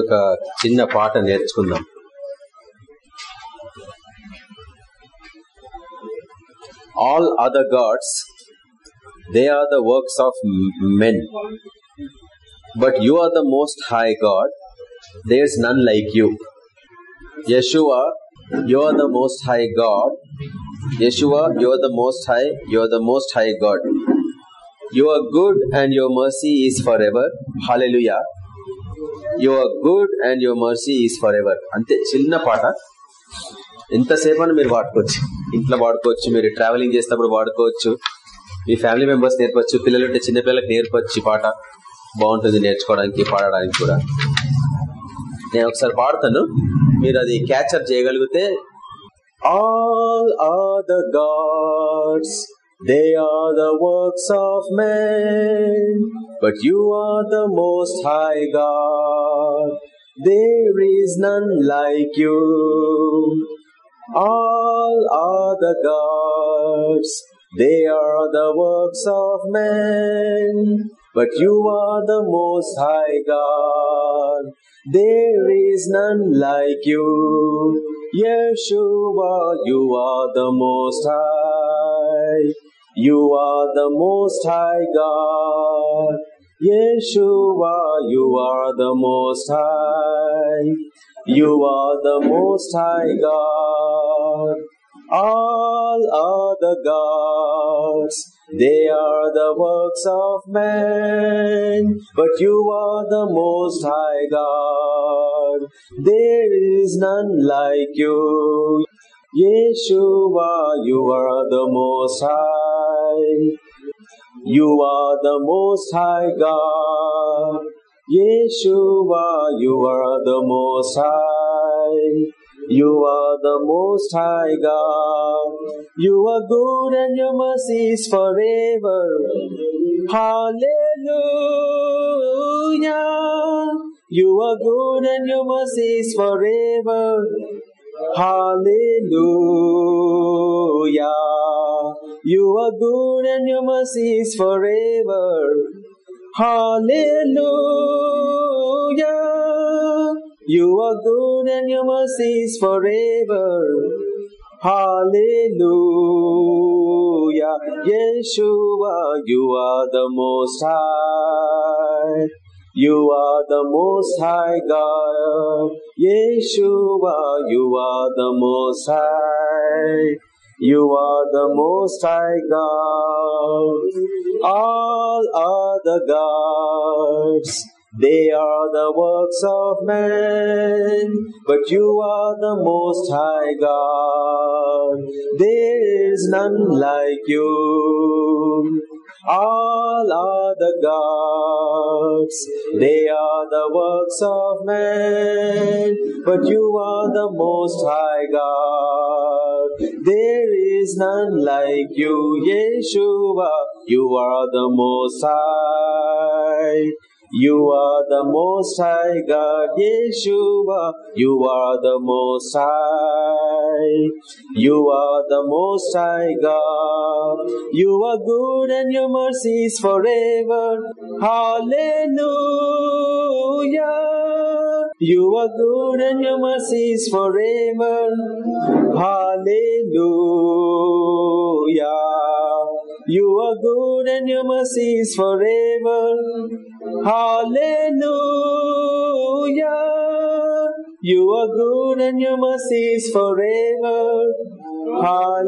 ఒక చిన్న పాట నేర్చుకుందాం. all other gods they are the works of men but you are the most high God there's none like you Yeshua you are the most high God Yeshua you are the most high you are the most high God you are good and your mercy is for ever hallelujah your good and your mercy is for ever అంతే చిన్న పాట ఎంతసేపు అని మీరు వాడుకోవచ్చు ఇంట్లో వాడుకోవచ్చు మీరు ట్రావెలింగ్ చేసినప్పుడు వాడుకోవచ్చు. మీ ఫ్యామిలీ మెంబర్స్ నేర్పచ్చు పిల్లలు ఉంటే చిన్నపిల్లలకు నేర్పచ్చు పాట. బాగుంటుంది నేర్చుకోవడానికి పాడడానికి కూడా. నేను ఒకసారి పాడతాను. మీరు అది క్యాచర్ చేయగలిగితే all are the gods they are the works of men but you are the most high God there is none like you All are the gods, they are the works of men, but you are the most high God. There is none like you. Yeshua, you are the most high. You are the most high God. Yeshua, you are the most high. You are the most high God. All other gods, they are the works of man, but you are the most high God. There is none like you. Yeshua, you are the most high. You are the most high God. Yeshua, you are the most high. You are the most high God. You are good and your mercy is forever. Hallelujah. You are good and your mercy is forever. Hallelujah. You are good and your mercy is forever. Hallelujah. You are good and your mercy is forever. Hallelujah. Yeshua, you are the most high. You are the most high God. Yeshua, you are the most high. You are the most high God. All other gods, they are the works of men, but you are the most high God. There is none like you. All other gods, they are the works of man, but you are the most high God. There is none like you, Yeshua, you are the most high. You are the most high God, Yeshua, you are the most high. You are the most high God. You are good and your mercy is forever. Hallelujah. You are good and your mercy is forever. Hallelujah. You are good and your mercy is forever. Hallelujah. You are good and your mercy is forever. Hallelujah.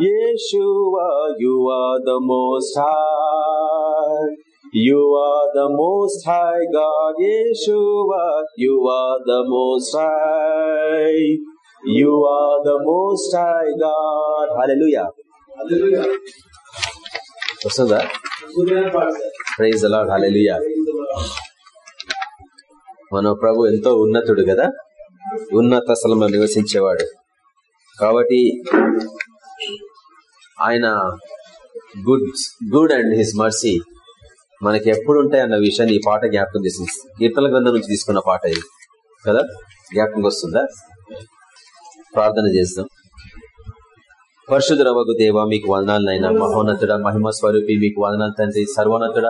Yeshua, you are the most high. You are the most high God. Yeshua, you are the most high. You are the most high God. Hallelujah. వస్తుందా? Praise అలా hallelujah మన ప్రభు ఎంతో ఉన్నతుడు కదా? ఉన్నత స్థలంలో నివసించేవాడు. కాబట్టి ఆయన good good and his mercy మనకి ఎప్పుడు ఉంటాయి అన్న విషయాన్ని ఈ పాట జ్ఞాపకం చేసింది. కీర్తన గ్రంథం నుంచి తీసుకున్న పాట ఇది. కదా? జ్ఞాపకం వస్తుందా? ప్రార్థన చేస్తాం పరిశుధరవగు దేవ మీకు వదనాలనైనా మహోన్నతుడ మహిమ స్వరూపి మీకు వదనాలు తండ్రి. సర్వోన్నతుడ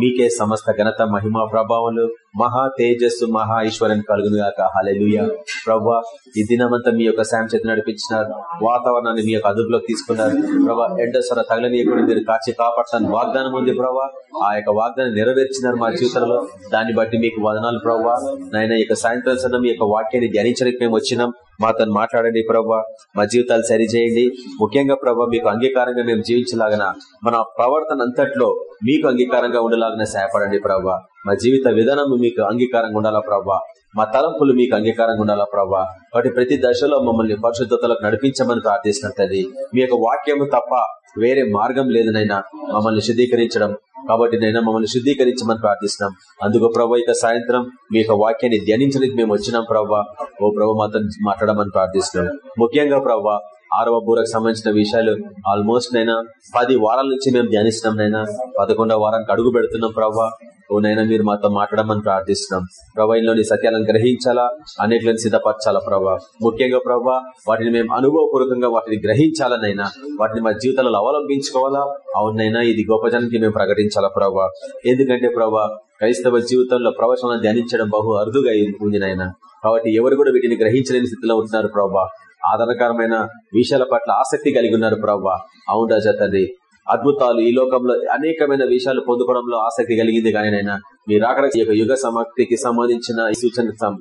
మీకే సమస్త ఘనత మహిమ ప్రభావాలు. మహా తేజస్సు మహా ఐశ్వర్యం కలుగును గాక. హలెలుయ ప్రభా ఈ దినమంతా మీ యొక్క శాం చేతి నడిపించినారు. వాతావరణాన్ని మీ యొక్క అదుపులోకి తీసుకున్నారు. ప్రభా ఎండసర తగలనీయకుండా మీరు కాచి కాపాడతాను. వాగ్దానం ఉంది ప్రభా ఆ యొక్క వాగ్దానం నెరవేర్చినారు మా జీవితంలో. దాన్ని బట్టి మీకు వదనాలు ప్రభా నాయన యొక్క సాయంత్రం సన్న మీ యొక్క వాక్యాన్ని ధ్యానించడానికి మేము వచ్చినాం. మాతో మాట్లాడండి ప్రభా మా జీవితాలు సరిచేయండి. ముఖ్యంగా ప్రభా మీకు అంగీకారంగా మేము జీవించలాగన మన ప్రవర్తన అంతట్లో మీకు అంగీకారంగా ఉండేలాగా సహాయపడండి ప్రభా మా జీవిత విధానం మీకు అంగీకారంగా ఉండాలా ప్రభా? మా తలంపులు మీకు అంగీకారంగా ఉండాలా ప్రభా? వాటి ప్రతి దశలో మమ్మల్ని పరిశుద్ధతలకు నడిపించమని ప్రార్థిస్తున్నది మీ యొక్క వాక్యము తప్ప వేరే మార్గం లేదు నైనా మమ్మల్ని శుద్ధీకరించడం. కాబట్టి నైనా మమ్మల్ని శుద్ధీకరించమని ప్రార్థిస్తున్నాం. అందుకు ప్రభా ఇక సాయంత్రం మీ యొక్క వాక్యాన్ని ధ్యానించడానికి మేము వచ్చినాం ప్రభా. ఓ ప్రభు మాత్రం మాట్లాడమని ప్రార్థిస్తున్నాం. ముఖ్యంగా ప్రభా ఆరవ బూరకు సంబంధించిన విషయాలు ఆల్మోస్ట్ నైనా పది వారాల నుంచి మేము ధ్యానిస్తున్నాం నైనా. పదకొండవ వారానికి అడుగు పెడుతున్నాం ప్రభా ఓ నైనా మీరు మాతో మాట్లాడమని ప్రార్థిస్తున్నాం. ప్రభా ఇంట్లోని సత్యాలను గ్రహించాలా? అనేకలను సిద్ధపరచాలా ప్రభా ముఖ్యంగా ప్రభా వాటిని మేము అనుభవపూర్వకంగా వాటిని గ్రహించాలనైనా వాటిని మా జీవితాలలో అవలంబించుకోవాలా? అవునైనా ఇది గొప్ప జనానికి మేము ప్రకటించాలా ప్రభా ఎందుకంటే ప్రభా క్రైస్తవ జీవితంలో ప్రవచనాలను ధ్యానించడం బహు అరుదుగా ఉంది నాయన కాబట్టి ఎవరు కూడా వీటిని గ్రహించలేని స్థితిలో ఉంటున్నారు ప్రభా ఆధారకరమైన విషయాల పట్ల ఆసక్తి కలిగి ఉన్నారు ప్రభా అవును రాజా తండ్రి. అద్భుతాలు ఈ లోకంలో అనేకమైన విషయాలు పొందుకోవడంలో ఆసక్తి కలిగింది కానీ నైనా మీరు అక్కడ యుగ సమాప్తికి సంబంధించిన ఈ సూచన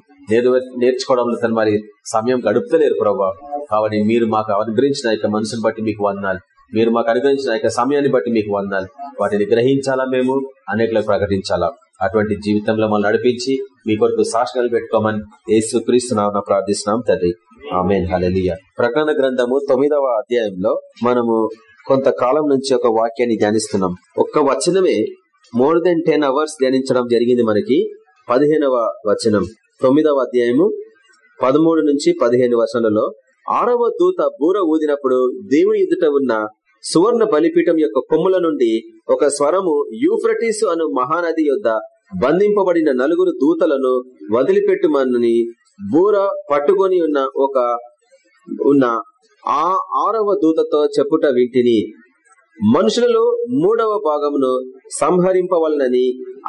నేర్చుకోవడంలో తను మరి సమయం గడుపుతలేరు ప్రభా కాబట్టి మీరు మాకు అనుగ్రహించిన యొక్క మనసుని బట్టి మీకు వందాలి మీరు మాకు అనుగ్రహించిన యొక్క సమయాన్ని బట్టి మీకు వందాలి వాటిని గ్రహించాలా మేము? అనేకలకు ప్రకటించాలా? అటువంటి జీవితంలో మమ్మల్ని నడిపించి మీ కొరకు సాక్షాలు పెట్టుకోమని యేసు క్రీస్తున్నా ప్రార్థిస్తున్నాం తండ్రి. ఆమెన్ హలలియ ప్రకటన గ్రంథము తొమ్మిదవ అధ్యాయంలో మనము కొంతకాలం నుంచి ఒక వాక్యాన్ని ధ్యానిస్తున్నాం. ఒక్క వచనమే మోర్ దెన్ టెన్ అవర్స్ ధ్యానించడం జరిగింది మనకి. పదిహేనవ వచనం. తొమ్మిదవ అధ్యాయము పదమూడు నుంచి పదిహేను వచనలలో ఆరవ దూత బూర ఊదినప్పుడు దేవుని ఎదుట ఉన్న సువర్ణ బలిపీఠం యొక్క కొమ్ముల నుండి ఒక స్వరము యూఫ్రటీసు అను మహానది యొద్ బంధింపబడిన నలుగురు దూతలను వదిలిపెట్టుమని బూర పట్టుకొని ఉన్న ఒక ఉన్న ఆ ఆరవ దూతతో చెప్పుట వింటిని. మనుషులలో మూడవ భాగమును సంహరింపవలనని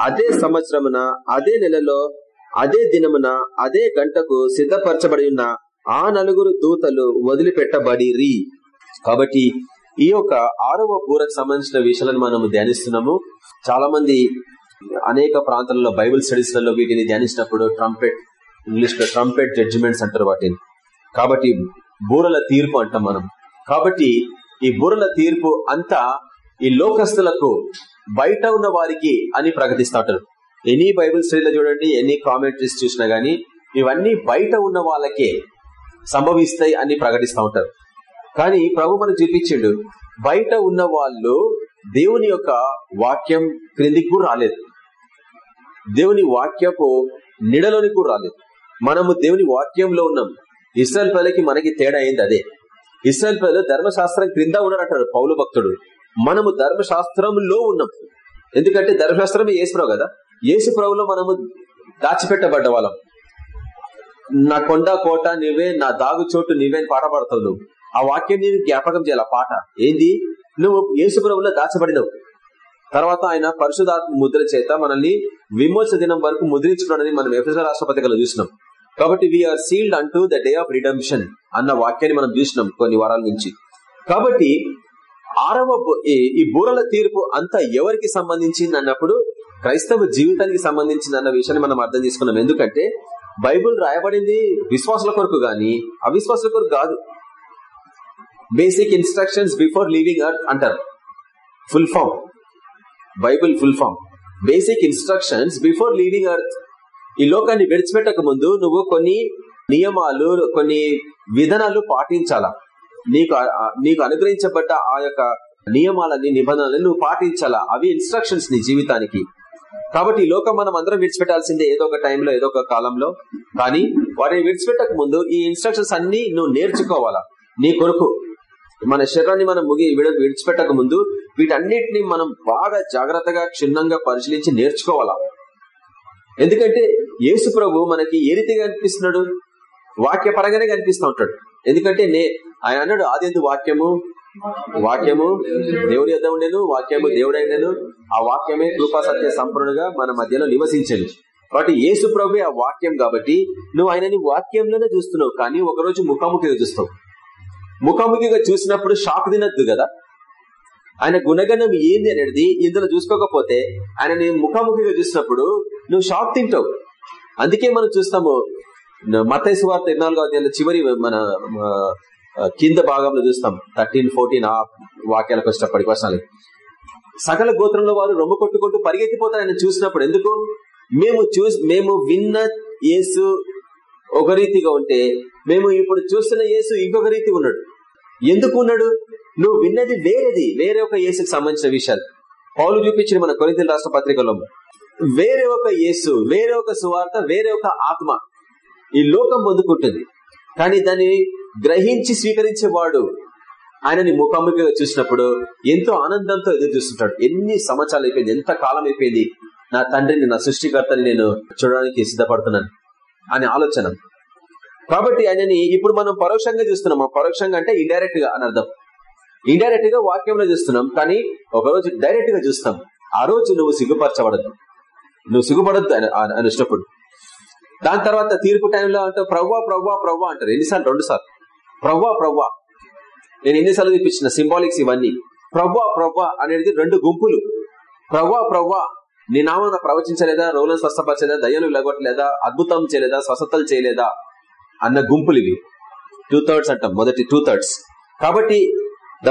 అదే సంవత్సరమున అదే నెలలో అదే దినమున అదే గంటకు సిద్ధపరచబడి ఉన్న ఆ నలుగురు దూతలు వదిలిపెట్టబడిరి. కాబట్టి ఈ యొక్క ఆరవ బూరకు సంబంధించిన విషయాలను మనము ధ్యానిస్తున్నాము. చాలా మంది అనేక ప్రాంతాలలో బైబుల్ స్టడీస్లలో వీటిని ధ్యానించినప్పుడు ట్రంపెట్ ఇంగ్లీష్లో ట్రంపెట్ జడ్జిమెంట్స్ అంటారు వాటిని. కాబట్టి బూరల తీర్పు అంటాం మనం. కాబట్టి ఈ బూరల తీర్పు అంతా ఈ లోకస్తులకు బయట ఉన్న వారికి అని ప్రకటిస్తూ ఉంటారు ఎనీ బైబుల్ స్టడీలో చూడండి ఎన్ని కామెంట్రీస్ చూసినా గానీ ఇవన్నీ బయట ఉన్న వాళ్ళకే సంభవిస్తాయి అని ప్రకటిస్తూ ఉంటారు. కానీ ప్రభు మనకు చూపించిండు బయట ఉన్న వాళ్ళు దేవుని యొక్క వాక్యం క్రిందికి కూడా రాలేదు. దేవుని వాక్యపు నిడలోని కూడా రాలేదు. మనము దేవుని వాక్యంలో ఉన్నాం. ఇస్రాయల్ పల్లెకి మనకి తేడా అయింది అదే? ఇస్రాయల్ పల్లె ధర్మశాస్త్రం క్రింద ఉన్నాడంటాడు పౌలు భక్తుడు. మనము ధర్మశాస్త్రంలో ఉన్నాం. ఎందుకంటే ధర్మశాస్త్రమే యేసుప్రభు కదా? యేసుప్రభులో మనము దాచిపెట్టబడ్డ వాళ్ళం. నా కొండ కోట నువ్వే నా దాగు చోటు నీవే పాట పాడతావు నువ్వు ఆ వాక్యం నేను జ్ఞాపకం చేయాలి పాట. ఏంది? నువ్వు ఏసుప్రభులో దాచబడినవు. తర్వాత ఆయన పరిశుధాత్మ ముద్ర చేత మనల్ని విమోచ దినం వరకు ముద్రించుకున్నాడని మనం రాష్ట్రపతి గల చూసినాం. కాబట్టి we are sealed unto the day of redemption అన్న వాక్యాన్ని మనం చూసినాం కొన్ని వారాల నుంచి. కాబట్టి ఆరవ ఈ బూరల తీర్పు అంతా ఎవరికి సంబంధించింది అన్నప్పుడు క్రైస్తవ జీవితానికి సంబంధించింది అన్న విషయాన్ని మనం అర్థం చేసుకున్నాం. ఎందుకంటే బైబుల్ రాయబడింది విశ్వాసుల కొరకు గాని అవిశ్వాసుల కొరకు కాదు. Basic instructions before leaving earth అంటారు. Full form. Bible full form. Basic instructions before leaving earth ఈ లోకాన్ని విడిచిపెట్టక ముందు నువ్వు కొన్ని నియమాలు కొన్ని విధానాలు పాటించాలా? నీకు నీకు అనుగ్రహించబడ్డ ఆ యొక్క నియమాలని నిబంధనలని నువ్వు పాటించాలా? అవి ఇన్స్ట్రక్షన్స్ నీ జీవితానికి. కాబట్టి ఈ లోకం మనం అందరం విడిచిపెట్టాల్సిందే ఏదో ఒక టైంలో ఏదో ఒక కాలంలో. కానీ వాటిని విడిచిపెట్టక ముందు ఈ ఇన్స్ట్రక్షన్స్ అన్ని నువ్వు నేర్చుకోవాలా? నీ కొరకు. మన శరీరాన్ని మనం ముగి విడిచిపెట్టక ముందు వీటన్నిటిని మనం బాగా జాగ్రత్తగా క్షుణ్ణంగా పరిశీలించి నేర్చుకోవాలా? ఎందుకంటే యేసు ప్రభు మనకి ఏ రీతిగా కనిపిస్తున్నాడు? వాక్యపరంగానే కనిపిస్తూ ఉంటాడు. ఎందుకంటే నే ఆయన అన్నాడు ఆది వాక్యము? వాక్యము దేవుడి యొద్ద ఉండేను వాక్యము దేవుడైనను ఆ వాక్యమే కృపా సత్య సంపూర్ణగా మన మధ్యలో నివసించను. కాబట్టి యేసు ప్రభు ఆ వాక్యం కాబట్టి నువ్వు ఆయనని వాక్యంలోనే చూస్తున్నావు కానీ ఒకరోజు ముఖాముఖిగా చూస్తావు. ముఖాముఖిగా చూసినప్పుడు షాక్ తినద్దు కదా? ఆయన గుణగణం ఏంది అనేది ఇందులో చూసుకోకపోతే ఆయనని ముఖాముఖిగా చూసినప్పుడు నువ్వు షాక్ తింటావు. అందుకే మనం చూస్తాము మతైసు వార్త ఇరవై అధ్యాయంలో చివరి మన కింద భాగంలో చూస్తాం. థర్టీన్ ఫోర్టీన్ ఆ వాక్యాలకు వచ్చేటప్పటికి వర్షాలకి సకల గోత్రంలో వారు రొమ్ము కొట్టుకుంటూ పరిగెత్తిపోతారు ఆయన చూసినప్పుడు ఎందుకు? మేము చూసి మేము విన్న యేసు ఒక రీతిగా ఉంటే మేము ఇప్పుడు చూస్తున్న యేసు ఇంకొక రీతి ఉన్నాడు. ఎందుకు ఉన్నాడు? నువ్వు విన్నది వేరేది వేరే ఒక యేసుకు సంబంధించిన విషయాలు. పౌలు చూపించిన మన కొరింతల రాష్ట్ర పత్రికలో వేరే ఒక యేసు వేరే ఒక సువార్త వేరే ఒక ఆత్మ ఈ లోకం పొందుకుంటుంది. కానీ దాన్ని గ్రహించి స్వీకరించేవాడు ఆయనని ముఖాముఖిగా చూసినప్పుడు ఎంతో ఆనందంతో ఎదురు చూస్తుంటాడు. ఎన్ని సంవత్సరాలు అయిపోయింది ఎంత కాలం అయిపోయింది నా తండ్రిని నా సృష్టికర్తని నేను చూడడానికి సిద్ధపడుతున్నాను అనే ఆలోచన. కాబట్టి ఆయనని ఇప్పుడు మనం పరోక్షంగా చూస్తున్నాం. పరోక్షంగా అంటే ఇండైరెక్ట్గా అని అర్థం. ఇండైరెక్ట్గా వాక్యంలో చూస్తున్నాం కానీ ఒకరోజు డైరెక్ట్గా చూస్తాం. ఆ రోజు నువ్వు సిగ్గుపరచబడదు. నువ్వు సిగ్గుపడద్దు అని ఇష్టపడు. దాని తర్వాత తీర్పు టైంలో అంటే ప్రవ్వా ప్రవ్వా ప్రవ్వా అంటారు. ఎన్నిసార్లు? రెండు సార్లు ప్రవ్వా ప్రవ్వా. నేను ఎన్నిసార్లు చూపించిన సింబాలిక్స్ ఇవన్నీ. ప్రవ్వా ప్రవ్వా అనేది రెండు గుంపులు. ప్రవ్వా ప్రవ్వా నీ నామన ప్రవచించలేదా? రోగులను స్వస్థపరచలేదా? దయ్యాలు లగొట్టలేదా అద్భుతం చేయలేదా? స్వస్థతలు చేయలేదా? అన్న గుంపులు ఇవి. టూ థర్డ్స్ అంటాం. మొదటి టూ థర్డ్స్ కాబట్టి the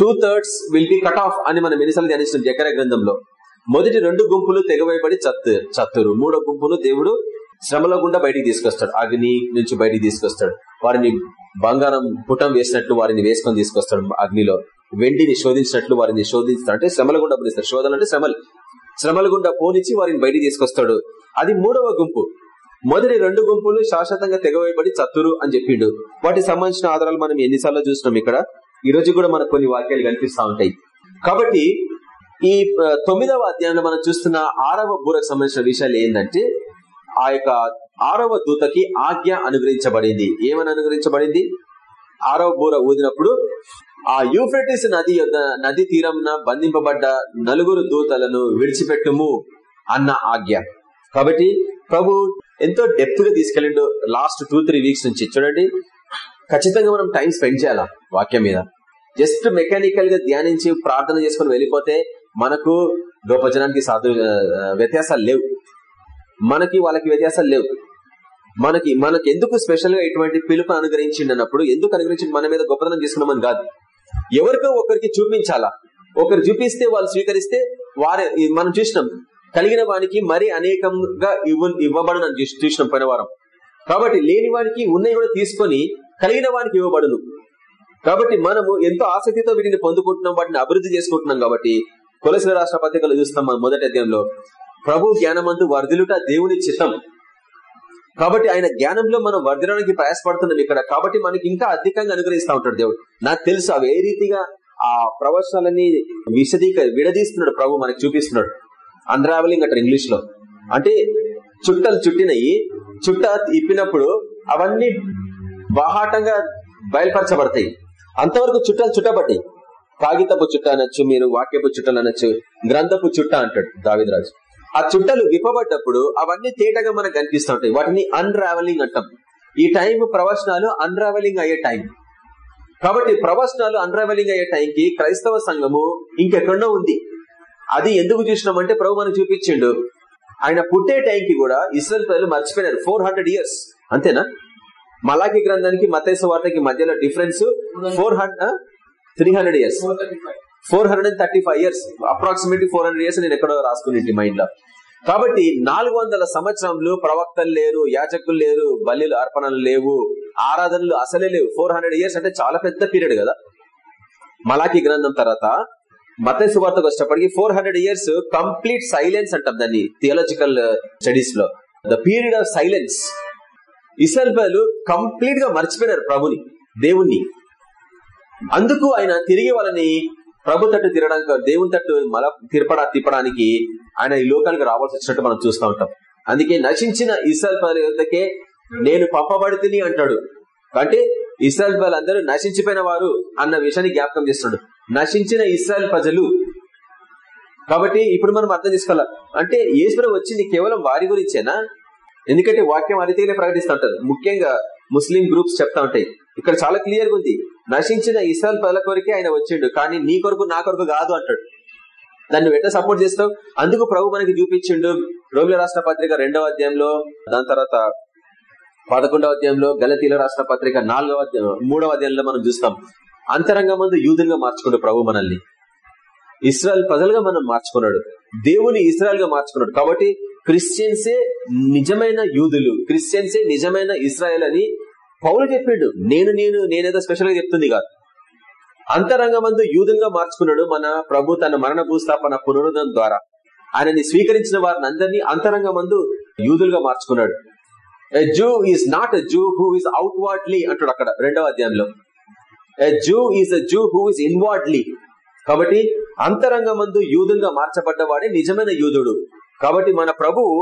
two thirds will be cut off అని మనం ఎన్నిసార్లు ధ్యానిస్తున్నాం జకర గ్రంథంలో. మొదటి రెండు గుంపులు తెగవేయబడి చత్తు చత్తురు. మూడో గుంపులు దేవుడు శ్రమల గుండా బయటికి తీసుకొస్తాడు. అగ్ని నుంచి బయటికి తీసుకొస్తాడు. వారిని బంగారం పుటం వేసినట్లు వారిని వేసుకొని తీసుకొస్తాడు అగ్నిలో. వెండిని శోధించినట్లు వారిని శోధిస్తాడు. అంటే శ్రమల గుండా పోనిస్తాడు. శోధన అంటే శ్రమలు. శ్రమల గుండా పోనిచ్చి వారిని బయటికి తీసుకొస్తాడు. అది మూడవ గుంపు. మొదటి రెండు గుంపులు శాశ్వతంగా తెగవేయబడి చత్తురు అని చెప్పిండు. వాటికి సంబంధించిన ఆధారాలు మనం ఎన్నిసార్లు చూసినాం ఇక్కడ. ఈ రోజు కూడా మనకు కొన్ని వాక్యాలు కనిపిస్తా ఉంటాయి. కాబట్టి ఈ తొమ్మిదవ అధ్యాయంలో మనం చూస్తున్న ఆరవ బూరకు సంబంధించిన విషయాలు ఏంటంటే ఆ యొక్క ఆరవ దూతకి ఆజ్ఞ అనుగ్రహించబడింది. ఏమని అనుగ్రహించబడింది? ఆరవ బూర ఊదినప్పుడు ఆ యూఫ్రటిస్ నది నది తీరంన బంధింపబడ్డ నలుగురు దూతలను విడిచిపెట్టుము అన్న ఆజ్ఞ. కాబట్టి ప్రభు ఎంతో డెప్త్గా తీసుకెళ్ళిండు లాస్ట్ టూ త్రీ వీక్స్ నుంచి. చూడండి ఖచ్చితంగా మనం టైం స్పెండ్ చేయాలా వాక్యం మీద? జస్ట్ మెకానికల్గా ధ్యానించి ప్రార్థన చేసుకుని వెళ్ళిపోతే మనకు గొప్ప జనానికి సాధు వ్యత్యాసాలు లేవు. మనకి వాళ్ళకి వ్యత్యాసాలు లేవు. మనకి మనకి ఎందుకు స్పెషల్గా ఇటువంటి పిలుపు అనుగ్రహించిండి అన్నప్పుడు ఎందుకు అనుగ్రహించింది మన మీద గొప్పతనం తీసుకున్నామని కాదు. ఎవరికో ఒకరికి చూపించాలా? ఒకరు చూపిస్తే వాళ్ళు స్వీకరిస్తే వారి మనం చూసినాం. కలిగిన వానికి మరి అనేకంగా ఇవ్వ ఇవ్వబడును అని చూసినాం పోయిన వారం. కాబట్టి లేని వానికి ఉన్నవి కూడా తీసుకొని కలిగిన వానికి ఇవ్వబడును. కాబట్టి మనము ఎంతో ఆసక్తితో వీటిని పొందుకుంటున్నాం వాటిని అభివృద్ధి చేసుకుంటున్నాం కాబట్టి కొలసిన రాష్ట్ర పత్రికలు చూస్తాం మన మొదటి అధ్యాయంలో. ప్రభు జ్ఞానమందు వర్ధిలుట దేవుని చిత్తం. కాబట్టి ఆయన జ్ఞానంలో మనం వర్ధిలడానికి ప్రయాసపడుతున్నాం ఇక్కడ. కాబట్టి మనకి ఇంకా అధికంగా అనుగ్రహిస్తా ఉంటాడు దేవుడు. నాకు తెలుసు అవి ఏ రీతిగా ఆ ప్రవచనాలని విశదీక విడదీస్తున్నాడు ప్రభు మనకి చూపిస్తున్నాడు. అన్రావెలింగ్ అంటారు ఇంగ్లీష్లో అంటే చుట్టలు చుట్టినయి చుట్ట ఇప్పినప్పుడు అవన్నీ బాహాటంగా బయలుపరచబడతాయి. అంతవరకు చుట్టాలు చుట్టబడ్డాయి. కాగితపు చుట్ట అనొచ్చు మీరు వాక్యపు చుట్టలు అనొచ్చు గ్రంథపు చుట్ట అంటాడు దావిదరాజు. ఆ చుట్టలు విప్పబడ్డప్పుడు అవన్నీ తేటగా మనకు కనిపిస్తూ ఉంటాయి. వాటిని అన్రావెలింగ్ అంటాం. ఈ టైం ప్రవచనాలు అన్రావెలింగ్ అయ్యే టైం కాబట్టి ప్రవచనాలు అన్రావెలింగ్ అయ్యే టైంకి క్రైస్తవ సంఘము ఇంకెక్కడో ఉంది. అది ఎందుకు చూసినామంటే ప్రభు మనకు చూపించిండు. ఆయన పుట్టే టైంకి కూడా ఇస్రాయల్ ప్రజలు మర్చిపోయినారు. ఫోర్ హండ్రెడ్ ఇయర్స్ అంతేనా? మలాకి గ్రంథానికి మతేశ్వ వార్తకి మధ్యలో difference four hundred three hundred years four hundred and thirty five years approximately four hundred years నేను ఎక్కడో రాసుకుని మైండ్లో. కాబట్టి నాలుగు వందల సంవత్సరంలో ప్రవక్తలు లేరు యాచకులు లేరు బల్లిలు అర్పణలు లేవు ఆరాధనలు అసలే లేవు. ఫోర్ హండ్రెడ్ ఇయర్స్ అంటే చాలా పెద్ద పీరియడ్ కదా. మలాకి గ్రంథం తర్వాత మత సువార్తకు వచ్చేటప్పటికి four hundred years complete silence అంటాం దాన్ని థియాలజికల్ స్టడీస్లో. ద పీరియడ్ ఆఫ్ సైలెన్స్ ఇసల్బలు కంప్లీట్గా మర్చిపోయినారు ప్రభుని దేవుణ్ణి. అందుకు ఆయన తిరిగి వాళ్ళని ప్రభు తట్టు తిరగడానికి దేవుని తట్టు మల తిరపడా తిప్పడానికి ఆయన ఈ లోకానికి రావాల్సి వచ్చినట్టు మనం చూస్తూ ఉంటాం. అందుకే నశించిన ఇస్రాయల్ ప్రజల నేను పంపబడితిని అంటాడు. అంటే ఇస్రాయల్ ప్రజలు అందరూ నశించిపోయిన వారు అన్న విషయాన్ని జ్ఞాపకం చేస్తున్నాడు. నశించిన ఇస్రాయల్ ప్రజలు. కాబట్టి ఇప్పుడు మనం అర్థం చేసుకోవాలి? అంటే ఈశ్వరం వచ్చింది కేవలం వారి గురించేనా? ఎందుకంటే వాక్యం అరితేనే ప్రకటిస్తూ ఉంటారు. ముఖ్యంగా ముస్లిం గ్రూప్స్ చెప్తా ఉంటాయి. ఇక్కడ చాలా క్లియర్గా ఉంది. నశించిన ఇస్రాయల్ ప్రజల కొరకే ఆయన వచ్చిండు. కానీ నీ కొరకు నా కొరకు కాదు అంటాడు. దాన్ని ఎట్లా సపోర్ట్ చేస్తావు? అందుకు ప్రభు మనకి చూపించిండు రోమిల రాష్ట్ర పత్రిక రెండవ అధ్యాయంలో దాని తర్వాత పదకొండవ అధ్యాయంలో గలతీల రాష్ట్ర పత్రిక నాలుగవ అధ్యాయం మూడవ అధ్యాయంలో మనం చూస్తాం. అంతరంగం ముందు యూదులుగా మార్చుకుండు ప్రభు మనల్ని. ఇస్రాయల్ ప్రజలుగా మనం మార్చుకున్నాడు. దేవుని ఇస్రాయల్గా మార్చుకున్నాడు. కాబట్టి క్రిస్టియన్సే నిజమైన యూదులు క్రిస్టియన్సే నిజమైన ఇస్రాయల్ అని పౌలు చెప్పిండు నేను నేను నేనేదో స్పెషల్గా చెప్తుంది కాదు. అంతరంగమందు యూదులుగా మార్చుకున్నాడు మన ప్రభు తన మరణ భూస్థాపన పునరుద్ధం ద్వారా. ఆయనని స్వీకరించిన వారిని అందరినీ అంతరంగమందు యూదులుగా మార్చుకున్నాడు. A Jew is not a Jew who is outwardly అంటాడు అక్కడ రెండవ అధ్యాయంలో. A Jew is a Jew who is inwardly కాబట్టి అంతరంగమందు యూదులుగా మార్చబడ్డవాడే నిజమైన యూదుడు. కాబట్టి మన ప్రభువు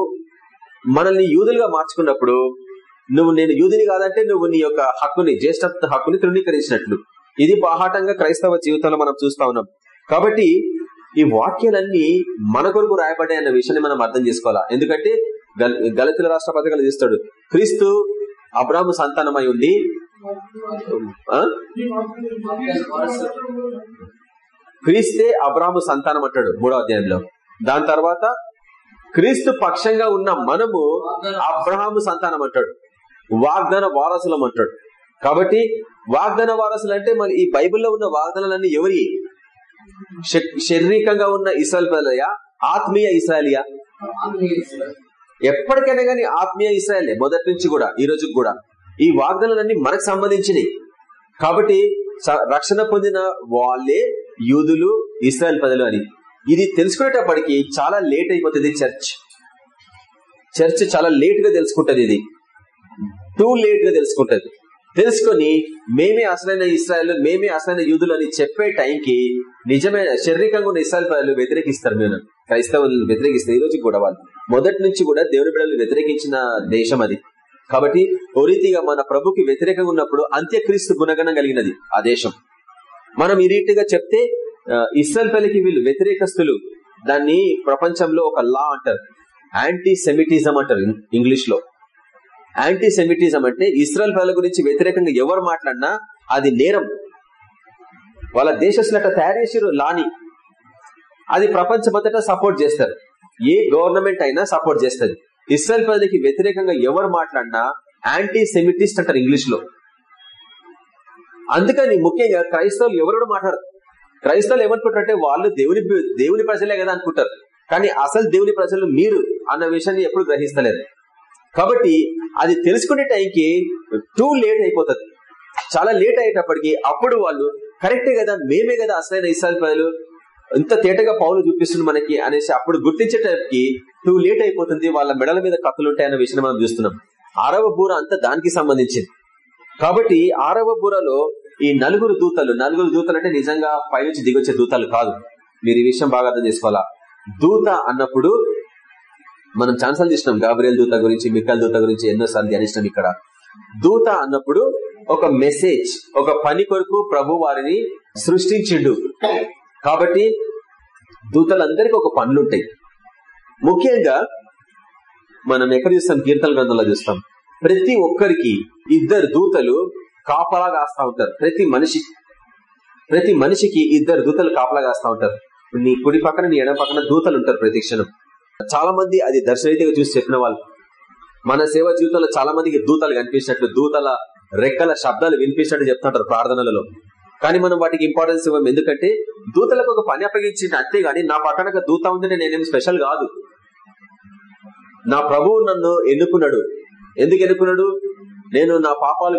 మనల్ని యూదులుగా మార్చుకున్నప్పుడు నువ్వు నేను యూదిని కాదంటే నువ్వు నీ యొక్క హక్కుని జ్యేష్ఠ హక్కుని తృణీకరించినట్లు. ఇది బాహాటంగా క్రైస్తవ జీవితంలో మనం చూస్తా ఉన్నాం. కాబట్టి ఈ వాక్యాలన్నీ మన కొరకు రాయబడ్డాయి అన్న విషయాన్ని మనం అర్థం చేసుకోవాలా? ఎందుకంటే గలతుల రాష్ట్ర పథకాలు తీస్తాడు. క్రీస్తు అబ్రాహ్మ సంతానమై ఉండి క్రీస్తే అబ్రాహ్మ సంతానం అంటాడు మూడో అధ్యాయంలో. దాని తర్వాత క్రీస్తు పక్షంగా ఉన్న మనము అబ్రహాము సంతానం అంటాడు. వాగ్దాన వారసులం అంటాడు. కాబట్టి వాగ్దాన వారసులు అంటే మరి ఈ బైబిల్లో ఉన్న వాగ్దానాలన్నీ ఎవరి? శారీరకంగా ఉన్న ఇస్రాయల్ ప్రజలయా ఆత్మీయ ఇస్రాయలియా? ఎప్పటికైనా కానీ ఆత్మీయ ఇస్రాయలే మొదటి నుంచి కూడా ఈ రోజు కూడా. ఈ వాగ్దానాలన్నీ మనకు సంబంధించినవి కాబట్టి రక్షణ పొందిన వాళ్ళే యూదులు ఇస్రాయల్ ప్రజలు అని. ఇది తెలుసుకునేటప్పటికి చాలా లేట్ అయిపోతుంది చర్చ్. చర్చ్ చాలా లేట్గా తెలుసుకుంటది ఇది. టూ లేట్గా తెలుసుకుంటది. తెలుసుకొని మేమే అసలైన ఇస్రాయల్ మేమే అసలైన యూదులు అని చెప్పే టైంకి నిజమైన శారీరకంగా ఉన్న ఇస్రాయల్ ప్రజలు వ్యతిరేకిస్తారు మేము క్రైస్తవులను వ్యతిరేకిస్తారు. ఈ రోజు కూడా వాళ్ళు. మొదటి నుంచి కూడా దేవుని బిడ్డలు వ్యతిరేకించిన దేశం అది. కాబట్టి ఓ రీతిగా మన ప్రభుకి వ్యతిరేకంగా ఉన్నప్పుడు అంత్యక్రీస్తు గుణగణం కలిగినది ఆ దేశం. మనం ఈ రీతిగా చెప్తే ఇస్రాయల్ పల్లికి వీళ్ళు వ్యతిరేకస్తులు. దాన్ని ప్రపంచంలో ఒక లా అంటారు. యాంటీ సెమిటిజం అంటారు ఇంగ్లీష్లో యాంటీ సెమిటిజం అంటే ఇస్రాయల్ ప్రజల గురించి వ్యతిరేకంగా ఎవరు మాట్లాడినా అది నేరం. వాళ్ళ దేశస్తులట తయారు చేసారు లాని. అది ప్రపంచమంతటా సపోర్ట్ చేస్తారు. ఏ గవర్నమెంట్ అయినా సపోర్ట్ చేస్తుంది. ఇస్రాయల్ ప్రజలకి వ్యతిరేకంగా ఎవరు మాట్లాడినా యాంటీ సెమిటిస్ట్ అంటారు ఇంగ్లీష్లో అందుకని ముఖ్యంగా క్రైస్తవులు ఎవరు కూడా మాట్లాడరు. క్రైస్తవులు ఏమనుకుంటారంటే వాళ్ళు దేవుని దేవుని ప్రజలే కదా అనుకుంటారు. కానీ అసలు దేవుని ప్రజలు మీరు అన్న విషయాన్ని ఎప్పుడు గ్రహిస్తలేరు. కాబట్టి అది తెలుసుకునే టైంకి టూ లేట్ అయిపోతుంది. చాలా లేట్ అయ్యేటప్పటికి అప్పుడు వాళ్ళు కరెక్టే కదా మేమే కదా అసలైన ఇస్రాయల్ ప్రజలు. ఇంత తేటగా పౌలు చూపిస్తుంది మనకి అనేసి అప్పుడు గుర్తించే టైంకి టూ లేట్ అయిపోతుంది. వాళ్ళ మెడల మీద కత్తులు విషయం మనం చూస్తున్నాం. ఆరవ బూర అంతా దానికి సంబంధించింది. కాబట్టి ఆరవ బూరలో ఈ నలుగురు దూతలు నలుగురు దూతలు అంటే నిజంగా పైనుంచి దిగొచ్చే దూతలు కాదు. మీరు ఈ విషయం బాగా అర్థం చేసుకోవాలా? దూత అన్నప్పుడు మనం ఛాన్సల్ చేసినాం. గాబ్రియల్ దూత గురించి మిక్కల్ దూత గురించి ఎన్నోసార్లు ధ్యానించినాం ఇక్కడ. దూత అన్నప్పుడు ఒక మెసేజ్ ఒక పని కొరకు ప్రభు వారిని సృష్టించిండు. కాబట్టి దూతలందరికీ ఒక పనులుంటాయి. ముఖ్యంగా మనం ఎక్కడ చూస్తాం? కీర్తన గ్రంథంలో చూస్తాం. ప్రతి ఒక్కరికి ఇద్దరు దూతలు కాపలా కాస్తా ఉంటారు. ప్రతి మనిషి ప్రతి మనిషికి ఇద్దరు దూతలు కాపలా కాస్తా ఉంటారు. నీ కుడి పక్కన నీ ఎడ పక్కన దూతలు ఉంటారు ప్రతి క్షణం. చాలా మంది అది దర్శనరీతిగా చూసి చెప్పిన వాళ్ళు. మన సేవ జీవితంలో చాలా మందికి దూతలు కనిపించినట్లు దూతల రెక్కల శబ్దాలు వినిపించినట్టు చెప్తుంటారు ప్రార్థనలలో. కానీ మనం వాటికి ఇంపార్టెన్స్ ఇవ్వం. ఎందుకంటే దూతలకు ఒక పని అప్పగించిన అంతే గాని నా పక్కన దూత ఉందంటే నేనేం స్పెషల్ కాదు. నా ప్రభువు నన్ను ఎన్నుకున్నాడు. ఎందుకు ఎన్నుకున్నాడు? నేను నా పాపాలు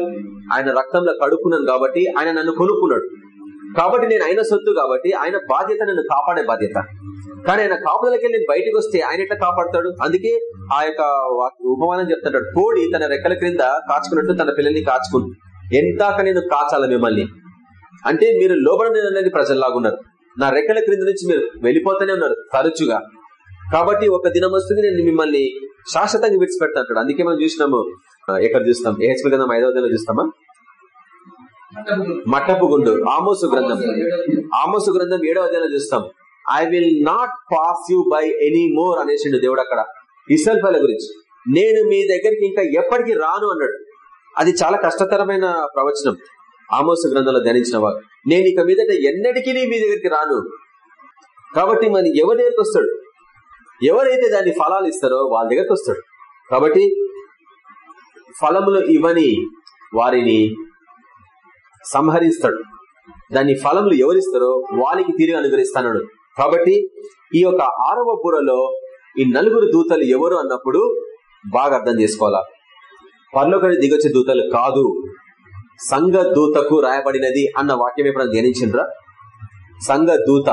ఆయన రక్తంలో కడుక్కున్నాను కాబట్టి ఆయన నన్ను కొనుక్కున్నాడు. కాబట్టి నేను ఆయన సొత్తు కాబట్టి ఆయన బాధ్యత నన్ను కాపాడే బాధ్యత. కానీ ఆయన కాపుదలకి నేను బయటకు వస్తే ఆయన ఎట్లా కాపాడుతాడు? అందుకే ఆ యొక్క ఉపమానం చెప్తాడు కోడి తన రెక్కల క్రింద కాచుకున్నట్టు తన పిల్లల్ని కాచుకుంది ఎంతాక నేను కాచాల మిమ్మల్ని? అంటే మీరు లోబడని ప్రజల్లాగున్నారు నా రెక్కల క్రింద నుంచి మీరు వెళ్ళిపోతూనే ఉన్నారు తరచుగా. కాబట్టి ఒక దినం వస్తుంది నేను మిమ్మల్ని శాశ్వతంగా విడిచిపెడతాను అందుకే మనం చూసినాము. ఎక్కడ చూస్తాం? ఏహెచ్పి గ్రంథం ఐదవ అధ్యాయంలో చూస్తామా? మట్టపు గుండు ఆమోసు గ్రంథం. ఆమోసు గ్రంథం ఏడవ అధ్యాయంలో చూస్తాం. I will not pass you by any more అనేసిండు దేవుడు అక్కడ. ఇసల్ఫల గురించి. నేను మీ దగ్గరికి ఇంకా ఎప్పటికీ రాను అన్నాడు. అది చాలా కష్టతరమైన ప్రవచనం. ఆమోసు గ్రంథంలో ధ్యానించిన వారు. నేను ఇక మీదట ఎన్నటికీ మీ దగ్గరికి రాను. కాబట్టి మరి ఎవరి దగ్గరికి వస్తాడు? ఎవరైతే దాన్ని ఫలాలు ఇస్తారో వాళ్ళ దగ్గరికి వస్తాడు. కాబట్టి ఫలములు ఇవ్వని వారిని సంహరిస్తాడు. దాని ఫలములు ఎవరిస్తారో వాళ్ళకి తిరిగి అనుగ్రహిస్తాడు కాబట్టి ఈ యొక్క ఆరవ బుర్రలో ఈ నలుగురు దూతలు ఎవరు అన్నప్పుడు బాగా అర్థం చేసుకోవాలా. పర్లోకని దిగొచ్చే దూతలు కాదు. సంఘ దూతకు రాయబడినది అన్న వాక్యం ఎప్పుడైనా ధ్యానించిండ్రా? సంఘ దూత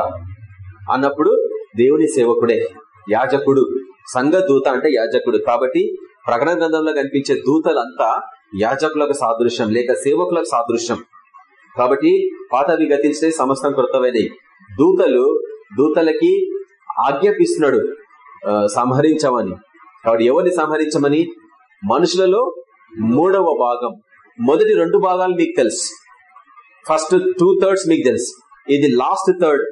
అన్నప్పుడు దేవుని సేవకుడే యాజకుడు. సంఘ దూత అంటే యాజకుడు. కాబట్టి ప్రకటన గ్రంథంలో కనిపించే దూతలంతా యాజకులకు సాదృశ్యం లేక సేవకులకు సాదృశ్యం. కాబట్టి పాతవి గతించే సమస్తం కృతమైనవి దూతలు దూతలకి ఆజ్ఞాపిస్తున్నాడు సంహరించమని. కాబట్టి ఎవరిని సంహరించమని? మనుషులలో మూడవ భాగం. మొదటి రెండు భాగాలు మీకు తెలుసు. ఫస్ట్ టూ థర్డ్స్ మీకు తెలుసు. ఇది last third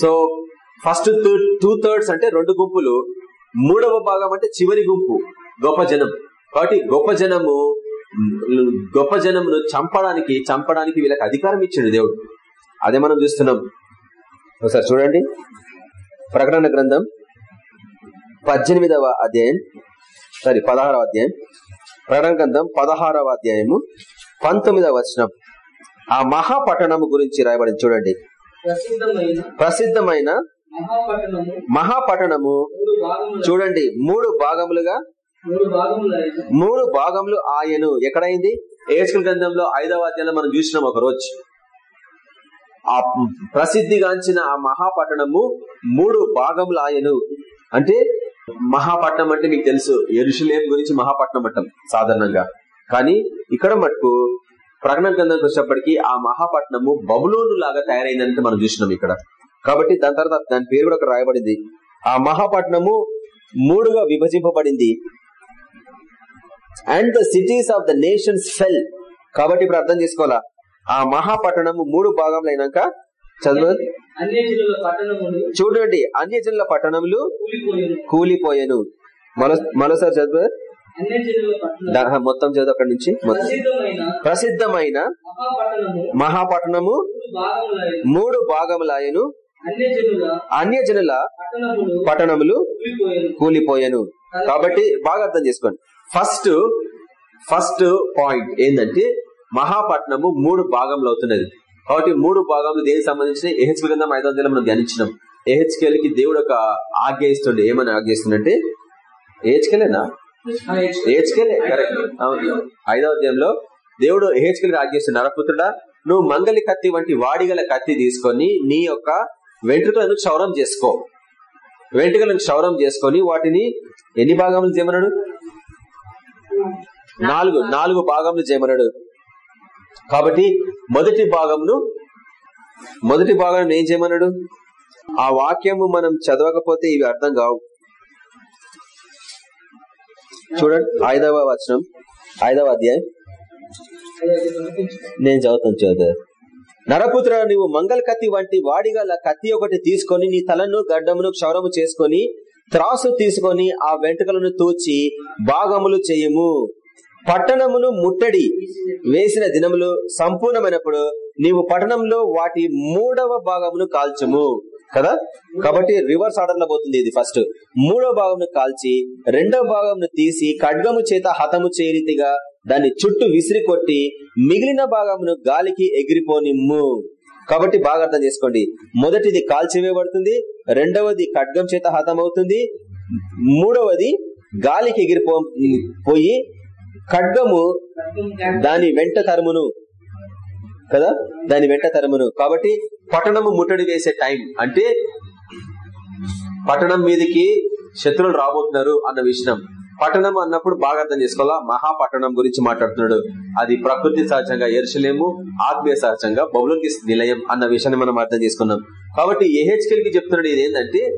so first two thirds అంటే రెండు గుంపులు. మూడవ భాగం అంటే చివరి గుంపు గొప్ప జనం. కాబట్టి గొప్ప జనము గొప్ప జనమును చంపడానికి చంపడానికి వీళ్ళకి అధికారం ఇచ్చిండు దేవుడు. అదే మనం చూస్తున్నాం. ఒకసారి చూడండి. ప్రకటన గ్రంథం పద్దెనిమిదవ అధ్యాయం. సారీ పదహారవ అధ్యాయం. ప్రకటన గ్రంథం పదహారవ అధ్యాయము పంతొమ్మిదవ వచనం. ఆ మహాపట్టణము గురించి రాయబడింది చూడండి. ప్రసిద్ధమైన మహాపట్టణము చూడండి. మూడు భాగములుగా మూడు భాగములు ఆయను ఎక్కడైంది? ఏసుకుల గ్రంథంలో ఐదవ అధ్యాయంలో మనం చూసినాం ఒక రోజు. ఆ ప్రసిద్ధిగాంచిన ఆ మహాపట్టణము మూడు భాగములు ఆయను అంటే మహాపట్నం అంటే మీకు తెలుసు ఎరుషులేం గురించి మహాపట్నం అంటాం సాధారణంగా. కానీ ఇక్కడ మటుకు ప్రకటన గ్రంథానికి వచ్చేప్పటికీ ఆ మహాపట్నము బబులోను లాగా తయారైందంటే మనం చూసినాం ఇక్కడ. కాబట్టి దాని తర్వాత దాని పేరు కూడా రాయబడింది. ఆ మహాపట్నము మూడుగా విభజింపబడింది. And the cities of the nations fell కాబట్టి ఇప్పుడు అర్థం చేసుకోవాలా? ఆ మహాపట్టణము మూడు భాగంలో అయినాక చదువు. చూడండి అన్యజనుల పట్టణములు కూలిపోయిన. కూలిపోయాను. మరో మరోసారి చదువు. మొత్తం చదువు అక్కడి నుంచి. ప్రసిద్ధమైన మహాపట్టణము మూడు భాగములాయను అన్యజనుల పట్టణములు కూలిపోయాను. కాబట్టి బాగా అర్థం చేసుకోండి. ఫస్ట్ ఫస్ట్ పాయింట్ ఏంటంటే మహాపట్నము మూడు భాగంలో అవుతున్నది. కాబట్టి మూడు భాగంలో దేనికి సంబంధించిన? ఏహెచ్కి గ్రంథం ఐదు వందల మనం ధ్యానించినాం. ఏహెచ్కేలకి దేవుడు ఒక ఆజ్ఞ ఇస్తుండే ఏమని ఆజ్ఞ ఇస్తుండే ఏహెచ్కేలేనా ఏహెచ్కేలే కరెక్ట్. అవును. ఐదవ అధ్యాయంలో దేవుడు ఏహెచ్కేలకి ఆజ్ఞ ఇస్తుంది నరపుత్రుడా నువ్వు మంగలి కత్తి వంటి వాడిగల కత్తి తీసుకొని నీ యొక్క వెంట్రుకలను క్షౌరం చేసుకో. వెంట్రుకలను క్షౌరం చేసుకొని వాటిని ఎన్ని భాగములు చేయమన్నాడు? నాలుగు నాలుగు భాగంలో చేయమన్నాడు. కాబట్టి మొదటి భాగంను మొదటి భాగం ఏం చేయమన్నాడు? ఆ వాక్యము మనం చదవకపోతే ఇవి అర్థం కావు. చూడండి ఐదవ వచనం ఐదవ అధ్యాయం. నేను చదువుతాను చదువు నరపుత్ర నువ్వు మంగళ కత్తి వంటి వాడిగల కత్తి ఒకటి తీసుకొని నీ తలను గడ్డమును క్షౌరము చేసుకొని త్రాసు తీసుకొని ఆ వెంట్రుకలను తూచి భాగములు చేయము. పట్టణమును ముట్టడి వేసిన దినములు సంపూర్ణమైనప్పుడు నీవు పట్టణంలో వాటి మూడవ భాగమును కాల్చము. కదా? కాబట్టి రివర్స్ ఆర్డర్లో పోతుంది ఇది ఫస్ట్. మూడవ భాగమును కాల్చి రెండవ భాగమును తీసి ఖడ్గము చేత హతము చేరితిగా దాన్ని చుట్టూ విసిరి కొట్టి మిగిలిన భాగమును గాలికి ఎగిరిపోనిమ్ము. కాబట్టి బాగా అర్థం చేసుకోండి. మొదటిది కాల్చివేయబడుతుంది రెండవది ఖడ్గం చేత హతమవుతుంది. మూడవది గాలికి ఎగిరిపో పోయి ఖడ్గము దాని వెంట తరుమును. కదా? దాని వెంట తరుమును. కాబట్టి పట్టణము ముట్టడి వేసే టైం. అంటే పట్టణం మీదకి శత్రువులు రాబోతున్నారు అన్న విషయం. పట్టణం అన్నప్పుడు బాగా అర్థం చేసుకోవాలా? మహాపట్టణం గురించి మాట్లాడుతున్నాడు. అది ప్రకృతి సహజంగా ఎరుసలేము ఆత్మీయ సహజంగా బౌలకి నిలయం అన్న విషయాన్ని మనం అర్థం చేసుకున్నాం. కాబట్టి ఏహెచ్కెల్కి చెప్తున్నాడు ఇది ఏంటంటే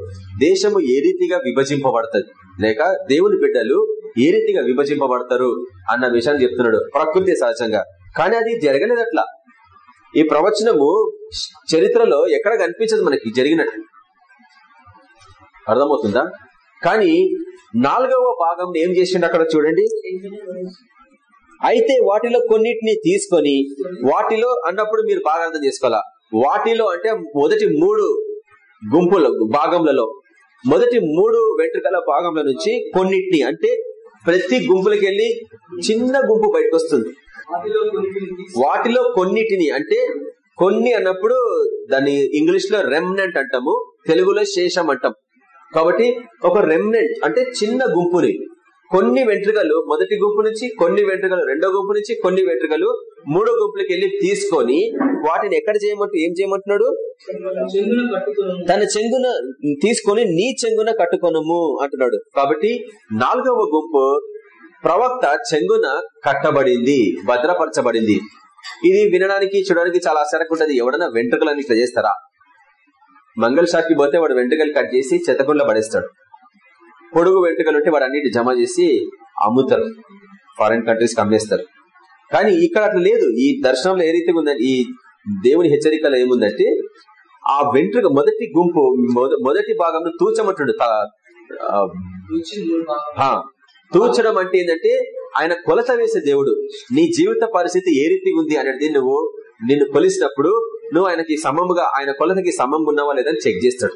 దేశము ఏ రీతిగా విభజింపబడుతుంది? లేక దేవుని బిడ్డలు ఏ రీతిగా విభజింపబడతారు అన్న విషయాన్ని చెప్తున్నాడు. ప్రకృతి సహజంగా. కానీ అది జరగలేదు అట్లా ఈ ప్రవచనము చరిత్రలో ఎక్కడ కనిపించదు మనకి జరిగినట్టు. అర్థమవుతుందా? కానీ నాలుగవ భాగం ఏం చేసిండు అక్కడ చూడండి. అయితే వాటిలో కొన్నిటిని తీసుకొని వాటిలో అన్నప్పుడు మీరు బాగా అర్థం చేసుకోవాలా? వాటిలో అంటే మొదటి మూడు గుంపుల భాగంలలో మొదటి మూడు వెంట్రుకల భాగంలో నుంచి కొన్నిటిని అంటే ప్రతి గుంపులకి వెళ్ళి చిన్న గుంపు బయటకు వస్తుంది వాటిలో కొన్నిటిని వాటిలో కొన్నిటిని అంటే కొన్ని అన్నప్పుడు దాన్ని ఇంగ్లీష్లో రెమ్నెంట్ అంటాము తెలుగులో శేషం అంటాం. కాబట్టి ఒక రెమ్నెంట్ అంటే చిన్న గుంపుని. కొన్ని వెంట్రుకలు మొదటి గుంపు నుంచి కొన్ని వెంట్రుకలు రెండో గుంపు నుంచి కొన్ని వెంట్రుకలు మూడో గుంపులకి వెళ్ళి తీసుకొని వాటిని ఎక్కడ చేయమంటూ ఏం చేయమంటున్నాడు? కట్టుకుని తన చెంగున తీసుకొని నీ చెంగున కట్టుకొనము అంటున్నాడు. కాబట్టి నాలుగవ గుంపు ప్రవక్త చెంగున కట్టబడింది భద్రపరచబడింది. ఇది వినడానికి చూడడానికి చాలా ఆశ్చర్యంగా ఉంటది. ఎవడన్నా వెంట్రుకలని ఇట్లా చేస్తారా? మంగళ షాప్కి పోతే వాడు వెంట్రుకలు కట్ చేసి చెత్తకుండా పడేస్తాడు. పొడుగు వెంట్రుకలు ఉంటే వాడు అన్నిటి జమ చేసి అమ్ముతారు. ఫారిన్ కంట్రీస్కి అమ్మేస్తారు. కానీ ఇక్కడ అట్లా లేదు. ఈ దర్శనంలో ఏ రీతిగా ఉందంటే ఈ దేవుని హెచ్చరికలో ఏముందంటే ఆ వెంట్రుక మొదటి గుంపు మొద- మొదటి భాగంలో తూచమంటుడు. తూచడం అంటే ఏంటంటే ఆయన కొలత వేసే దేవుడు. నీ జీవిత పరిస్థితి ఏ రీతిగా ఉంది అనేది నువ్వు నిన్ను కొలిసినప్పుడు నువ్వు ఆయనకి సమముగా ఆయన కొలతకి సమం ఉన్నావా లేదని చెక్ చేస్తాడు.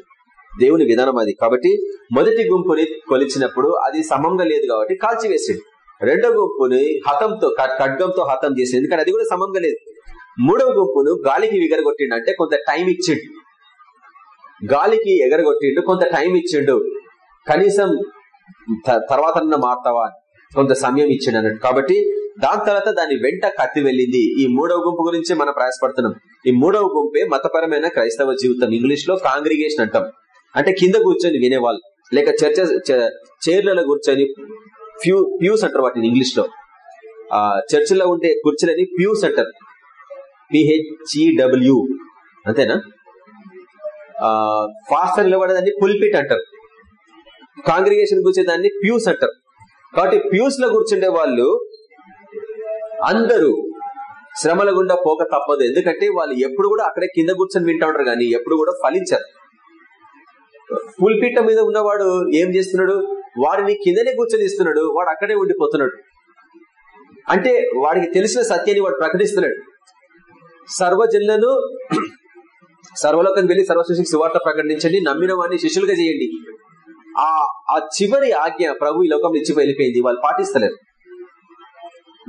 దేవుని విధానం అది. కాబట్టి మొదటి గుంపుని కొలిచినప్పుడు అది సమంగా లేదు కాబట్టి కాల్చివేసాడు. రెండో గుంపుని హతంతో ఖడ్గంతో హతం చేసింది ఎందుకంటే అది కూడా సమంగా లేదు. మూడవ గుంపును గాలికి ఎగరగొట్టిండు అంటే కొంత టైం ఇచ్చిండు. గాలికి ఎగరగొట్టిండు. కొంత టైం ఇచ్చిండు. కనీసం తర్వాత మారుతావా కొంత సమయం ఇచ్చిండు అన్నట్టు. కాబట్టి దాని తర్వాత దాని వెంట కత్తి వెళ్ళింది. ఈ మూడవ గుంపు గురించి మనం ప్రయాసపడుతున్నాం ఈ మూడవ గుంపే మతపరమైన క్రైస్తవ జీవితం. ఇంగ్లీష్లో కాంగ్రిగేషన్ అంటాం. అంటే కింద కూర్చొని వినేవాళ్ళు. లేక చర్చ చైర్లలో కూర్చొని ఫ్యూ ప్యూస్ అంటారు వాటిని ఇంగ్లీష్లో. ఆ చర్చిలో ఉండే కుర్చీలని ప్యూస్ అంటారు. పిహెచ్ఈడబ్ల్యూ అంతేనా? ఆ ఫాస్టర్ నిలబడేదాన్ని పుల్పిట్ అంటారు. కాంగ్రిగేషన్ కూర్చేదాన్ని ప్యూస్ అంటారు. కాబట్టి ప్యూస్లో కూర్చుండే వాళ్ళు అందరూ శ్రమల గుండా పోక తప్పదు. ఎందుకంటే వాళ్ళు ఎప్పుడు కూడా అక్కడే కింద కూర్చొని వింటా ఉంటారు కానీ ఎప్పుడు కూడా ఫలించరు. పుల్పీట మీద ఉన్నవాడు ఏం చేస్తున్నాడు? వాడిని కిందనే కూర్చొని ఇస్తున్నాడు. వాడు అక్కడే ఉండిపోతున్నాడు. అంటే వాడికి తెలిసిన సత్యాన్ని వాడు ప్రకటిస్తున్నాడు. సర్వజనులను సర్వలోకం వెళ్ళి సర్వశిషికి సువార్త ప్రకటించండి. నమ్మిన వాడిని శిష్యులుగా చేయండి. ఆ ఆ చివరి ఆజ్ఞ ప్రభు ఈ లోకం నుంచి వెళ్ళిపోయింది. వాళ్ళు పాటిస్తలేరు.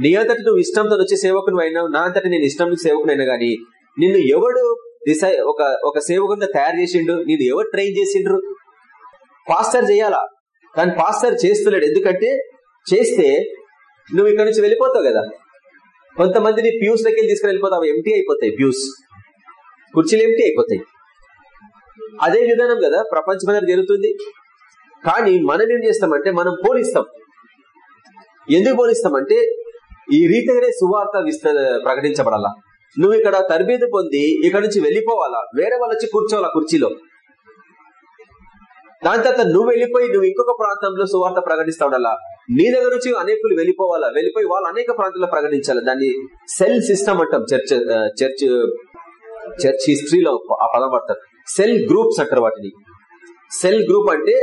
నీ అంతటి నువ్వు ఇష్టంతో వచ్చే సేవకుని అయినావు నా అంతటి నేను ఇష్టం సేవకునైనా గానీ నిన్ను ఎవడు డిసై ఒక ఒక సేవకునిగా తయారు చేసిండు నిన్ను ఎవరు ట్రైన్ చేసిండ్రు? పాస్టర్ చేయాలా? కానీ పాస్టర్ చేస్తున్నాడు. ఎందుకంటే చేస్తే నువ్వు ఇక్కడ నుంచి వెళ్ళిపోతావు కదా. కొంతమందిని ప్యూస్ లకి తీసుకుని వెళ్ళిపోతావు ఎంటీ అయిపోతాయి ప్యూస్. కుర్చీలు ఎంటీ అయిపోతాయి. అదే విధానం కదా ప్రపంచమంతా జరుగుతుంది. కానీ మనం ఏం చేస్తామంటే మనం పోలిస్తాం. ఎందుకు పోలిస్తామంటే ఈ రీతిగానే సువార్త విస్త ప్రకటించబడాలా? నువ్వు ఇక్కడ తరబేది పొంది ఇక్కడ నుంచి వెళ్ళిపోవాలా? వేరే వాళ్ళు వచ్చి కూర్చోవాలా కుర్చీలో? దాని తర్వాత నువ్వు వెళ్ళిపోయి నువ్వు ఇంకొక ప్రాంతంలో సువార్త ప్రకటిస్తా ఉండాలా? నీ దగ్గర నుంచి అనేకులు వెళ్ళిపోవాలా? వెళ్ళిపోయి వాళ్ళు అనేక ప్రాంతాల్లో ప్రకటించాలి? దాన్ని సెల్ సిస్టమ్ అంటాం చర్చ్ చర్చ్ చర్చ్ హిస్టరీలో ఆ పదం పడతారు సెల్ గ్రూప్స్ అంటారు వాటిని. సెల్ గ్రూప్ అంటే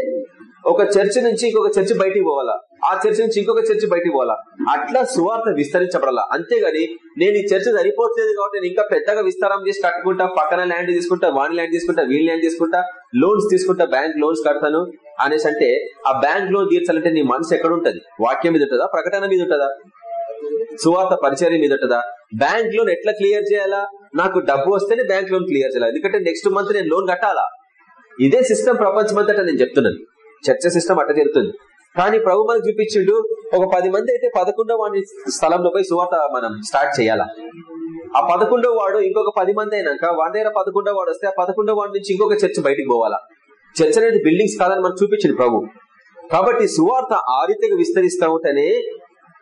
ఒక చర్చ్ నుంచి ఇంకొక చర్చి బయటికి పోవాలా? ఆ చర్చ్ నుంచి ఇంకొక చర్చి బయటికి పోవాలా? అట్లా సువార్త విస్తరించబడాలా? అంతేగాని నేను ఈ చర్చ సరిపోతుంది కాబట్టి నేను ఇంకా పెద్దగా విస్తారం చేసి కట్టుకుంటా పక్కన ల్యాండ్ తీసుకుంటా వాని ల్యాండ్ తీసుకుంటా వీళ్ళ ల్యాండ్ తీసుకుంటా లోన్స్ తీసుకుంటా బ్యాంక్ లోన్స్ కడతాను అనేసి అంటే ఆ బ్యాంక్ లోన్ తీర్చాలంటే నీ మనసు ఎక్కడ ఉంటది? వాక్యం మీద ఉంటుందా? ప్రకటన మీద ఉంటుందా? సువార్త పరిచర్య మీద ఉంటుందా? బ్యాంక్ లోన్ ఎట్లా క్లియర్ చేయాలా? నాకు డబ్బు వస్తేనే బ్యాంక్ లోన్ క్లియర్ చేయాలి? ఎందుకంటే నెక్స్ట్ మంత్ నేను లోన్ కట్టాలా? ఇదే సిస్టమ్ ప్రపంచమంతటా నేను చెప్తున్నాను. చర్చ సిస్టమ్ అట్ట జరుగుతుంది. కానీ ప్రభు మనకు చూపించిండు ఒక పది మంది అయితే పదకొండో వాడి స్థలంలో పోయి సువార్త మనం స్టార్ట్ చేయాలా? ఆ పదకొండో వాడు ఇంకొక పది మంది అయినాక వాడి దగ్గర పదకొండో వాడు వస్తే ఆ పదకొండో వాడి నుంచి ఇంకొక చర్చ బయటికి పోవాలా? చర్చ అనేది బిల్డింగ్స్ కాదని మనకు చూపించింది ప్రభు. కాబట్టి సువార్త ఆ రీతిగా విస్తరిస్తా ఉంటేనే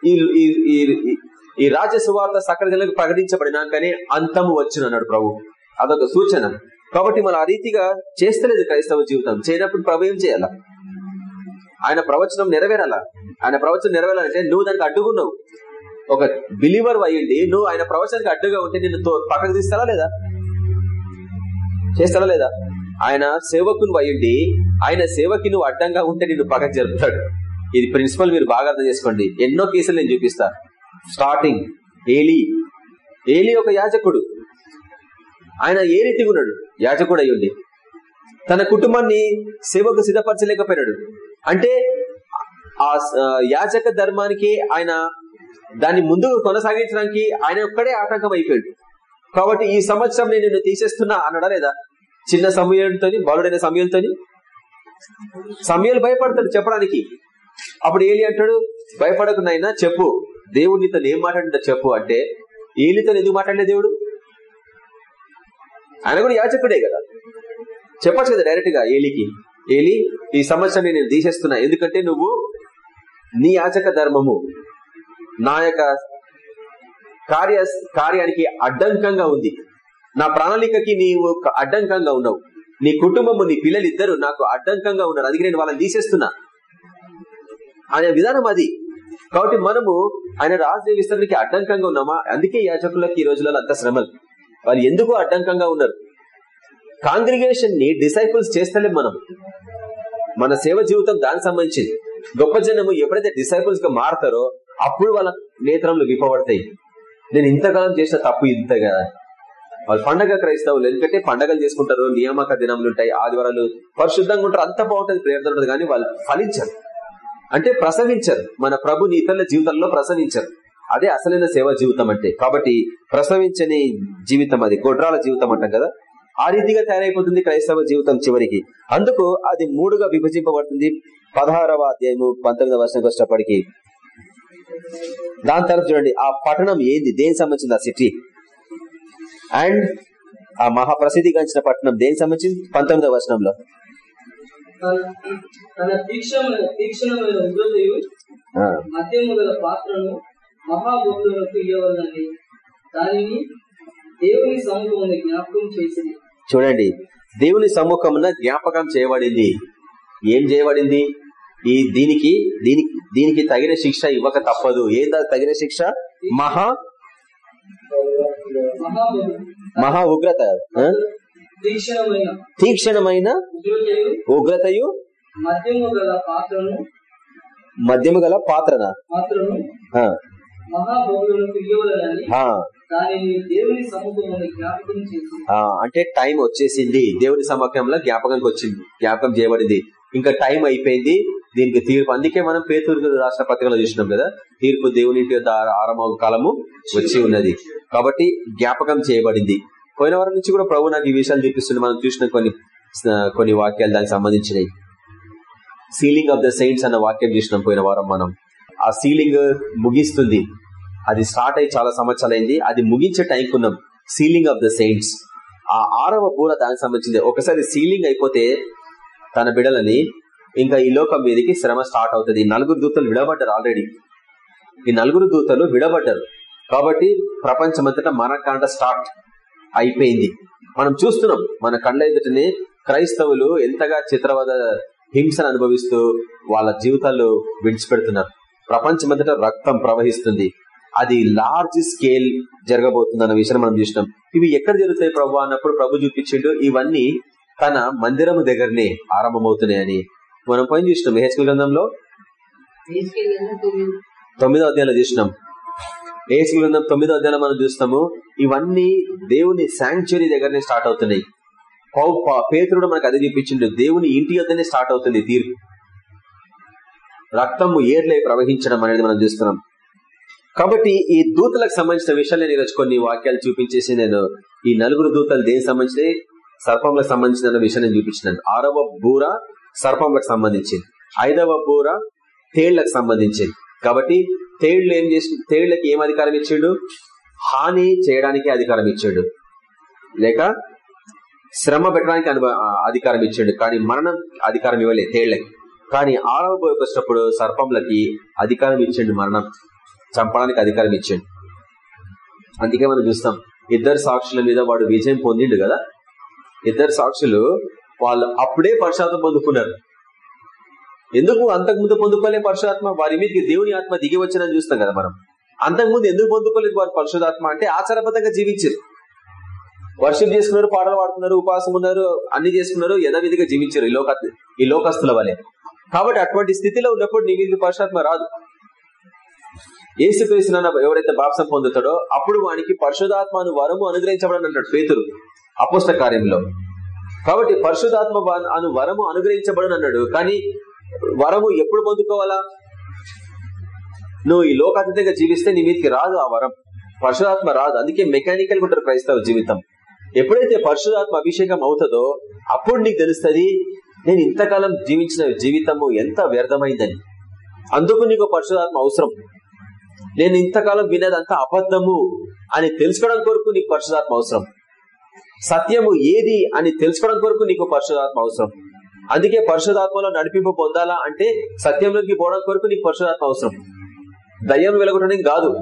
ఈ ఈ- ఈ- రాజ్య సువార్త సకల జనులకు ప్రకటించబడినాకనే అంతము వచ్చును అన్నాడు ప్రభు. అదొక సూచన. కాబట్టి మనం ఆ రీతిగా చేస్తలేదు క్రైస్తవ జీవితం. చేయనప్పుడు ప్రభు ఏం చేయాలా? ఆయన ప్రవచనం నెరవేరాలా. ఆయన ప్రవచనం నెరవేరాలంటే నువ్వు దానికి అడ్డుకున్నావు ఒక బిలీవర్ అయ్యింది నువ్వు ఆయన ప్రవచనానికి అడ్డుగా ఉంటే నిన్ను తో- పక్కకు తీస్తారా లేదా? చేస్తారా లేదా? ఆయన సేవకుని అయ్యింది ఆయన సేవకి నువ్వు అడ్డంగా ఉంటే నిన్ను పక్కకు జరుపుతాడు. ఇది ప్రిన్సిపల్ మీరు బాగా అర్థం చేసుకోండి. ఎన్నో కేసులు నేను చూపిస్తా. స్టార్టింగ్ ఏలి. ఏలి ఒక యాజకుడు. ఆయన ఏ రీతిగా ఉన్నాడు? యాజకుడు అయ్యుండి. తన కుటుంబాన్ని సేవకు సిద్ధపరచలేకపోయినాడు. అంటే ఆ యాచక యాజక ధర్మానికి ఆయన దాన్ని ముందుకు కొనసాగించడానికి ఆయన ఒక్కడే ఆటంకం అయిపోయాడు. కాబట్టి ఈ సంవత్సరం నేను నిన్ను తీసేస్తున్నా అన్నాడా లేదా? చిన్న సమయంతో బాలుడైన సమయంతో సమయాలు భయపడతాడు చెప్పడానికి. అప్పుడు ఏలి అంటాడు భయపడకు నాయనా చెప్పు. దేవుడు నీతో ఏం మాట్లాడిందో చెప్పు. అంటే ఏలితో ఎందుకు మాట్లాడలే దేవుడు? ఆయన కూడా యాచకుడే కదా. చెప్పచ్చు కదా డైరెక్ట్గా ఏలికి. ఏలి ఈ సమస్యని నేను తీసేస్తున్నా. ఎందుకంటే నువ్వు నీ యాచక ధర్మము నా యొక్క కార్య కార్యానికి అడ్డంకంగా ఉంది. నా ప్రణాళికకి నీవు అడ్డంకంగా ఉన్నావు. నీ కుటుంబము నీ పిల్లలు ఇద్దరు నాకు అడ్డంకంగా ఉన్నారు. అందుకే నేను వాళ్ళని తీసేస్తున్నా. అనే విధానం అది. కాబట్టి మనము ఆయన రాజ్య విస్తరణకి అడ్డంకంగా ఉన్నామా? అందుకే యాచకులకు ఈ రోజులలో అంత శ్రమలు. వాళ్ళు ఎందుకు అడ్డంకంగా ఉన్నారు? కాంగ్రిగేషన్ని డిసైపుల్స్ చేస్తలేం మనం. మన సేవ జీవితం దానికి సంబంధించింది. గొప్ప జనము ఎప్పుడైతే డిసైపుల్స్గా మారతారో అప్పుడు వాళ్ళ నేత్రంలో విప్పబడతాయి. నేను ఇంతకాలం చేసిన తప్పు ఇంత కదా. వాళ్ళు పండగ క్రైస్తవులు ఎందుకంటే పండగలు చేసుకుంటారు నియామక దినములు ఉంటాయి ఆదివారాలు పరిశుద్ధంగా ఉంటారు అంత బాగుంటుంది ప్రేరణ ఉంటుంది కానీ వాళ్ళు ఫలించరు. అంటే ప్రసవించరు. మన ప్రభుని ఇతరుల జీవితంలో ప్రసవించరు. అదే అసలైన సేవ జీవితం అంటే. కాబట్టి ప్రసవించని జీవితం అది గొడ్రాల జీవితం అంటాం కదా. ఆ రీతిగా తయారైపోతుంది క్రైస్తవ జీవితం చివరికి. అందుకు అది మూడుగా విభజింపబడుతుంది. పదహారవ అధ్యాయము పంతొమ్మిదవ వర్షంకి వచ్చేటప్పటికి దాని తర్వాత చూడండి ఆ పట్టణం ఏంది? దేనికి సంబంధించింది ఆ సిటీ అండ్ ఆ మహాప్రసిద్ధిగాంచిన పట్టణం దేనికి సంబంధించింది? పంతొమ్మిదవ వర్షంలో దానిని దేవుని సముఖమున జ్ఞాపకం చేసింది. చూడండి దేవుని సమ్ముఖమున జ్ఞాపకం చేయబడింది. ఏం చేయబడింది? ఈ దీనికి దీనికి దీనికి తగిన శిక్ష ఇవ్వక తప్పదు. ఏం తగిన శిక్ష? మహా మహా ఉగ్రత? తీక్షణమైన ఉగ్రతయు మద్యము గల పాత్రను అంటే టైం వచ్చేసింది. దేవుని సమక్షంలో జ్ఞాపకానికి వచ్చింది. జ్ఞాపకం చేయబడింది. ఇంకా టైం అయిపోయింది. దీనికి తీర్పు. అందుకే మనం పేతూరు రాష్ట్ర పత్రికలో చూసినాం కదా తీర్పు దేవుని ఆరంభ కాలము వచ్చి ఉన్నది. కాబట్టి జ్ఞాపకం చేయబడింది. పోయిన వారం నుంచి కూడా ప్రభు నాకు ఈ విషయాలు చూపిస్తుంది మనం చూసిన కొన్ని కొన్ని వాక్యాలు దానికి సంబంధించినవి. సీలింగ్ ఆఫ్ ద సెయింట్స్ అన్న వాక్యం చూసినాం పోయిన వారం మనం. ఆ సీలింగ్ ముగిస్తుంది. అది స్టార్ట్ అయ్యి చాలా సంవత్సరాలైంది. అది ముగించే టైంకి ఉన్నాం సీలింగ్ ఆఫ్ ద సెయింట్స్ ఆ ఆరవ బూర దానికి సంబంధించింది. ఒకసారి సీలింగ్ అయిపోతే తన బిడలని ఇంకా ఈ లోకం మీదకి శ్రమ స్టార్ట్ అవుతుంది. నలుగురు దూతలు విడబడ్డారు ఆల్రెడీ ఈ నలుగురు దూతలు విడబడ్డారు కాబట్టి ప్రపంచమంతటా మరణకాండ స్టార్ట్ అయిపోయింది. మనం చూస్తున్నాం మన కళ్ళ ఎదుటనే క్రైస్తవులు ఎంతగా చిత్రవద హింసను అనుభవిస్తూ వాళ్ళ జీవితాలు విడిచిపెడుతున్నారు. ప్రపంచమంతటా రక్తం ప్రవహిస్తుంది. అది లార్జ్ స్కేల్ జరగబోతుంది అన్న విషయం మనం చూసినాం. ఇవి ఎక్కడ జరుగుతాయి ప్రభు అన్నప్పుడు ప్రభు చూపించిండు ఇవన్నీ తన మందిరము దగ్గరనే ఆరంభమవుతున్నాయని మనం పైన చూసినాం. హెచ్కల్ గ్రంథంలో తొమ్మిదో. అధ్యాయంలో చూసినాం. ఏసు గ్రంథం తొమ్మిదో అధ్యాయంలో మనం చూస్తాము ఇవన్నీ దేవుని శాంక్చురీ దగ్గరనే స్టార్ట్ అవుతున్నాయి. పౌ ప- పేతురుడు మనకు అది చూపించిండు దేవుని ఇంటి వద్దనే స్టార్ట్ అవుతుంది తీర్పు. రక్తము ఏర్లై ప్రవహించడం అనేది మనం చూస్తున్నాం. కాబట్టి ఈ దూతలకు సంబంధించిన విషయాలు నేను ఈరోజు కొన్ని వాక్యాలు చూపించేసి నేను ఈ నలుగురు దూతలు దేనికి సంబంధించి సర్పంలకు సంబంధించిన విషయం నేను చూపించినాను. ఆరవ బూర సర్పంలకు సంబంధించింది. ఐదవ బూర తేళ్ళకు సంబంధించింది. కాబట్టి తేళ్ళు ఏం చేసి తేళ్ళకి ఏం అధికారం ఇచ్చాడు? హాని చేయడానికి అధికారం ఇచ్చాడు. లేక శ్రమ పెట్టడానికి అధికారం ఇచ్చాడు. కానీ మరణం అధికారం ఇవ్వలేదు తేళ్ళకి. కానీ ఆరవబోయకు వచ్చినప్పుడు సర్పంలకి అధికారం ఇచ్చిండు మరణం. చంపడానికి అధికారం ఇచ్చిండు. అందుకే మనం చూస్తాం ఇద్దరు సాక్షుల మీద వాడు విజయం పొందిండు కదా? ఇద్దరు సాక్షులు వాళ్ళు అప్పుడే పరుషాత్మ పొందుకున్నారు. ఎందుకు అంతకుముందు పొందుకోలే పరశురాత్మ వారి మీదకి దేవుని ఆత్మ దిగి వచ్చినని చూస్తాం కదా మనం. అంతకుముందు ఎందుకు పొందుకోలేదు వారు పరిశుధాత్మ అంటే ఆచారబద్ధంగా జీవించారు. వర్షం చేసుకున్నారు పాటలు పాడుతున్నారు ఉపాసం ఉన్నారు అన్ని చేసుకున్నారు యథావిధిగా జీవించారు ఈ లోక ఈ లోకస్తుల వలె. కాబట్టి అటువంటి స్థితిలో ఉన్నప్పుడు నీ మీద పరిశుధాత్మ రాదు. ఏసుక్రీస్తున్న ఎవరైతే బాప్సం పొందుతాడో అప్పుడు వానికి పరిశుధాత్మను వరము అనుగ్రహించబడని అంటాడు పేతురు అపోష్ట కార్యంలో. కాబట్టి పరిశుధాత్మ అను వరము అనుగ్రహించబడని అన్నాడు. కానీ వరము ఎప్పుడు పొందుకోవాలా? నువ్వు ఈ లోకాతీతంగా జీవిస్తే నీ మీదకి రాదు ఆ వరం. పరిశుధాత్మ రాదు. అందుకే మెకానికల్ ఉంటారు క్రైస్తవ జీవితం. ఎప్పుడైతే పరిశుధాత్మ అభిషేకం అవుతుందో అప్పుడు నీకు తెలుస్తుంది నేను ఇంతకాలం జీవించిన జీవితము ఎంత వ్యర్థమైందని. అందుకు నీకు పరిశుధాత్మ అవసరం. నేను ఇంతకాలం వినేదంతా అబద్ధము అని తెలుసుకోవడం కొరకు నీకు పరిశుధాత్మ అవసరం. సత్యము ఏది అని తెలుసుకోవడం కొరకు నీకు పరిశుధాత్మ అవసరం. అందుకే పరిశుధాత్మలో నడిపింపు పొందాలా అంటే సత్యంలోకి పోవడం కొరకు నీకు పరిశుధాత్మ అవసరం. దయ్యం వెలగొట్టడం కాదు.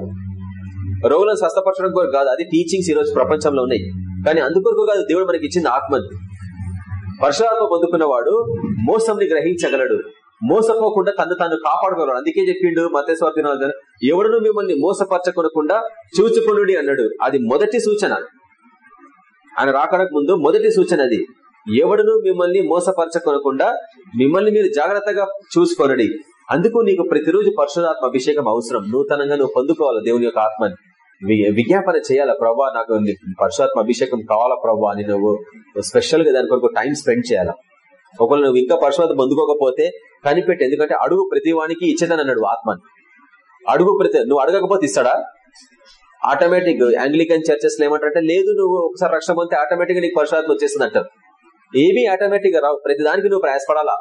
రోగులను స్వస్థపరచడం కొరకు కాదు. అది టీచింగ్స్ ఈరోజు ప్రపంచంలో ఉన్నాయి. కానీ అందుకొరకు కాదు దేవుడు మనకి ఇచ్చింది ఆత్మని. పరశురాత్మ పొందుకున్నవాడు మోసంని గ్రహించగలడు. మోసపోకుండా తను తను కాపాడుకోగలడు. అందుకే చెప్పిండు మతేశ్వర్తిన ఎవడును మిమ్మల్ని మోసపరచకొనకుండా చూచుకునుడి అన్నాడు. అది మొదటి సూచన. ఆయన రాకడకు ముందు మొదటి సూచన అది. ఎవడును మిమ్మల్ని మోసపరచకొనకుండా మిమ్మల్ని మీరు జాగ్రత్తగా చూసుకోనడి అందుకు నీకు ప్రతిరోజు పరశురాత్మ అభిషేకం అవసరం. నూతనంగా నువ్వు పొందుకోవాలి దేవుని యొక్క ఆత్మని. విజ్ఞాపన చేయాలా? ప్రభా నాకు పరశురాత్మ అభిషేకం కావాలా ప్రభా అని నువ్వు స్పెషల్గా దాని కొరకు టైం స్పెండ్ చేయాలా? ఒకవేళ నువ్వు ఇంకా పరశురాత్మ పొందుకోకపోతే కనిపెట్టి. ఎందుకంటే అడుగు ప్రతి వానికి ఇచ్చేదని అన్నాడు ఆత్మని. అడుగు ప్రతి నువ్వు అడగకపోతే ఇస్తాడా? ఆటోమేటిక్ ఆంగ్లికన్ చర్చెస్ ఏమంటారంటే లేదు నువ్వు ఒకసారి రక్షణ పొందితే ఆటోమేటిక్ నీకు పరిశుభాత్మ వచ్చేసింది అంటారు ఏమీ ఆటోమేటిక్గా రావు. ప్రతిదానికి నువ్వు ప్రయాసపడాలా?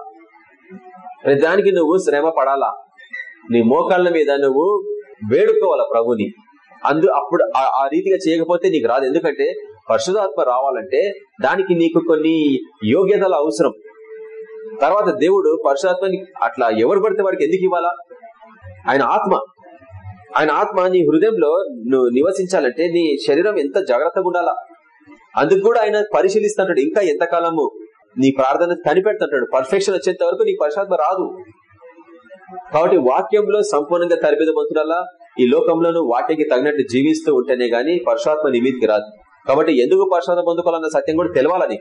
ప్రతిదానికి నువ్వు శ్రమ పడాలా? నీ మోకాళ్ళ మీద నువ్వు వేడుకోవాలా ప్రభుని? అందు అప్పుడు ఆ రీతిగా చేయకపోతే నీకు రాదు. ఎందుకంటే పరిశుధాత్మ రావాలంటే దానికి నీకు కొన్ని యోగ్యతలు అవసరం. తర్వాత దేవుడు పరిశుధాత్మని అట్లా ఎవరు పడితే వాడికి ఎందుకు ఇవ్వాలా? ఆయన ఆత్మ. ఆయన ఆత్మ నీ హృదయంలో నువ్వు నివసించాలంటే నీ శరీరం ఎంత జాగ్రత్తగా ఉండాలా? అందుకు కూడా ఆయన పరిశీలిస్తుంటాడు ఇంకా ఎంతకాలము? నీ ప్రార్థన కనిపెడుతుంటాడు పర్ఫెక్షన్ వచ్చేంత వరకు నీ పరిశాత్మ రాదు. కాబట్టి వాక్యంలో సంపూర్ణంగా తరబిద మంతులలా ఈ లోకంలోనూ వాటికి తగినట్టు జీవిస్తూ ఉంటేనే గాని పరశాత్మ నిమిత్తికి రాదు. కాబట్టి ఎందుకు పరశాత్మ పొందుకోవాలన్న సత్యం కూడా తెలవాలని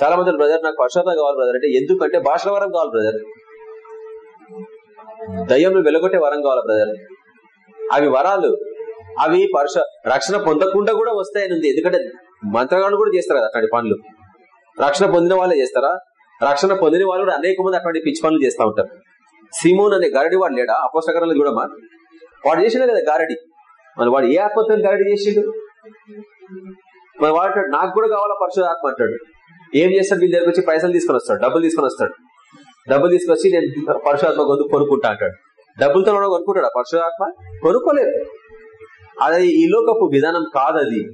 చాలా మంది బ్రదర్ నాకు పరశాత్మ కావాలి బ్రదర్ అంటే ఎందుకంటే భాషల వరం కావాలి బ్రదర్. దయ్యంలో వెలగొట్టే వరం కావాలి బ్రదర్. అవి వరాలు. అవి పరుష రక్షణ పొందకుండా కూడా వస్తాయని ఎందుకంటే మంత్రగాళ్ళు కూడా చేస్తారు కదా అట్లాంటి పనులు. రక్షణ పొందిన వాళ్ళే చేస్తారా? రక్షణ పొందిన వాళ్ళు కూడా అనేక మంది అటువంటి పిచ్చి పనులు చేస్తూ ఉంటారు. సిమోన్ అనే గారడి వాడు లేడా? అపోస్తకరంలో చూడమా వాడు చేసిండే కదా గారడి. మరి వాడు ఏ ఆత్మతో గారడి చేసిండు? మరి వాడు నాకు కూడా కావాలా పరిశుధాత్మ అంటాడు. ఏం చేస్తాడు? వీళ్ళ దగ్గర వచ్చి పైసలు తీసుకొని వస్తాడు డబ్బులు తీసుకొని వస్తాడు. డబ్బులు తీసుకొచ్చి నేను పరిశుధాత్మ గొంతు కొనుక్కుంటా అంటాడు. డబ్బులతో కొనుక్కుంటాడు? పరశురాత్మ కొనుక్కోలేదు. అది ఈ లోకపు విధానం కాదది.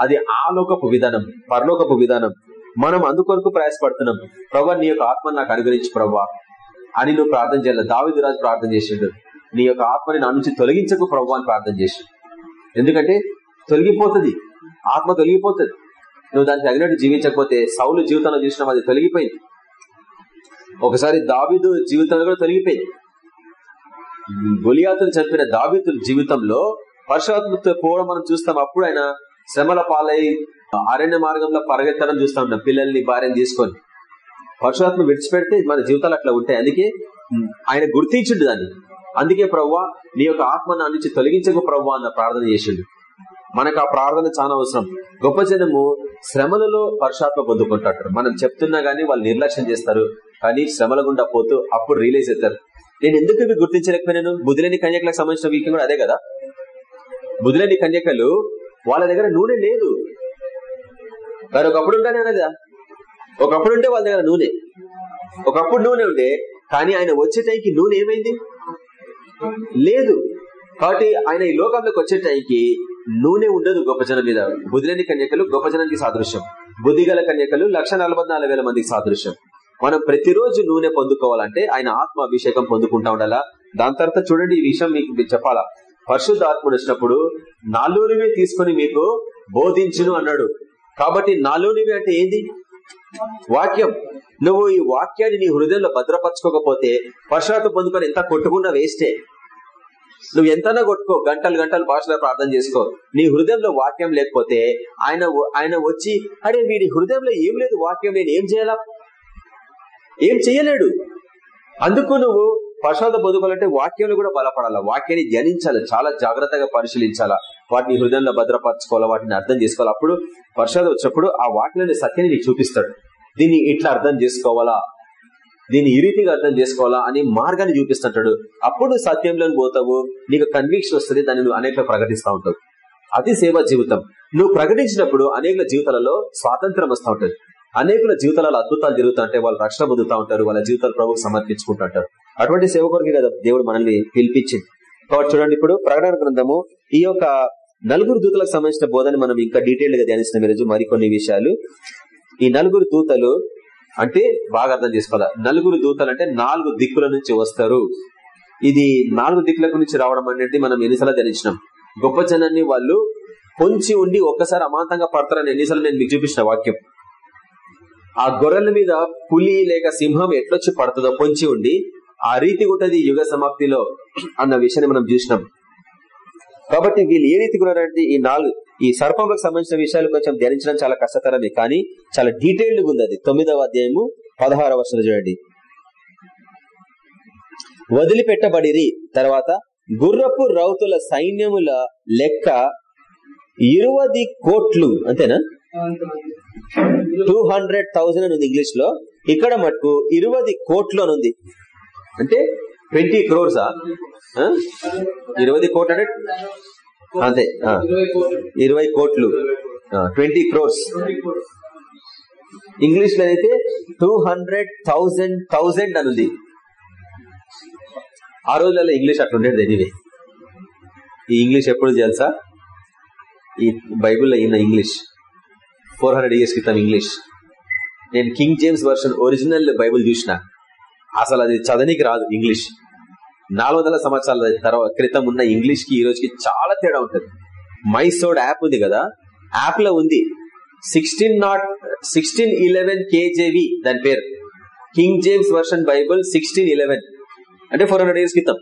అది ఆ లోకపు విధానం పరలోకపు విధానం. మనం అందుకొరకు ప్రయాసపడుతున్నాం. ప్రభా నీ యొక్క ఆత్మ నాకు అనుగ్రహించి ప్రభా. అని నువ్వు ప్రార్థన చేయాలి. దావిదురాజు ప్రార్థన చేసిండు. నీ యొక్క ఆత్మని నా నుంచి తొలగించకు ప్రభు అని ప్రార్థన చేసి ఎందుకంటే తొలగిపోతుంది. ఆత్మ తొలగిపోతుంది. నువ్వు దానికి తగినట్టు జీవించకపోతే సౌలు జీవితంలో చూసినాం అది తొలగిపోయింది. ఒకసారి దావిదు జీవితంలో కూడా తొలగిపోయింది. గొలియాతులు చంపిన దావితుల జీవితంలో పరశురాత్మతో పోవడం మనం చూస్తాం. అప్పుడు ఆయన శ్రమల పాలై అరణ్య మార్గంలో పరిగెత్తడం చూస్తాం. పిల్లల్ని భార్యను తీసుకొని పరశురాత్మ విడిచిపెడితే మన జీవితాలు అట్లా ఉంటాయి. అందుకే ఆయన గుర్తించిండు దాన్ని. అందుకే ప్రవ్వా నీ యొక్క ఆత్మ నా నుంచి తొలగించకు ప్రవ్వా అన్న ప్రార్థన చేసిండు. మనకు ఆ ప్రార్థన చాలా అవసరం. గొప్ప జనము శ్రమలలో పరుషాత్మ పొందుకుంటారు. మనం చెప్తున్నా గానీ వాళ్ళు నిర్లక్ష్యం చేస్తారు. కానీ శ్రమల గుండా పోతూ అప్పుడు రియలైజ్ అవుతారు. నేను ఎందుకు ఇవి గుర్తించలేకపోయినాను? బుధులేని కన్యకలకు సంబంధించిన వీక్యం కూడా అదే కదా? బుధులేని కన్యకలు వాళ్ళ దగ్గర నూనె లేదు. మరి ఒకప్పుడు ఉంటానే అనదా ఒకప్పుడు ఉంటే వాళ్ళ దగ్గర నూనె. ఒకప్పుడు నూనె ఉండే కానీ ఆయన వచ్చే టైంకి నూనె ఏమైంది? లేదు. కాబట్టి ఆయన ఈ లోకంలోకి వచ్చే టైంకి నూనె ఉండదు గొప్ప జనం మీద. బుద్ధిలేని కన్యకలు గొప్ప జనానికి సాదృశ్యం. బుద్ధిగల కన్యకలు లక్ష మందికి సాదృశ్యం. మనం ప్రతిరోజు నూనె పొందుకోవాలంటే ఆయన ఆత్మ అభిషేకం పొందుకుంటా ఉండాలా? దాని తర్వాత చూడండి ఈ విషయం మీకు చెప్పాలా? పరిశుద్ధాత్ముడు వచ్చినప్పుడు నాలుగునివే తీసుకుని మీకు బోధించును అన్నాడు. కాబట్టి నాలుగునివి అంటే ఏంది? వాక్యం. నువ్వు ఈ వాక్యాన్ని నీ హృదయంలో భద్రపరచుకోకపోతే పరశురాత్మ పొందుకొని ఎంత కొట్టుకున్నా వేస్టే. నువ్వు ఎంతనా కొట్టుకో గంటలు గంటలు భాషలో ప్రార్థన చేసుకో. నీ హృదయంలో వాక్యం లేకపోతే ఆయన ఆయన వచ్చి అరే వీడి హృదయంలో ఏం లేదు వాక్యం నేను ఏం చేయాలా? ఏం చేయలేడు. అందుకు నువ్వు పరశురాత్మ పొందుకోవాలంటే వాక్యంలో కూడా బలపడాలా? వాక్యాన్ని ధ్యానించాలి? చాలా జాగ్రత్తగా పరిశీలించాలా? వాటిని హృదయంలో భద్రపరచుకోవాలా? వాటిని అర్థం చేసుకోవాలి? అప్పుడు పరశురాత్మ వచ్చినప్పుడు ఆ వాక్యంలోని సత్యాన్ని నీకు చూపిస్తాడు. దీన్ని ఇట్లా అర్థం చేసుకోవాలా? దీన్ని ఈ రీతిగా అర్థం చేసుకోవాలా అని మార్గాన్ని చూపిస్తుంటాడు. అప్పుడు సత్యంలో పోతావు. నీకు కన్విక్షన్ వస్తుంది. దాన్ని నువ్వు అనేక ప్రకటిస్తూ ఉంటావు. అది సేవా జీవితం. నువ్వు ప్రకటించినప్పుడు అనేక జీవితాలలో స్వాతంత్రం వస్తూ ఉంటుంది. అనేకుల జీవితాలలో అద్భుతాలు జరుగుతుంటే వాళ్ళు రక్షణ పొందుతూ ఉంటారు. వాళ్ళ జీవితాలు ప్రభుకు సమర్పించుకుంటుంటారు అటువంటి సేవకుడికి కదా దేవుడు మనల్ని పిలిపించింది. కాబట్టి చూడండి ఇప్పుడు ప్రకటన గ్రంథము. ఈ యొక్క నలుగురు దూతలకు సంబంధించిన బోధన మనం ఇంకా డీటెయిల్గా ధ్యానిస్తున్న ఈరోజు మరికొన్ని విషయాలు. ఈ నలుగురు దూతలు అంటే బాగా అర్థం చేసుకోవాలి? నలుగురు దూతలు అంటే నాలుగు దిక్కుల నుంచి వస్తారు. ఇది నాలుగు దిక్కుల నుంచి రావడం అనేది మనం ఎన్నిసార్లు ధ్యానించినాం. గొప్ప జనాన్ని వాళ్ళు పొంచి ఉండి ఒక్కసారి అమాంతంగా పడతారని ఎన్నిసార్లు నేను మీకు చూపించిన వాక్యం. ఆ గొర్రెల మీద పులి లేక సింహం ఎట్లొచ్చి పడుతుందో పొంచి ఉండి ఆ రీతి ఉంటది యుగ సమాప్తిలో అన్న విషయాన్ని మనం చూసినాం. కాబట్టి వీళ్ళు ఏ రీతి ఉన్నారంటే ఈ నాలుగు ఈ సర్పంలకు సంబంధించిన విషయాలు కొంచెం ధ్యానించడం చాలా కష్టతరమే కానీ చాలా డీటెయిల్డ్ ఉంది అది. తొమ్మిదవ అధ్యాయము పదహారవ వర్షం చూడండి. వదిలిపెట్టబడిరి. తర్వాత గుర్రపు రౌతుల సైన్యముల లెక్క ఇరువది కోట్లు అంతేనా? టూ హండ్రెడ్ థౌసండ్ అని ఉంది ఇంగ్లీష్లో ఇక్కడ మటుకు ఇరవై కోట్లు అని ఉంది. అంటే ట్వంటీ క్రోర్సా? ఇరవై కోట్లు అంటే అంతే ఇరవై కోట్లు. ట్వంటీ క్రోర్స్. ఇంగ్లీష్లో అయితే టూ హండ్రెడ్ థౌసండ్ థౌసండ్ అని ఉంది. ఆ రోజులలో ఇంగ్లీష్ అట్లుండేది ఎనివే ఈ ఇంగ్లీష్ ఎప్పుడు తెలుసా? ఈ బైబిల్లో ఈయన ఇంగ్లీష్. ఫోర్ హండ్రెడ్ ఇయర్స్ క్రితం ఇంగ్లీష్. నేను King James version original Bible చూసిన. అసలు అది చదవనికి రాదు ఇంగ్లీష్. నాలుగు సంవత్సరాల తర్వాత క్రితం ఉన్న ఇంగ్లీష్కి ఈ రోజుకి చాలా తేడా ఉంటుంది. మైసోడ్ యాప్ ఉంది కదా యాప్లో ఉంది sixteen not sixteen eleven KJV దాని పేరు. King James version Bible sixteen eleven అంటే ఫోర్ హండ్రెడ్ ఇయర్స్ క్రితం.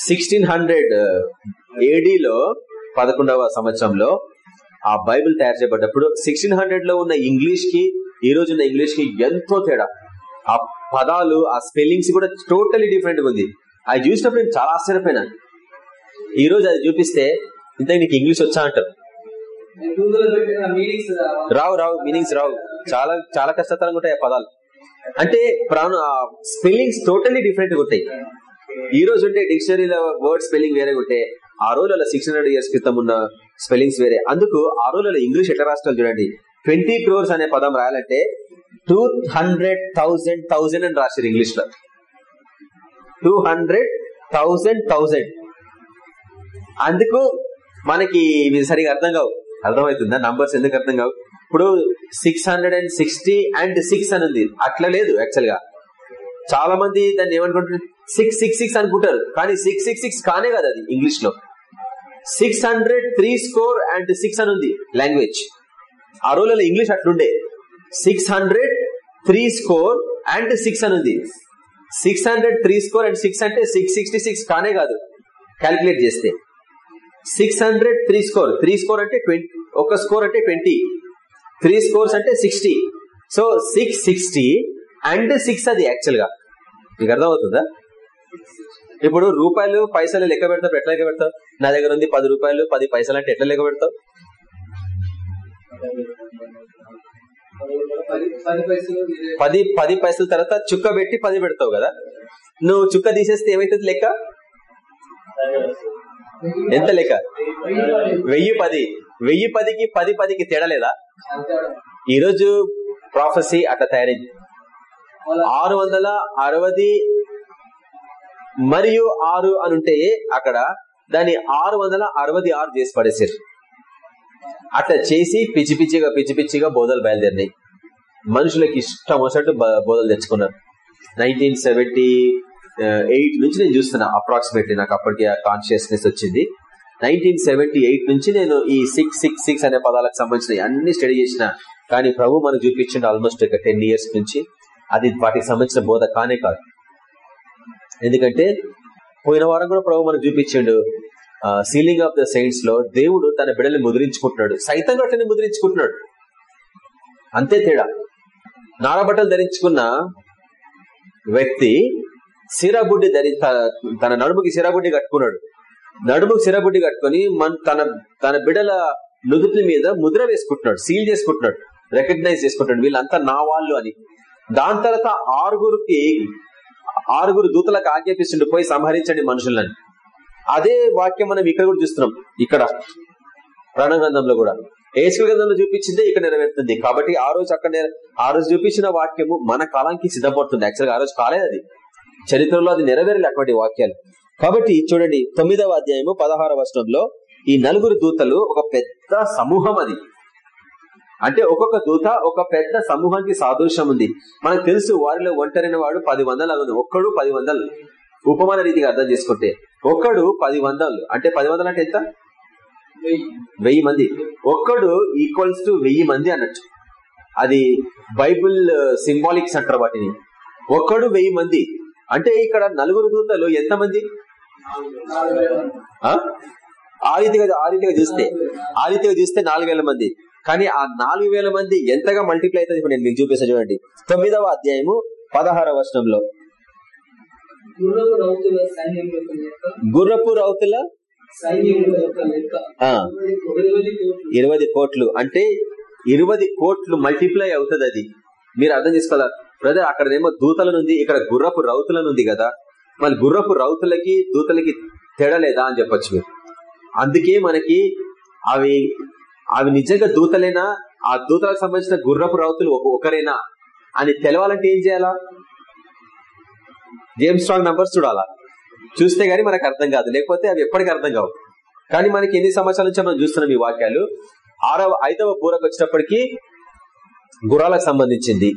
సిక్స్టీన్ హండ్రెడ్ ఏడీలో పదకొండవ సంవత్సరంలో ఆ బైబిల్ తయారు చేయబడ్డప్పుడు సిక్స్టీన్ హండ్రెడ్లో ఉన్న ఇంగ్లీష్కి ఈ రోజున్న ఇంగ్లీష్కి ఎంతో తేడా. ఆ పదాలు ఆ స్పెల్లింగ్స్ కూడా టోటలీ డిఫరెంట్గా ఉంది. అది చూసినప్పుడు నేను చాలా ఆశ్చర్యపోయినా. ఈ రోజు అది చూపిస్తే ఇంత నీకు ఇంగ్లీష్ వచ్చా అంటారు. రావు రావు మీనింగ్స్ రావు. చాలా చాలా కష్టతరంగా ఉంటాయి ఆ పదాలు. అంటే ప్రాణ స్పెల్లింగ్స్ టోటలీ డిఫరెంట్గా ఉంటాయి. ఈ రోజు ఉంటే డిక్షనరీలో వర్డ్ స్పెల్లింగ్ వేరే ఉంటే ఆ రోజులలో సిక్స్ హండ్రెడ్ ఇయర్స్ క్రితం ఉన్న స్పెల్లింగ్స్ వేరే. అందుకు ఆ రోజులలో ఇంగ్లీష్ ఎట్లా రాష్ట్రాలు చూడండి. ట్వంటీ క్రోర్స్ అనే పదం రాయాలంటే టూ హండ్రెడ్ థౌసండ్ థౌసండ్ అని రాశారు ఇంగ్లీష్లో టూ హండ్రెడ్ థౌసండ్ థౌసండ్ అందుకు మనకి ఇవి సరిగా అర్థం కావు. అర్థమవుతుందా? నంబర్స్ ఎందుకు అర్థం కావు? ఇప్పుడు six hundred and sixty and six అని ఉంది. అట్లా లేదు యాక్చువల్గా. చాలా మంది దాన్ని ఏమనుకుంటున్నారు? సిక్స్ సిక్స్ సిక్స్ అనుకుంటారు కానీ సిక్స్ సిక్స్ సిక్స్ కానే కదా అది ఇంగ్లీష్లో six hundred three score and six అని ఉంది లాంగ్వేజ్ ఆ రోజులలో English అట్లుండే. Six hundred three score and six అని ఉంది. Six hundred three score and six అంటే సిక్స్ సిక్స్టీ సిక్స్ కానే కాదు. క్యాల్కులేట్ చేస్తే. Six hundred three score three score అంటే ట్వంటీ ఒక స్కోర్ అంటే ట్వంటీ త్రీ స్కోర్స్ అంటే sixty so six sixty and six అది యాక్చువల్గా. మీకు అర్థమవుతుందా? ఇప్పుడు రూపాయలు పైసలు లెక్క పెడతావు ఎట్లా లెక్క పెడతావు? నా దగ్గర ఉంది పది రూపాయలు పది పైసలు అంటే ఎట్లా లెక్క పెడతావు? పది పది పైసల తర్వాత చుక్క పెట్టి పది పెడతావు కదా? నువ్వు చుక్క తీసేస్తే ఏమైతుంది లెక్క? ఎంత లెక్క? వెయ్యి పది. వెయ్యి పదికి పది పదికి తేడా లేదా? ప్రాఫెసీ అట్లా తయారైంది. ఆరు వందల అరవది మరియు ఆరు అని ఉంటే అక్కడ దాన్ని ఆరు వందల అరవై ఆరు చేసి పడేసారు అట్లా చేసి పిచ్చి పిచ్చిగా పిచ్చి పిచ్చిగా బోధలు బయలుదేరినాయి. మనుషులకి ఇష్టం వచ్చినట్టు బోధలు తెచ్చుకున్నారు. నైన్టీన్ సెవెంటీ ఎయిట్ నుంచి నేను చూస్తున్నా అప్రాక్సిమేట్లీ నాకు అప్పటికి కాన్షియస్నెస్ వచ్చింది. నైన్టీన్ సెవెంటీ ఎయిట్ నుంచి నేను ఈ సిక్స్ సిక్స్ సిక్స్ అనే పదాలకు సంబంధించిన అన్ని స్టడీ చేసిన కానీ ప్రభు మనకు చూపించింది ఆల్మోస్ట్ ఒక టెన్ ఇయర్స్ నుంచి. అది వాటికి సంబంధించిన బోధ కానే కాదు. ఎందుకంటే పోయిన వారం కూడా ప్రభు మనకు చూపించిండు సీలింగ్ ఆఫ్ ద సైన్స్లో దేవుడు తన బిడ్డల్ని ముద్రించుకుంటున్నాడు. సైతంగా అట్లనే ముద్రించుకుంటున్నాడు. అంతే తేడా. నారబట్టలు ధరించుకున్న వ్యక్తి సిరాబుడ్డి ధరి తన నడుముకి సిరాబుడ్డి కట్టుకున్నాడు. నడుముకి సిరాబుడ్డి కట్టుకుని మన తన తన బిడ్డల నుదుటి మీద ముద్ర వేసుకుంటున్నాడు సీల్ చేసుకుంటున్నాడు రికగ్నైజ్ చేసుకుంటున్నాడు. వీళ్ళంతా నా వాళ్ళు అని. దాని తర్వాత ఆరుగురికి ఆరుగురు దూతలకు ఆజ్ఞాపిస్తుండే పోయి సంహరించండి మనుషులని. అదే వాక్యం మనం ఇక్కడ కూడా చూస్తున్నాం. ఇక్కడ ప్రాణగ్రంథంలో కూడా. ఏసుక గ్రంథంలో చూపించిందే ఇక్కడ నెరవేరుతుంది. కాబట్టి ఆ రోజు అక్కడ ఆ రోజు చూపించిన వాక్యము మన కాలానికి సిద్ధపడుతుంది. యాక్చువల్గా ఆ రోజు కాలేదు అది. చరిత్రలో అది నెరవేరలే అటువంటి వాక్యాలు. కాబట్టి చూడండి తొమ్మిదవ అధ్యాయము పదహారవ వర్షంలో ఈ నలుగురు దూతలు ఒక పెద్ద సమూహం అది. అంటే ఒక్కొక్క దూత ఒక పెద్ద సమూహానికి సాదృశ్యం ఉంది. మనకు తెలుసు వారిలో ఒంటరిన వాడు పది వందలు అగును ఒక్కడు పది వందలు. ఉపమాన రీతిగా అర్థం చేసుకుంటే ఒక్కడు పది వందలు. అంటే పది వందలు అంటే ఎంత? వెయ్యి. మంది. ఒక్కడు ఈక్వల్స్ టు వెయ్యి మంది అన్నట్టు. అది బైబుల్ సింబాలిక్స్ అంటారు వాటిని. ఒక్కడు వెయ్యి మంది. అంటే ఇక్కడ నలుగురు దూతలు ఎంత మంది? నాలుగు వేల. మంది. ఆ? ఆ రీతిగా ఆ రీతిగా చూస్తే ఆ రీతిగా చూస్తే నాలుగు వేల మంది. కానీ ఆ నాలుగు వేల మంది ఎంతగా మల్టిప్లై అవుతుంది? ఇప్పుడు నేను మీకు చూపిస్తా చూడండి. తొమ్మిదవ అధ్యాయము పదహారవ వచనంలో. గుర్రపు రౌతుల ఇరవై కోట్లు ఇరవై కోట్లు. అంటే ఇరవై కోట్లు మల్టిప్లై అవుతుంది అది. మీరు అర్థం చేసుకోవాలా? బ్రదర్ అక్కడనేమో దూతలనుంది ఇక్కడ గుర్రపు రౌతులనుంది కదా. మళ్ళీ గుర్రపు రౌతులకి దూతలకి తేడా లేదా అని చెప్పొచ్చు మీరు. అందుకే మనకి అవి అవి నిజంగా దూతలేనా? ఆ దూతలకు సంబంధించిన గుర్రపు రౌతులు ఒకరేనా? అని తెలవాలంటే ఏం చేయాలా? జేమ్స్ స్ట్రాంగ్ నంబర్స్ చూడాలా? చూస్తే గానీ మనకు అర్థం కాదు. లేకపోతే అవి ఎప్పటికీ అర్థం కావు. కానీ మనకి ఎన్ని సంవత్సరాల నుంచి మనం చూస్తున్నాం ఈ వాక్యాలు? ఆరవ ఐదవ బూరకు వచ్చినప్పటికీ గుర్రాలకు సంబంధించింది.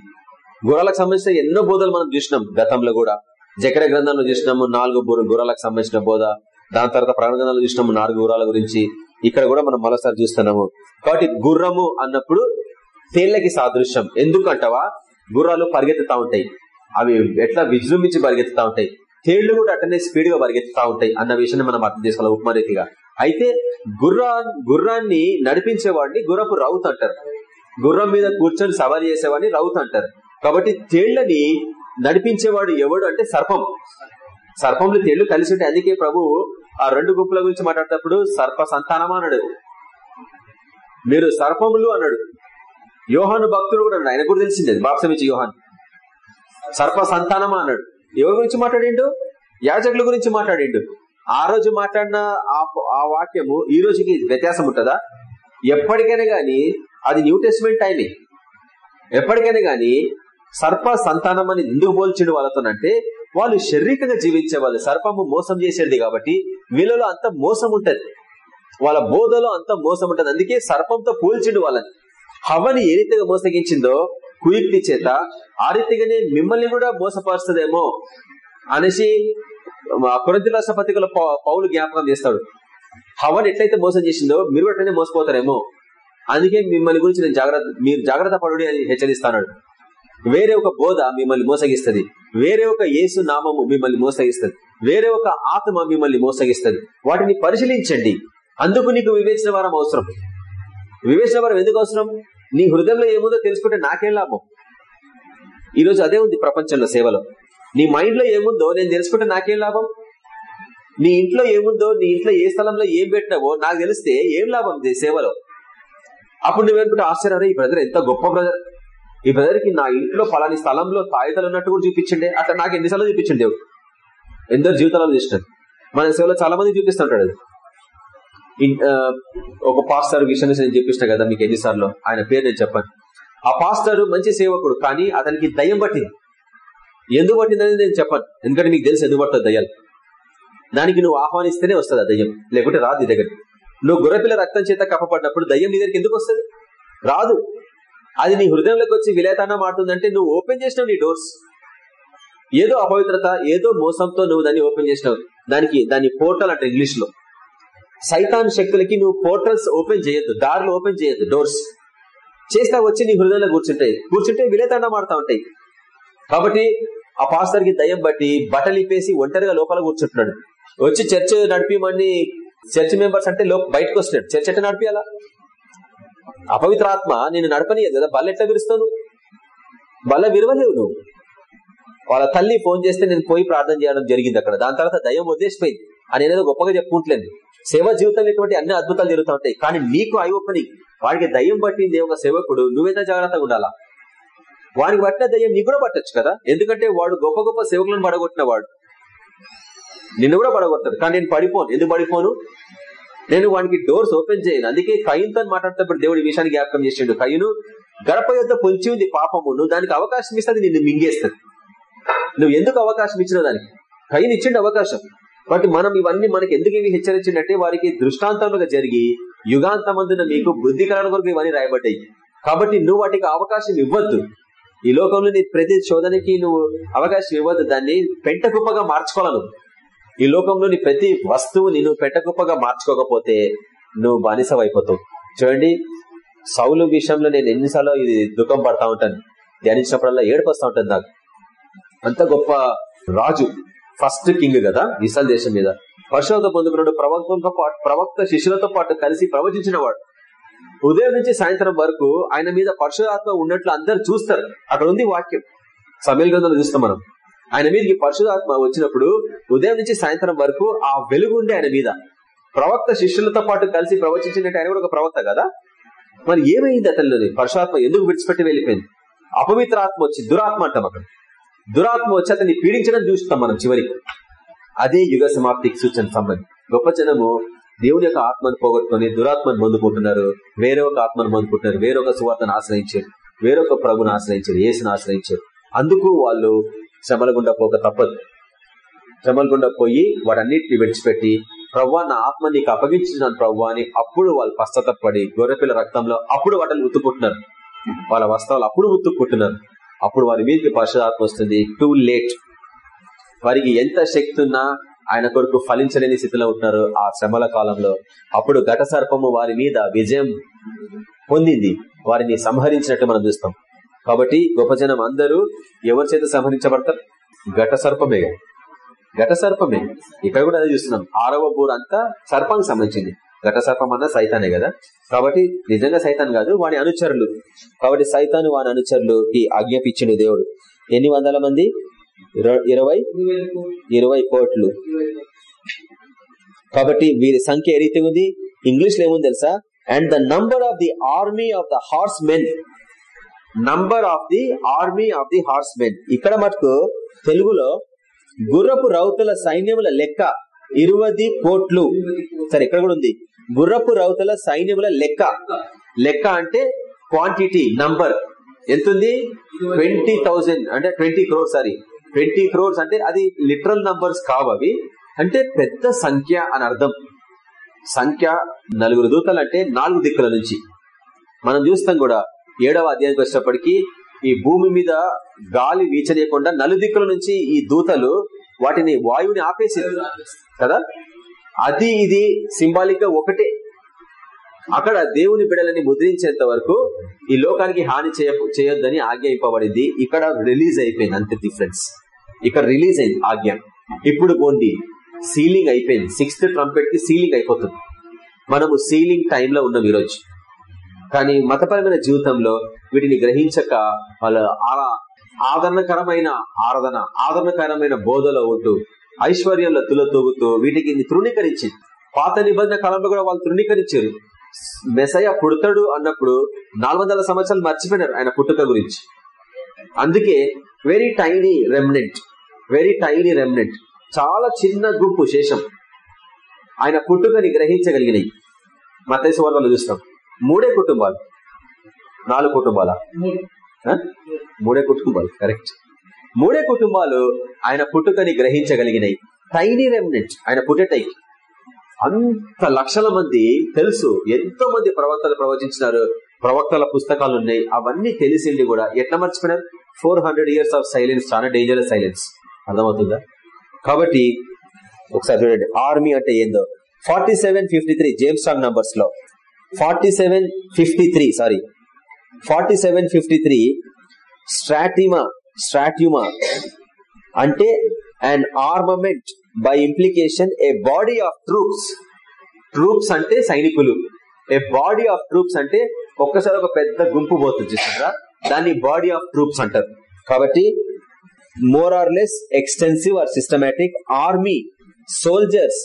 గుర్రాలకు సంబంధించిన ఎన్నో బోధలు మనం చూసినాం గతంలో కూడా. జకర గ్రంథంలో చూసినాము నాలుగు బూర గుర్రాలకు సంబంధించిన బోధ. దాని తర్వాత ప్రాణ గ్రంథంలో చూసినాము నాలుగు గుర్రాల గురించి. ఇక్కడ కూడా మనం మరోసారి చూస్తున్నాము. కాబట్టి గుర్రము అన్నప్పుడు తేళ్ళకి సాదృశ్యం. ఎందుకంటవా? గుర్రాలు పరిగెత్తుతా ఉంటాయి. అవి ఎట్లా విజృంభించి పరిగెత్తుతా ఉంటాయి. తేళ్ళు కూడా అట్టనే స్పీడ్గా పరిగెత్తుతా ఉంటాయి అన్న విషయాన్ని మనం అర్థం చేసుకోవాలి ఉపమారీతిగా అయితే గుర్రా గుర్రాన్ని నడిపించేవాడిని గుర్రపు రౌత్ అంటారు. గుర్రం మీద కూర్చొని సవారీ చేసేవాడిని రౌత్ అంటారు. కాబట్టి తేళ్ళని నడిపించేవాడు ఎవడు అంటే సర్పం. సర్పంలో తేళ్ళు కలిసి ఉంటాయి అందుకే ప్రభు ఆ రెండు గుంపుల గురించి మాట్లాడేటప్పుడు సర్ప సంతానమా అన్నాడు. మీరు సర్పములు అన్నాడు. యోహాను భక్తుడు కూడా ఆయన కూడా తెలిసిందే బాప్సమిచ్చి యోహాన్. సర్ప సంతానమా అన్నాడు. ఎవరి గురించి మాట్లాడిండు? యాజకుల గురించి మాట్లాడిండు. ఆ రోజు మాట్లాడిన ఆ ఆ వాక్యము ఈ రోజుకి వ్యత్యాసం ఉంటుందా? ఎప్పటికైనా గాని అది న్యూ టెస్ట్మెంట్ టైమే. ఎప్పటికైనా గాని సర్ప సంతానం అని ఎందుకు పోల్చిండు వాళ్ళతోనంటే వాళ్ళు శారీరకంగా జీవించే వాళ్ళు సర్పము మోసం చేసేది కాబట్టి వీళ్ళలో అంత మోసం ఉంటది. వాళ్ళ బోధలో అంత మోసం ఉంటది. అందుకే సర్పంతో పోల్చిండు వాళ్ళని. హవని ఏ రీతిగా మోసగించిందో కుయుక్తి చేత ఆ రీతిగానే మిమ్మల్ని కూడా మోసపరుస్తుందేమో అనేసి కొరంతి రాష్ట్ర పత్రికలో పౌ- పౌలు జ్ఞాపకం చేస్తాడు. హవన్ ఎట్లయితే మోసం చేసిందో మీరు అట్లనే మోసపోతారేమో. అందుకే మిమ్మల్ని గురించి నేను జాగ్రత్త మీరు జాగ్రత్త పడుడి అని హెచ్చరిస్తాడు వేరే ఒక బోధ మిమ్మల్ని మోసగిస్తుంది. వేరే ఒక యేసు నామము మిమ్మల్ని మోసగిస్తుంది. వేరే ఒక ఆత్మ మిమ్మల్ని మోసగిస్తుంది. వాటిని పరిశీలించండి. అందుకు నీకు వివేచన వారం అవసరం. వివేచన వారం ఎందుకు అవసరం? నీ హృదయంలో ఏముందో తెలుసుకుంటే నాకేం లాభం? ఈరోజు అదే ఉంది ప్రపంచంలో సేవలో. నీ మైండ్లో ఏముందో నేను తెలుసుకుంటే నాకేం లాభం? నీ ఇంట్లో ఏముందో నీ ఇంట్లో ఏ స్థలంలో ఏం పెట్టినావో నాకు తెలిస్తే ఏం లాభం సేవలో? అప్పుడు నువ్వేనుకుంటే ఆశ్చర్యరే ఈ బ్రదర్ ఎంత గొప్ప బ్రదర్. ఈ బ్రదర్కి నా ఇంట్లో ఫలాని స్థలంలో తాయితలు ఉన్నట్టు కూడా చూపించండి. అట్లా నాకు ఎన్నిసార్లు చూపించండి దేవుడు? ఎందరు జీవితాలను చూసినాడు మన సేవలో చాలా మంది చూపిస్తుంటాడు అది. ఒక పాస్టర్ విషయం నేను చూపించిన కదా మీకు ఎన్నిసార్లు. ఆయన పేరు నేను చెప్పాను. ఆ పాస్టర్ మంచి సేవకుడు కానీ అతనికి దయ్యం పట్టింది. ఎందుకు పట్టిందని నేను చెప్పాను. ఎందుకంటే మీకు తెలుసు ఎందుకు పడుతుంది దయ్యాలు? దానికి నువ్వు ఆహ్వానిస్తేనే వస్తుంది ఆ దయ్యం. లేకుంటే రాదు నీ దగ్గర. నువ్వు గుర్రపిల్ల రక్తం చేత కప్పబడినప్పుడు దయ్యం నీ దగ్గరికి ఎందుకు వస్తుంది? రాదు. అది నీ హృదయంలోకి వచ్చి విలేతనం ఆడుతుందంటే నువ్వు ఓపెన్ చేసినావు నీ డోర్స్. ఏదో అపవిత్రత ఏదో మోసంతో నువ్వు దాన్ని ఓపెన్ చేసినావు. దానికి దాని పోర్టల్ అంటే ఇంగ్లీష్లో సైతాన్ శక్తులకి నువ్వు పోర్టల్స్ ఓపెన్ చేయొద్దు దారులు ఓపెన్ చేయొద్దు డోర్స్. చేస్తా వచ్చి నీ హృదయంలో కూర్చుంటాయి. కూర్చుంటే విలేతండం ఆడుతూ ఉంటాయి. కాబట్టి ఆ పాస్టర్కి దయ్యం బట్టి బట్టలు ఇప్పేసి ఒంటరిగా లోపల కూర్చుంటున్నాడు. వచ్చి చర్చ్ నడిపిమని చర్చ్ మెంబర్స్ అంటే లోప బయటకు వస్తున్నాడు. చర్చ్ ఎట్లా నడిపియాలా? అపవిత్ర ఆత్మ నేను నడపనీయదు కదా. బల్ల ఎట్లా విరుస్తావు బల్ల విరవలేవు నువ్వు. వాళ్ళ తల్లి ఫోన్ చేస్తే నేను పోయి ప్రార్థన చేయడం జరిగింది అక్కడ. దాని తర్వాత దయ్యం వదిలేసిపోయింది. అని ఏదో గొప్పగా చెప్పుకుంటలేదు. సేవా జీవితంలో ఇటువంటి అన్ని అద్భుతాలు జరుగుతూ ఉంటాయి. కానీ నీకు ఐ ఓపెనింగ్ వాడికి దయ్యం పట్టింది ఒక సేవకుడు. నువ్వేదా జాగ్రత్తగా ఉండాలా? వాడికి పట్టిన దయ్యం నీకు కూడా పట్టొచ్చు కదా. ఎందుకంటే వాడు గొప్ప గొప్ప సేవకులను పడగొట్టిన వాడు. నిన్ను కూడా పడగొట్టదు కానీ నేను పడిపోను. ఎందుకు పడిపోను? నేను వాడికి డోర్స్ ఓపెన్ చేయను. అందుకే కయ్యంతో మాట్లాడుతున్నప్పుడు దేవుడి విషయాన్ని జ్ఞాపకం చేసిండు. కయ్యను గడప యొక్క పొంచి ఉంది పాపము. నువ్వు దానికి అవకాశం ఇస్తుంది నిన్ను మింగేస్తుంది. నువ్వు ఎందుకు అవకాశం ఇచ్చినావు దానికి? కయ్యను ఇచ్చిండు అవకాశం. కాబట్టి మనం ఇవన్నీ మనకి ఎందుకు ఇవి హెచ్చరించిందంటే వారికి దృష్టాంతములుగా జరిగి యుగాంతమందున మీకు బుద్ధి కలగడం కొరకు ఇవన్నీ రాయబడ్డాయి. కాబట్టి నువ్వు వాటికి అవకాశం ఇవ్వద్దు. ఈ లోకంలో నీ ప్రతి శోధనకి నువ్వు అవకాశం ఇవ్వద్దు. దాన్ని పెంట కుప్పగా మార్చుకోవాలి ఈ లోకంలోని ప్రతి వస్తువుని నువ్వు పెట్టగొప్పగా మార్చుకోకపోతే నువ్వు బానిసం అయిపోతావు చూడండి సౌలు విషయంలో నేను ఎన్నిసార్లు ఇది దుఃఖం పడతా ఉంటాను. ధ్యానించినప్పుడల్లా ఏడుపు ఉంటాను నాకు. అంత గొప్ప రాజు ఫస్ట్ కింగ్ కదా ఇసల్ దేశం మీద. పరిశోధన పొందుకున్నాడు ప్రవక్తంతో పాటు ప్రవక్త శిష్యులతో పాటు కలిసి ప్రవచించిన వాడు. ఉదయం నుంచి సాయంత్రం వరకు ఆయన మీద పరశురాత్మ ఉన్నట్లు అందరు చూస్తారు. అక్కడ ఉంది వాక్యం. సమీల్ గ్రంథంలో చూస్తాం మనం. ఆయన మీదకి పరిశుధాత్మ వచ్చినప్పుడు ఉదయం నుంచి సాయంత్రం వరకు ఆ వెలుగుండే ఆయన మీద. ప్రవక్త శిష్యులతో పాటు కలిసి ప్రవచించినట్టు ఆయన కూడా ఒక ప్రవక్త కదా? మరి ఏమైంది అతనిలోని? పరశురాత్మ ఎందుకు విడిచిపెట్టి వెళ్ళిపోయింది? అపవిత్ర ఆత్మ వచ్చి దురాత్మ అంటాం అక్కడ. దురాత్మ వచ్చి అతన్ని పీడించడం చూస్తాం మనం చివరికి. అదే యుగ సమాప్తికి సూచన సంబంధం. గొప్ప జనము దేవుని యొక్క ఆత్మను పోగొట్టుకుని దురాత్మను పొందుకుంటున్నారు. వేరొక ఆత్మను పొందుకుంటున్నారు. వేరొక సువార్తను ఆశ్రయించారు. వేరొక ప్రభుని ఆశ్రయించారు. ఏసును ఆశ్రయించారు. అందుకు వాళ్ళు శ్రమల గుండా పోక తప్పదు. శ్రమల గుండా పోయి వాటన్నిటిని విడిచిపెట్టి ప్రవ్వా నా ఆత్మ నీకు అప్పగించిన ప్రవ్వా అని అప్పుడు వాళ్ళు పశ్చాత్తపడి గొర్రెపిల్ల రక్తంలో అప్పుడు వాటిని ఉత్తుకుంటున్నారు. వాళ్ళ వస్త్రాలు అప్పుడు ఉత్తుకుంటున్నారు. అప్పుడు వారి మీదకి పరిశుధాత్మ వస్తుంది. టూ లేట్ వారికి ఎంత శక్తి ఉన్నా ఆయన కొరకు ఫలించలేని స్థితిలో ఉంటున్నారు ఆ శ్రమల కాలంలో. అప్పుడు ఘట వారి మీద విజయం పొందింది. వారిని సంహరించినట్టు మనం చూస్తాం. కాబట్టి గొప్ప జనం అందరూ ఎవరి చేత సంహరించబడతారు? ఘట సర్పమే. ఘట సర్పమే. ఇక్కడ కూడా అదే చూస్తున్నాం. ఆరవ బూర్ అంతా సర్పానికి సంబంధించింది. ఘట సర్పం అన్న సైతానే కదా. కాబట్టి నిజంగా సైతాన్ కాదు వాడి అనుచరులు. కాబట్టి సైతాను వాని అనుచరులుకి ఆజ్ఞాపించిండు దేవుడు. ఎన్ని వందల మంది? ఇరవై? ఇరవై కోట్లు. కాబట్టి వీరి సంఖ్య ఏ రీతి ఉంది? ఇంగ్లీష్లో ఏముంది తెలుసా? And the number of the army of the horsemen number of the army of the horsemen ఇక్కడ మటుకు తెలుగులో గుర్రపు రౌతుల సైన్యముల లెక్క ఇరువది కోట్లు. సరే ఇక్కడ కూడా ఉంది. గుర్రపు రౌతుల సైన్యముల లెక్క. లెక్క అంటే క్వాంటిటీ నంబర్ ఎంతుంది? ట్వంటీ థౌజండ్ అంటే twenty crores sorry twenty crores అంటే అది లిటరల్ నంబర్స్ కావు అవి. అంటే పెద్ద సంఖ్య అని అర్థం. సంఖ్య నలుగురు దూతలు అంటే నాలుగు దిక్కుల నుంచి. మనం చూస్తాం కూడా ఏడవ అధ్యాయానికి వచ్చినప్పటికీ ఈ భూమి మీద గాలి వీచనీయకుండా నలుదిక్కుల నుంచి ఈ దూతలు వాటిని వాయువుని ఆపేసేది కదా? అది ఇది సింబాలిక్గా ఒకటే. అక్కడ దేవుని బిడలని ముద్రించేంత వరకు ఈ లోకానికి హాని చేయ చేయొద్దని ఆజ్ఞ ఇక్కడ రిలీజ్ అయిపోయింది. అంతే డిఫరెన్స్. ఇక్కడ రిలీజ్ అయింది ఆజ్ఞ. ఇప్పుడు పోండి. సీలింగ్ అయిపోయింది. సిక్స్త్ ట్రంపెట్కి సీలింగ్ అయిపోతుంది. మనము సీలింగ్ టైంలో ఉన్నాం ఈరోజు. కానీ మతపరమైన జీవితంలో వీటిని గ్రహించక వాళ్ళ ఆదరణకరమైన ఆరాధన ఆదరణకరమైన బోధలో ఉంటూ ఐశ్వర్యంలో తులతూగుతూ వీటికి తృణీకరించి పాత నిబంధన కాలంలో కూడా వాళ్ళు తృణీకరించారు. మెసయ పుడతాడు అన్నప్పుడు నాలుగు సంవత్సరాలు మర్చిపోయినారు ఆయన పుట్టుక గురించి. అందుకే very tiny remnant very tiny remnant చాలా చిన్న గుంపు శేషం ఆయన పుట్టుకని గ్రహించగలిగినాయి మతేశ్వ వాళ్ళు చూస్తాం. మూడే కుటుంబాలు. నాలుగు కుటుంబాల? మూడే. కుటుంబాలు కరెక్ట్ మూడే కుటుంబాలు ఆయన పుట్టుకని గ్రహించగలిగినాయి. టైనీ రెమ్నెంట్ ఆయన పుట్టేటైకి అంత లక్షల మంది తెలుసు ఎంతో మంది ప్రవక్తలు ప్రవచించినారు. ప్రవక్తల పుస్తకాలు ఉన్నాయి అవన్నీ తెలిసింది కూడా ఎట్లా మర్చిపోయినారు? Four hundred years of silence చాలా డేంజరస్ సైలెన్స్ అర్థమవుతుందా? కాబట్టి ఒకసారి చూడండి ఆర్మీ అంటే ఏందో? Forty seven fifty three James నంబర్స్లో. Forty seven fifty three sorry forty seven fifty three స్ట్రాటిమా స్ట్రాట్యుమా అంటే and armament by implication a body of troops troops అంటే సైనికులు. ఏ బాడీ ఆఫ్ ట్రూప్స్ అంటే ఒక్కసారి ఒక పెద్ద గుంపు పోతుంది చూసారా? దాన్ని బాడీ ఆఫ్ ట్రూప్స్ అంటారు. కాబట్టి more or less extensive or systematic army soldiers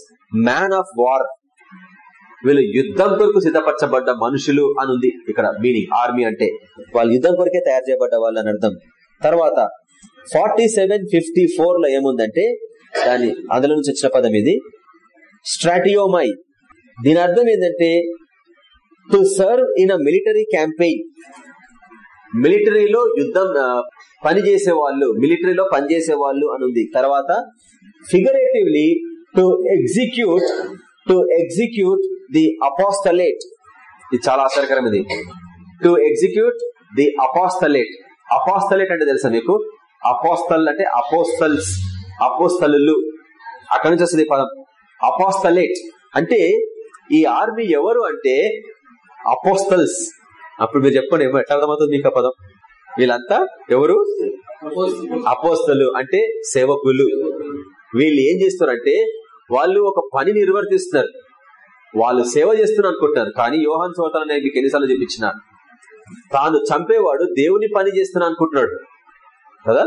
man of war వీళ్ళు యుద్ధం కొరకు సిద్ధపరచబడ్డ మనుషులు అని ఉంది ఇక్కడ మీనింగ్ ఆర్మీ అంటే. వాళ్ళు యుద్ధం కొరకే తయారు చేయబడ్డ వాళ్ళు అని అర్థం. తర్వాత ఫార్టీ సెవెన్ ఫిఫ్టీ ఫోర్లో ఏముందంటే దాని అందులో నుంచి వచ్చిన పదం ఇది స్ట్రాటియోమై దీని అర్థం ఏంటంటే to serve in a military campaign మిలిటరీలో యుద్ధం పనిచేసే పని చేసే వాళ్ళు మిలిటరీలో పనిచేసే వాళ్ళు అని ఉంది. తర్వాత figuratively to execute to execute the apostolate ఇది చాలా ఆశ్చర్యకరమైనది. To execute the apostolate apostolate అంటే తెలుసా మీకు? అపోస్తల్ అంటే అపోస్తల్స్ అపోస్తలు అక్కడ నుంచి వస్తుంది పదం. అపోస్తలేట్ అంటే ఈ ఆర్మీ ఎవరు అంటే అపోస్తల్స్ అప్పుడు మీరు చెప్పండి ఏమో ఎట్లా అర్థమవుతుంది మీకు పదం? వీళ్ళంతా ఎవరు? అపోస్తలు అంటే సేవకులు. వీళ్ళు ఏం చేస్తారంటే వాళ్ళు ఒక పని నిర్వర్తిస్తున్నారు. వాళ్ళు సేవ చేస్తున్నారు అనుకుంటున్నారు. కానీ యోహాన్ సోతలు నేను మీకు ఎన్నిసార్లు చూపించిన తాను చంపేవాడు దేవుని పని చేస్తున్నా అనుకుంటున్నాడు. కదా?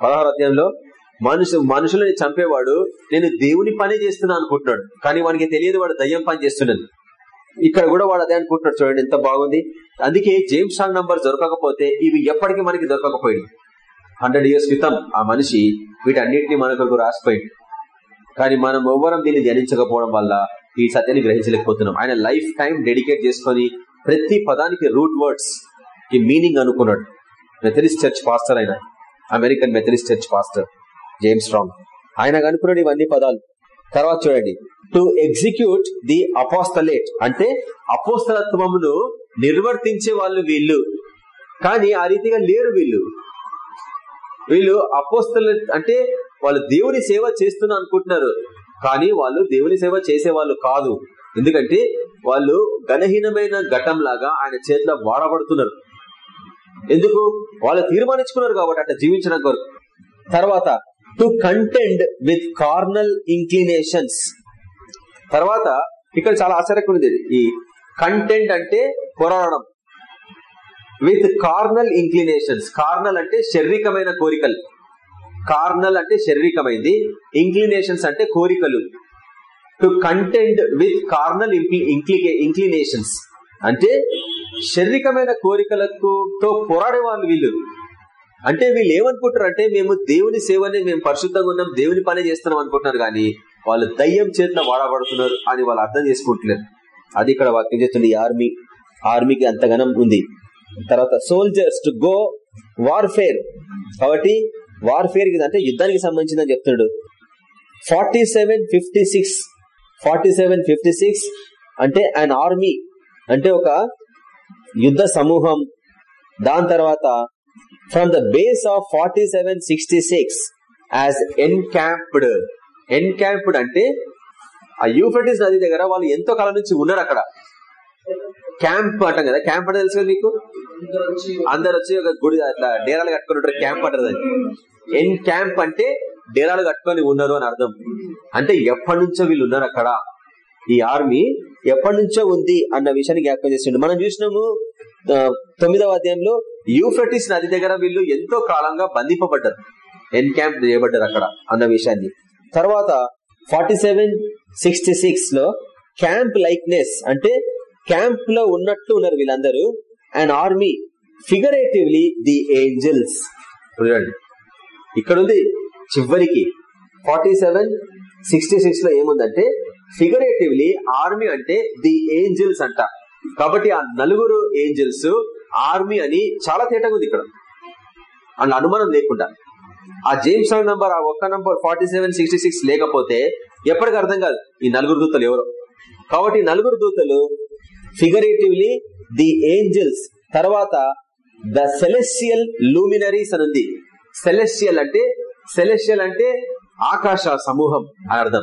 పదహారు అధ్యాయంలో మనుషు మనుషులని చంపేవాడు నేను దేవుని పని చేస్తున్నా అనుకుంటున్నాడు. కానీ వానికి తెలియదు వాడు దయ్యం పని చేస్తున్నాను ఇక్కడ కూడా వాడు అదే అనుకుంటున్నాడు చూడండి ఎంత బాగుంది. అందుకే జేమ్స్ సాంగ్ నంబర్ దొరకకపోతే ఇవి ఎప్పటికీ మనకి దొరకకపోయింది హండ్రెడ్ ఇయర్స్ క్రితం ఆ మనిషి వీటన్నిటిని మన కొరకు రాసిపోయింది కానీ మనం ఎవ్వరం దీన్ని ధ్యానించకపోవడం వల్ల ఈ సత్యాన్ని గ్రహించలేకపోతున్నాం. ఆయన లైఫ్ టైం డెడికేట్ చేసుకొని ప్రతి పదానికి రూట్ వర్డ్స్కి మీనింగ్ అనుకున్నాడు. మెథలిస్ట్ చర్చ్ పాస్టర్ ఆయన. American Methodist church pastor James Strong. ఆయన అనుకున్నాడు ఇవన్నీ పదాలు. తర్వాత చూడండి. టు ఎగ్జిక్యూట్ ది అపోస్తలేట్ అంటే అపోస్తలత్వమును నిర్వర్తించే వాళ్ళు వీళ్ళు. కానీ ఆ రీతిగా లేరు వీళ్ళు. వీళ్ళు అపోస్తలు అంటే వాళ్ళు దేవుని సేవ చేస్తున్నా అనుకుంటున్నారు. కానీ వాళ్ళు దేవుని సేవ చేసే వాళ్ళు కాదు. ఎందుకంటే వాళ్ళు ఘనహీనమైన ఘటం లాగా ఆయన చేతిలో వాడబడుతున్నారు. ఎందుకు? వాళ్ళు తీర్మానించుకున్నారు కాబట్టి అట్లా జీవించడం కొరకు తర్వాత to contend with carnal inclinations తర్వాత ఇక్కడ చాలా ఆశ్చర్యకరమైనది. ఈ కంటెంట్ అంటే పోరాడడం. విత్ కార్నల్ ఇంక్లినేషన్స్ కార్నల్ అంటే శారీరకమైన కోరికలు. కార్నల్ అంటే శారీరకమైంది ఇంక్లినేషన్స్ అంటే కోరికలు. టు కంటెంట్ విత్ కార్నల్ ఇంక్లికే ఇంక్లినేషన్స్. అంటే శారీరకమైన కోరికలకు తో పోరాడే వాళ్ళు. వీళ్ళు అంటే వీళ్ళు ఏమనుకుంటారు అంటే మేము దేవుని సేవనే మేము పరిశుద్ధంగా ఉన్నాం దేవుని పని చేస్తున్నాం అనుకుంటున్నారు కానీ వాళ్ళు దయ్యం చేతిలో వాడబడుతున్నారు అని వాళ్ళు అర్థం చేసుకుంటున్నారు. అది ఇక్కడ వాక్యం చేస్తుంది ఆర్మీ ఆర్మీకి అంతగానం ఉంది. తర్వాత సోల్జర్స్ టు గో వార్ఫేర్ కాబట్టి వార్ఫేర్ అంటే యుద్ధానికి సంబంధించిందని చెప్తున్నాడు. Forty seven fifty six forty seven fifty six అంటే అన్ ఆర్మీ అంటే ఒక యుద్ధ సమూహం. దాని తర్వాత from the base of forty seven sixty six as encamped encamped అంటే ఆ యూఫ్రటిస్ నది దగ్గర వాళ్ళు ఎంతో కాలం నుంచి ఉన్నారు అక్కడ. క్యాంప్ అంటాం కదా క్యాంప్ అంటే తెలుసు కదా మీకు? అందరు వచ్చి ఒక గుడి అట్లా డేరాలు కట్టుకుని ఉంటారు క్యాంప్ అంటారు ఎన్ క్యాంప్ అంటే డేరాలు కట్టుకొని ఉన్నారు అని అర్థం. అంటే ఎప్పటి నుంచో వీళ్ళు ఉన్నారు అక్కడ. ఈ ఆర్మీ ఎప్పటి నుంచో ఉంది అన్న విషయాన్ని జ్ఞాపకం చేసిండు. మనం చూసినాము తొమ్మిదవ అధ్యాయంలో యూఫ్రటిస్ నది దగ్గర వీళ్ళు ఎంతో కాలంగా బంధింపబడ్డారు. ఎన్ క్యాంప్ చేయబడ్డారు అక్కడ అన్న విషయాన్ని. తర్వాత ఫార్టీ సెవెన్ సిక్స్టీ సిక్స్లో క్యాంప్ లైక్నెస్ అంటే క్యాంప్లో ఉన్నట్టు ఉన్నారు వీళ్ళందరూ. And army figuratively the angels చూడండి. ఇక్కడ ఉంది చివరికి. ఫార్టీ సెవెన్ సిక్స్టీ సిక్స్లో ఏముందంటే ఫిగరేటివ్లీ ఆర్మీ అంటే ది ఏంజల్స్ అంట. కాబట్టి ఆ నలుగురు ఏంజల్స్ ఆర్మీ అని చాలా తేటగా ఉంది ఇక్కడ. అండ్ అనుమానం లేకుండా. ఆ జేమ్స్ రాంగ్ నంబర్ ఆ ఒక్క number forty seven sixty six లేకపోతే ఎప్పటికీ అర్థం కాదు ఈ నలుగురు దూతలు ఎవరో. కాబట్టి నలుగురు దూతలు ఫిగరేటివ్లీ ది ఏంజల్స్. తర్వాత ద సెలెస్టియల్ లూమినరీస్ అని ఉంది. సెలెస్టియల్ అంటే సెలెస్టియల్ అంటే ఆకాశ సమూహం అర్థం.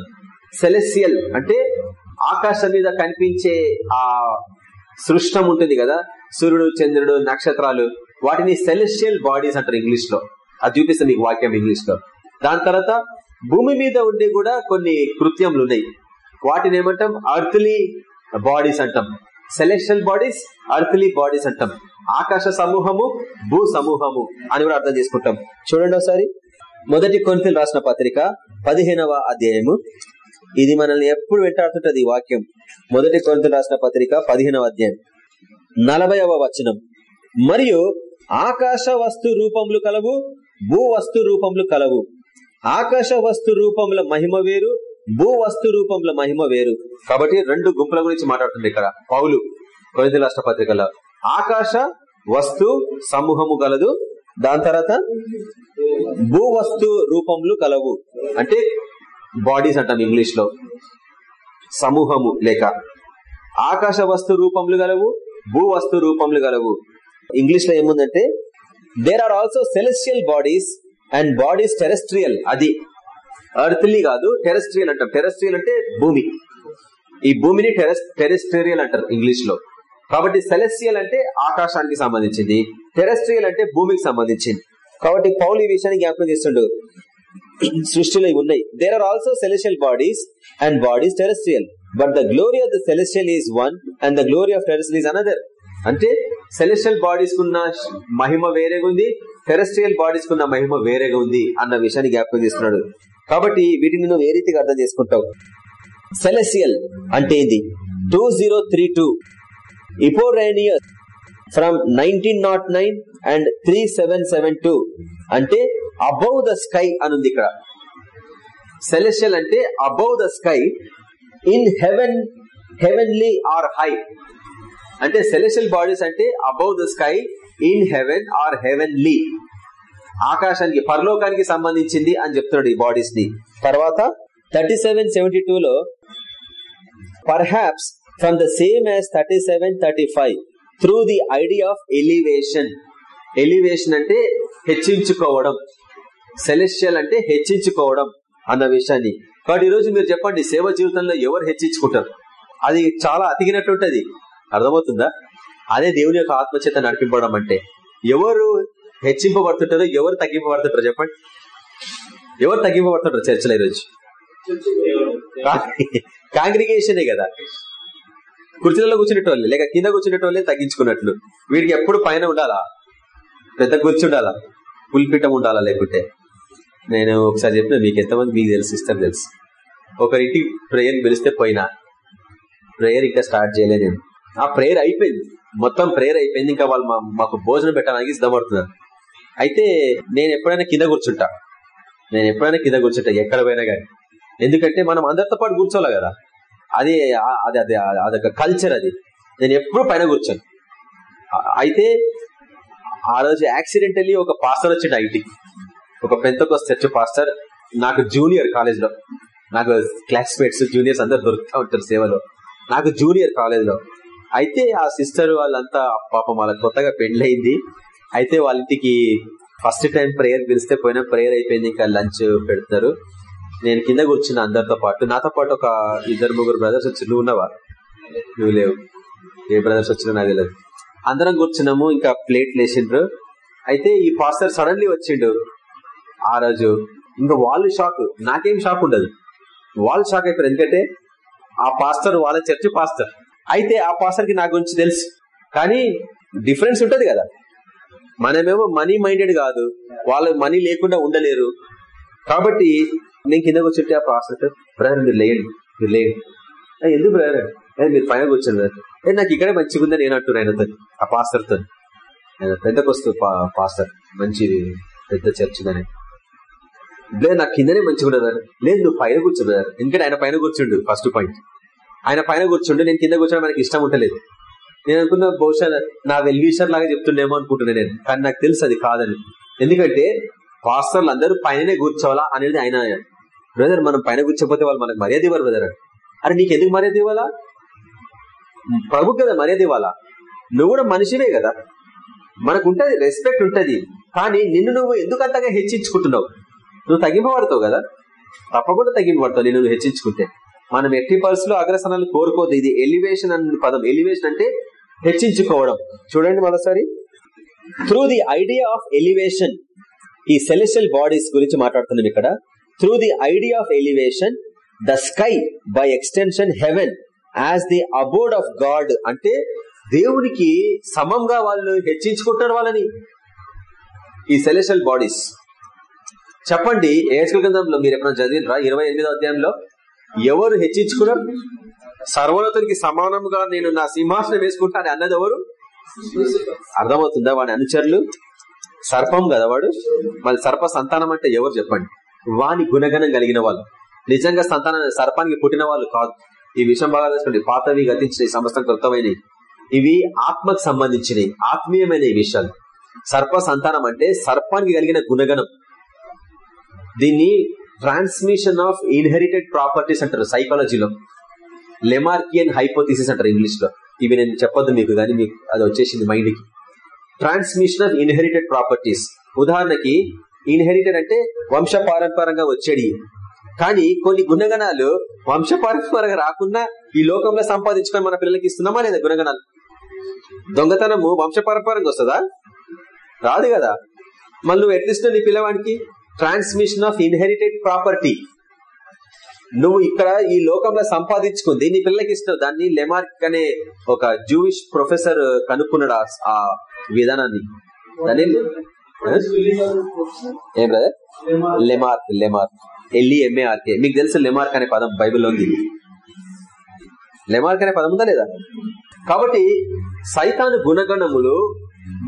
సెలెస్టియల్ అంటే ఆకాశం మీద కనిపించే ఆ సృష్టం ఉంటుంది కదా సూర్యుడు చంద్రుడు నక్షత్రాలు. వాటిని సెలెస్టియల్ బాడీస్ అంటారు ఇంగ్లీష్లో అది చూపిస్తాను మీకు వాక్యం ఇంగ్లీష్లో దాని తర్వాత భూమి మీద ఉండే కూడా కొన్ని కృత్యములు ఉన్నాయి. వాటిని ఏమంటాం? అర్త్లీ బాడీస్ అంటాం. సెలెక్షన్ బాడీస్ అర్త్లీ బాడీస్ అంటాం. ఆకాశ సమూహము భూ సమూహము అని కూడా అర్థం చేసుకుంటాం. చూడండి ఒకసారి. మొదటి కొన్పిల్ రాసిన పత్రిక పదిహేనవ అధ్యాయము. ఇది మనల్ని ఎప్పుడు వెంటాడుతుంటది ఈ వాక్యం. మొదటి కొన్పిల్ రాసిన పత్రిక పదిహేనవ అధ్యాయం. నలభైవ వచనం. మరియు ఆకాశ వస్తు రూపములు కలవు భూ వస్తు రూపములు కలవు. ఆకాశ వస్తు రూపముల మహిమ వేరు భూ వస్తు రూపంలో మహిమ వేరు. కాబట్టి రెండు గుంపుల గురించి మాట్లాడుతుంది ఇక్కడ. పౌలు కొరింథీ రాష్ట్ర పత్రికలో. ఆకాశ వస్తు సమూహము గలదు దాని తర్వాత భూ వస్తు రూపములు కలవు. అంటే బాడీస్ అంటాం ఇంగ్లీష్లో సమూహము లేక. ఆకాశ వస్తు రూపములు గలవు భూ వస్తు రూపములు గలవు. ఇంగ్లీష్లో ఏముందంటే there are also celestial bodies and bodies terrestrial అది. అర్త్లీ కాదు టెరెస్ట్రియల్ అంటారు. టెరెస్ట్రియల్ అంటే భూమి. ఈ భూమిని టెరెస్ట్రియల్ అంటారు ఇంగ్లీష్లో కాబట్టి సెలెస్టియల్ అంటే ఆకాశానికి సంబంధించింది. టెరెస్ట్రియల్ అంటే భూమికి సంబంధించింది. కాబట్టి పౌలు ఈ విషయాన్ని జ్ఞాపకం చేస్తుండు. సృష్టిలో ఉన్నాయి. There are also celestial bodies and bodies terrestrial but the glory of the celestial is one and the glory of terrestrial is another అంటే సెలెస్టియల్ బాడీస్ కున్న మహిమ వేరేగా ఉంది టెరెస్ట్రియల్ బాడీస్ కున్న మహిమ వేరేగా ఉంది అన్న విషయాన్ని జ్ఞాపకం చేస్తున్నాడు. కాబట్టి వీటిని నువ్వు ఏ రీతిగా అర్థం చేసుకుంటావు? సెలెసియల్ అంటే ఇది two zero three two ఇపోరేనియస్ from nineteen not nine and three seven seven two అంటే అబౌవ్ ద స్కై అనుంది ఇక్కడ. సెలెషియల్ అంటే above the sky in heaven heavenly or high అంటే సెలెషియల్ బాడీస్ అంటే above the sky in heaven or heavenly ఆకాశానికి పరలోకానికి సంబంధించింది అని చెప్తున్నాడు ఈ బాడీస్ని తర్వాత థర్టీ సెవెన్ సెవెంటీ టూ లో perhaps from the same as thirty seven thirty five through the idea of elevation elevation అంటే హెచ్చించుకోవడం. సెలెషియల్ అంటే హెచ్చించుకోవడం అన్న విషయాన్ని. కాబట్టి ఈరోజు రోజు మీరు చెప్పండి సేవ జీవితంలో ఎవరు హెచ్చించుకుంటారు? అది చాలా అతికినట్టుంటది. అర్థమవుతుందా? అదే దేవుని యొక్క ఆత్మచేత నడిపింపడం అంటే. ఎవరు హెచ్చింపబడుతుంటారో ఎవరు తగ్గింపబడుతుంటారో చెప్పండి. ఎవరు తగ్గింపబడుతుంటారు చర్చలో ఈరోజు? కాంగ్రిగేషనే. కదా. కుర్చీలలో కూర్చునేటోళ్ళే లేక కింద కూర్చునేటోళ్ళే తగ్గించుకున్నట్లు. వీడికి ఎప్పుడు పైన ఉండాలా? పెద్ద కూర్చి ఉండాలా? పుల్పిటం ఉండాలా లేకుంటే? నేను ఒకసారి చెప్పిన మీకు ఎంతమంది మీకు తెలుసు ఇష్టం తెలుసు. ఒకరింటి ప్రేయర్ పిలిస్తే పోయినా ప్రేయర్ ఇంకా స్టార్ట్ చేయలే నేను. ఆ ప్రేయర్ అయిపోయింది. మొత్తం ప్రేయర్ అయిపోయింది. ఇంకా వాళ్ళు మాకు భోజనం పెట్టడానికి సిద్ధపడుతున్నారు. అయితే నేను ఎప్పుడైనా కింద కూర్చుంటా. నేను ఎప్పుడైనా కింద కూర్చుంటా ఎక్కడ పోయినా కానీ ఎందుకంటే మనం అందరితో పాటు కూర్చోవాలి కదా. అది అది అది అదొక కల్చర్ అది. నేను ఎప్పుడు పైన కూర్చోను. అయితే ఆ రోజు యాక్సిడెంటల్లీ ఒక పాస్టర్ వచ్చిండు ఐటీకి ఒక పెంతకొస్ చర్చ్ పాస్టర్ నాకు జూనియర్ కాలేజ్లో నాకు క్లాస్మేట్స్ జూనియర్స్ అందరు దొరుకుతూ ఉంటారు సేవలో. నాకు జూనియర్ కాలేజ్లో. అయితే ఆ సిస్టర్ వాళ్ళంతా పాపం వాళ్ళ కొత్తగా పెళ్ళయింది. అయితే వాళ్ళ ఇంటికి ఫస్ట్ టైం ప్రేయర్ పిలిస్తే పోయినా ప్రేయర్ అయిపోయింది ఇంకా లంచ్ పెడతారు నేను కింద కూర్చున్న అందరితో పాటు. నాతో పాటు ఒక ఇద్దరు ముగ్గురు బ్రదర్స్ వచ్చి నువ్వు ఉన్నావా? నువ్వు లేవు. ఏ బ్రదర్స్ వచ్చినా నాకు తెలియదు అందరం కూర్చున్నాము ఇంకా ప్లేట్లు వేసిండ్రు అయితే ఈ పాస్టర్ సడన్లీ వచ్చిండు. ఆ రోజు ఇంకా వాళ్ళు షాక్ నాకేం షాక్ ఉండదు. వాళ్ళు షాక్ అయిపోయారు. ఎందుకంటే ఆ పాస్టర్ వాళ్ళ చర్చి పాస్టర్ అయితే ఆ పాస్టర్కి నా గురించి తెలుసు. కానీ డిఫరెన్స్ ఉంటది కదా. మనమేమో మనీ మైండెడ్ కాదు. వాళ్ళు మనీ లేకుండా ఉండలేరు. కాబట్టి నేను కింద కూర్చుంటే ఆ పాస్టర్ బ్రదర్ మీరు లేయండి మీరు లేయండి. ఎందుకు బ్రదర్? మీరు పైన కూర్చోండి బ్రదర్. నాకు ఇక్కడే మంచిగా ఉందని నేను అంటున్నాను ఆయనతో ఆ పాస్టర్తో ఆయన పెద్దకొస్తు పాస్టర్ మంచి పెద్ద చర్చ్ అని లేదు నాకు కిందనే మంచిగా ఉండదు లేదు నువ్వు పైన కూర్చున్నారు ఎందుకంటే ఆయన పైన కూర్చుండు ఫస్ట్ పాయింట్ ఆయన పైన కూర్చుండు నేను కింద కూర్చోడం మనకి ఇష్టం ఉండలేదు. నేను అనుకున్న బహుశా నా వెల్విషర్ లాగా చెప్తుండేమో అనుకుంటున్నాను నేను. కానీ నాకు తెలుసు అది కాదని. ఎందుకంటే పాస్టర్లు అందరూ పైననే కూర్చోవాలా అనేది ఆయన బ్రదర్ మనం పైన కూర్చోపోతే వాళ్ళు మనకు మర్యాద ఇవ్వరు బ్రదర్ అరే నీకు ఎందుకు మర్యాద ఇవ్వాలా? ప్రభు కదా మర్యాద ఇవ్వాలా? నువ్వు కూడా మనిషివే కదా. మనకు ఉంటది రెస్పెక్ట్ ఉంటది. కానీ నిన్ను నువ్వు ఎందుకు అంతగా హెచ్చించుకుంటున్నావు? నువ్వు తగ్గింపబడతావు కదా. తప్పకుండా తగ్గింపబడతావు నిన్ను నువ్వు హెచ్చించుకుంటే. మనం ఎట్టి పరిస్థితుల్లో అగ్రసనాలు కోరుకోదు ఇది ఎలివేషన్ అన్న పదం. ఎలివేషన్ అంటే హెచ్చించుకోవడం. చూడండి మరోసారి. Through the idea of elevation ఈ సెలెషియల్ బాడీస్ గురించి మాట్లాడుతున్నాం ఇక్కడ. Through the idea of elevation the sky by extension heaven as the abode of God అంటే దేవునికి సమంగా వాళ్ళు హెచ్చించుకుంటారు వాళ్ళని. ఈ సెలెషియల్ బాడీస్ చెప్పండి ఏసుల గ్రంథంలో మీరు ఎప్పుడైనా చదివినరా ఇరవై ఎనిమిదో అధ్యాయంలో ఎవరు హెచ్చించుకున్నారు? సర్వోన్నతునికి సమానంగా నేను నా సింహాసనం వేసుకుంటాను అన్నది ఎవరు? అర్థమవుతుందా వాడి అనుచరులు? సర్పం కదా వాడు? మళ్ళీ సర్ప సంతానం అంటే ఎవరు చెప్పండి? వాని గుణగణం కలిగిన వాళ్ళు. నిజంగా సంతానం సర్పానికి పుట్టిన వాళ్ళు కాదు. ఈ విషయం బాగా తెలుసుకోండి. పాతవి గతించిన సంవత్సరం కృతమైనవి ఇవి ఆత్మకు సంబంధించినవి ఆత్మీయమైన ఈ విషయాలు. సర్ప సంతానం అంటే సర్పానికి కలిగిన గుణగణం. దీన్ని ట్రాన్స్మిషన్ ఆఫ్ ఇన్హెరిటెడ్ ప్రాపర్టీస్ అంటారు సైకాలజీలో లెమార్కియన్ హైపోథిసిస్ అంటారు ఇంగ్లీష్లో. ఇవి నేను చెప్పొద్దు మీకు కానీ మీకు అది వచ్చేసింది మైండ్కి. ట్రాన్స్మిషన్ ఆఫ్ ఇన్హెరిటెడ్ ప్రాపర్టీస్ ఉదాహరణకి ఇన్హెరిటెడ్ అంటే వంశ పారంపరంగా వచ్చేది. కానీ కొన్ని గుణగణాలు వంశ పారంపరంగా రాకుండా ఈ లోకంలో సంపాదించుకొని మన పిల్లలకి ఇస్తున్నామా లేదా గుణగణాలు? దొంగతనము వంశ పారంపరంగా వస్తుందా? రాదు కదా. మళ్ళీ నువ్వు ఎట్లిస్తున్నావు నీ పిల్లవాడికి? ట్రాన్స్మిషన్ ఆఫ్ ఇన్హెరిటెడ్ ప్రాపర్టీ నువ్వు ఇక్కడ ఈ లోకంలో సంపాదించుకుంది నీ పిల్లలకి ఇస్తావు దాన్ని లెమార్క్ అనే ఒక జూయిష్ ప్రొఫెసర్ కనుక్కున్నాడు ఆ- ఆ విధానాన్ని. దాన్ని ఏం brother Lamarck Lamarck L E M A R K మీకు తెలుసు లెమార్క్ అనే పదం బైబిల్లో ఉంది. లెమార్క్ అనే పదం ఉందా లేదా? కాబట్టి సైతాను గుణగణములు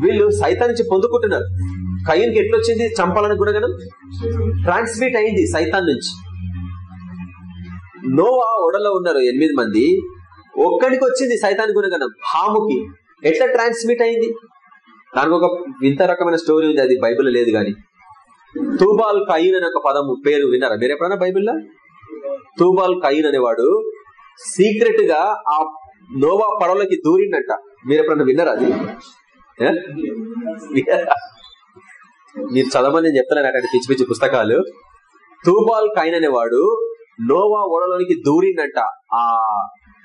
వీళ్ళు సైతాన్ నుంచి పొందుకుంటున్నారు. కయ్యన్కి ఎట్లొచ్చింది? చంపాలని గుణగణం? ట్రాన్స్మిట్ అయింది సైతాన్ నుంచి. నోవా ఓడలో ఉన్నారు ఎనిమిది మంది. ఒక్కడికి వచ్చింది సైతాన్ గుణగణం హాముకి. ఎట్లా ట్రాన్స్మిట్ అయింది? దానికి ఒక వింత రకమైన స్టోరీ ఉంది అది బైబిల్ లేదు గాని తూబాల్ కయీన్ అనే ఒక పదం పేరు విన్నారా? మీరు ఎప్పుడైనా బైబిల్లో? తూబాల్ కయీన్ అనేవాడు సీక్రెట్గా ఆ నోవా పడవలకి దూరిండంట. మీరు ఎప్పుడన్నా విన్నారా అది? మీరు చదవమని నేను చెప్తాను అటువంటి పిచ్చి పిచ్చి పుస్తకాలు. తూబాల్ కైన్ అనేవాడు నోవా ఓడలోనికి దూరిండంట ఆ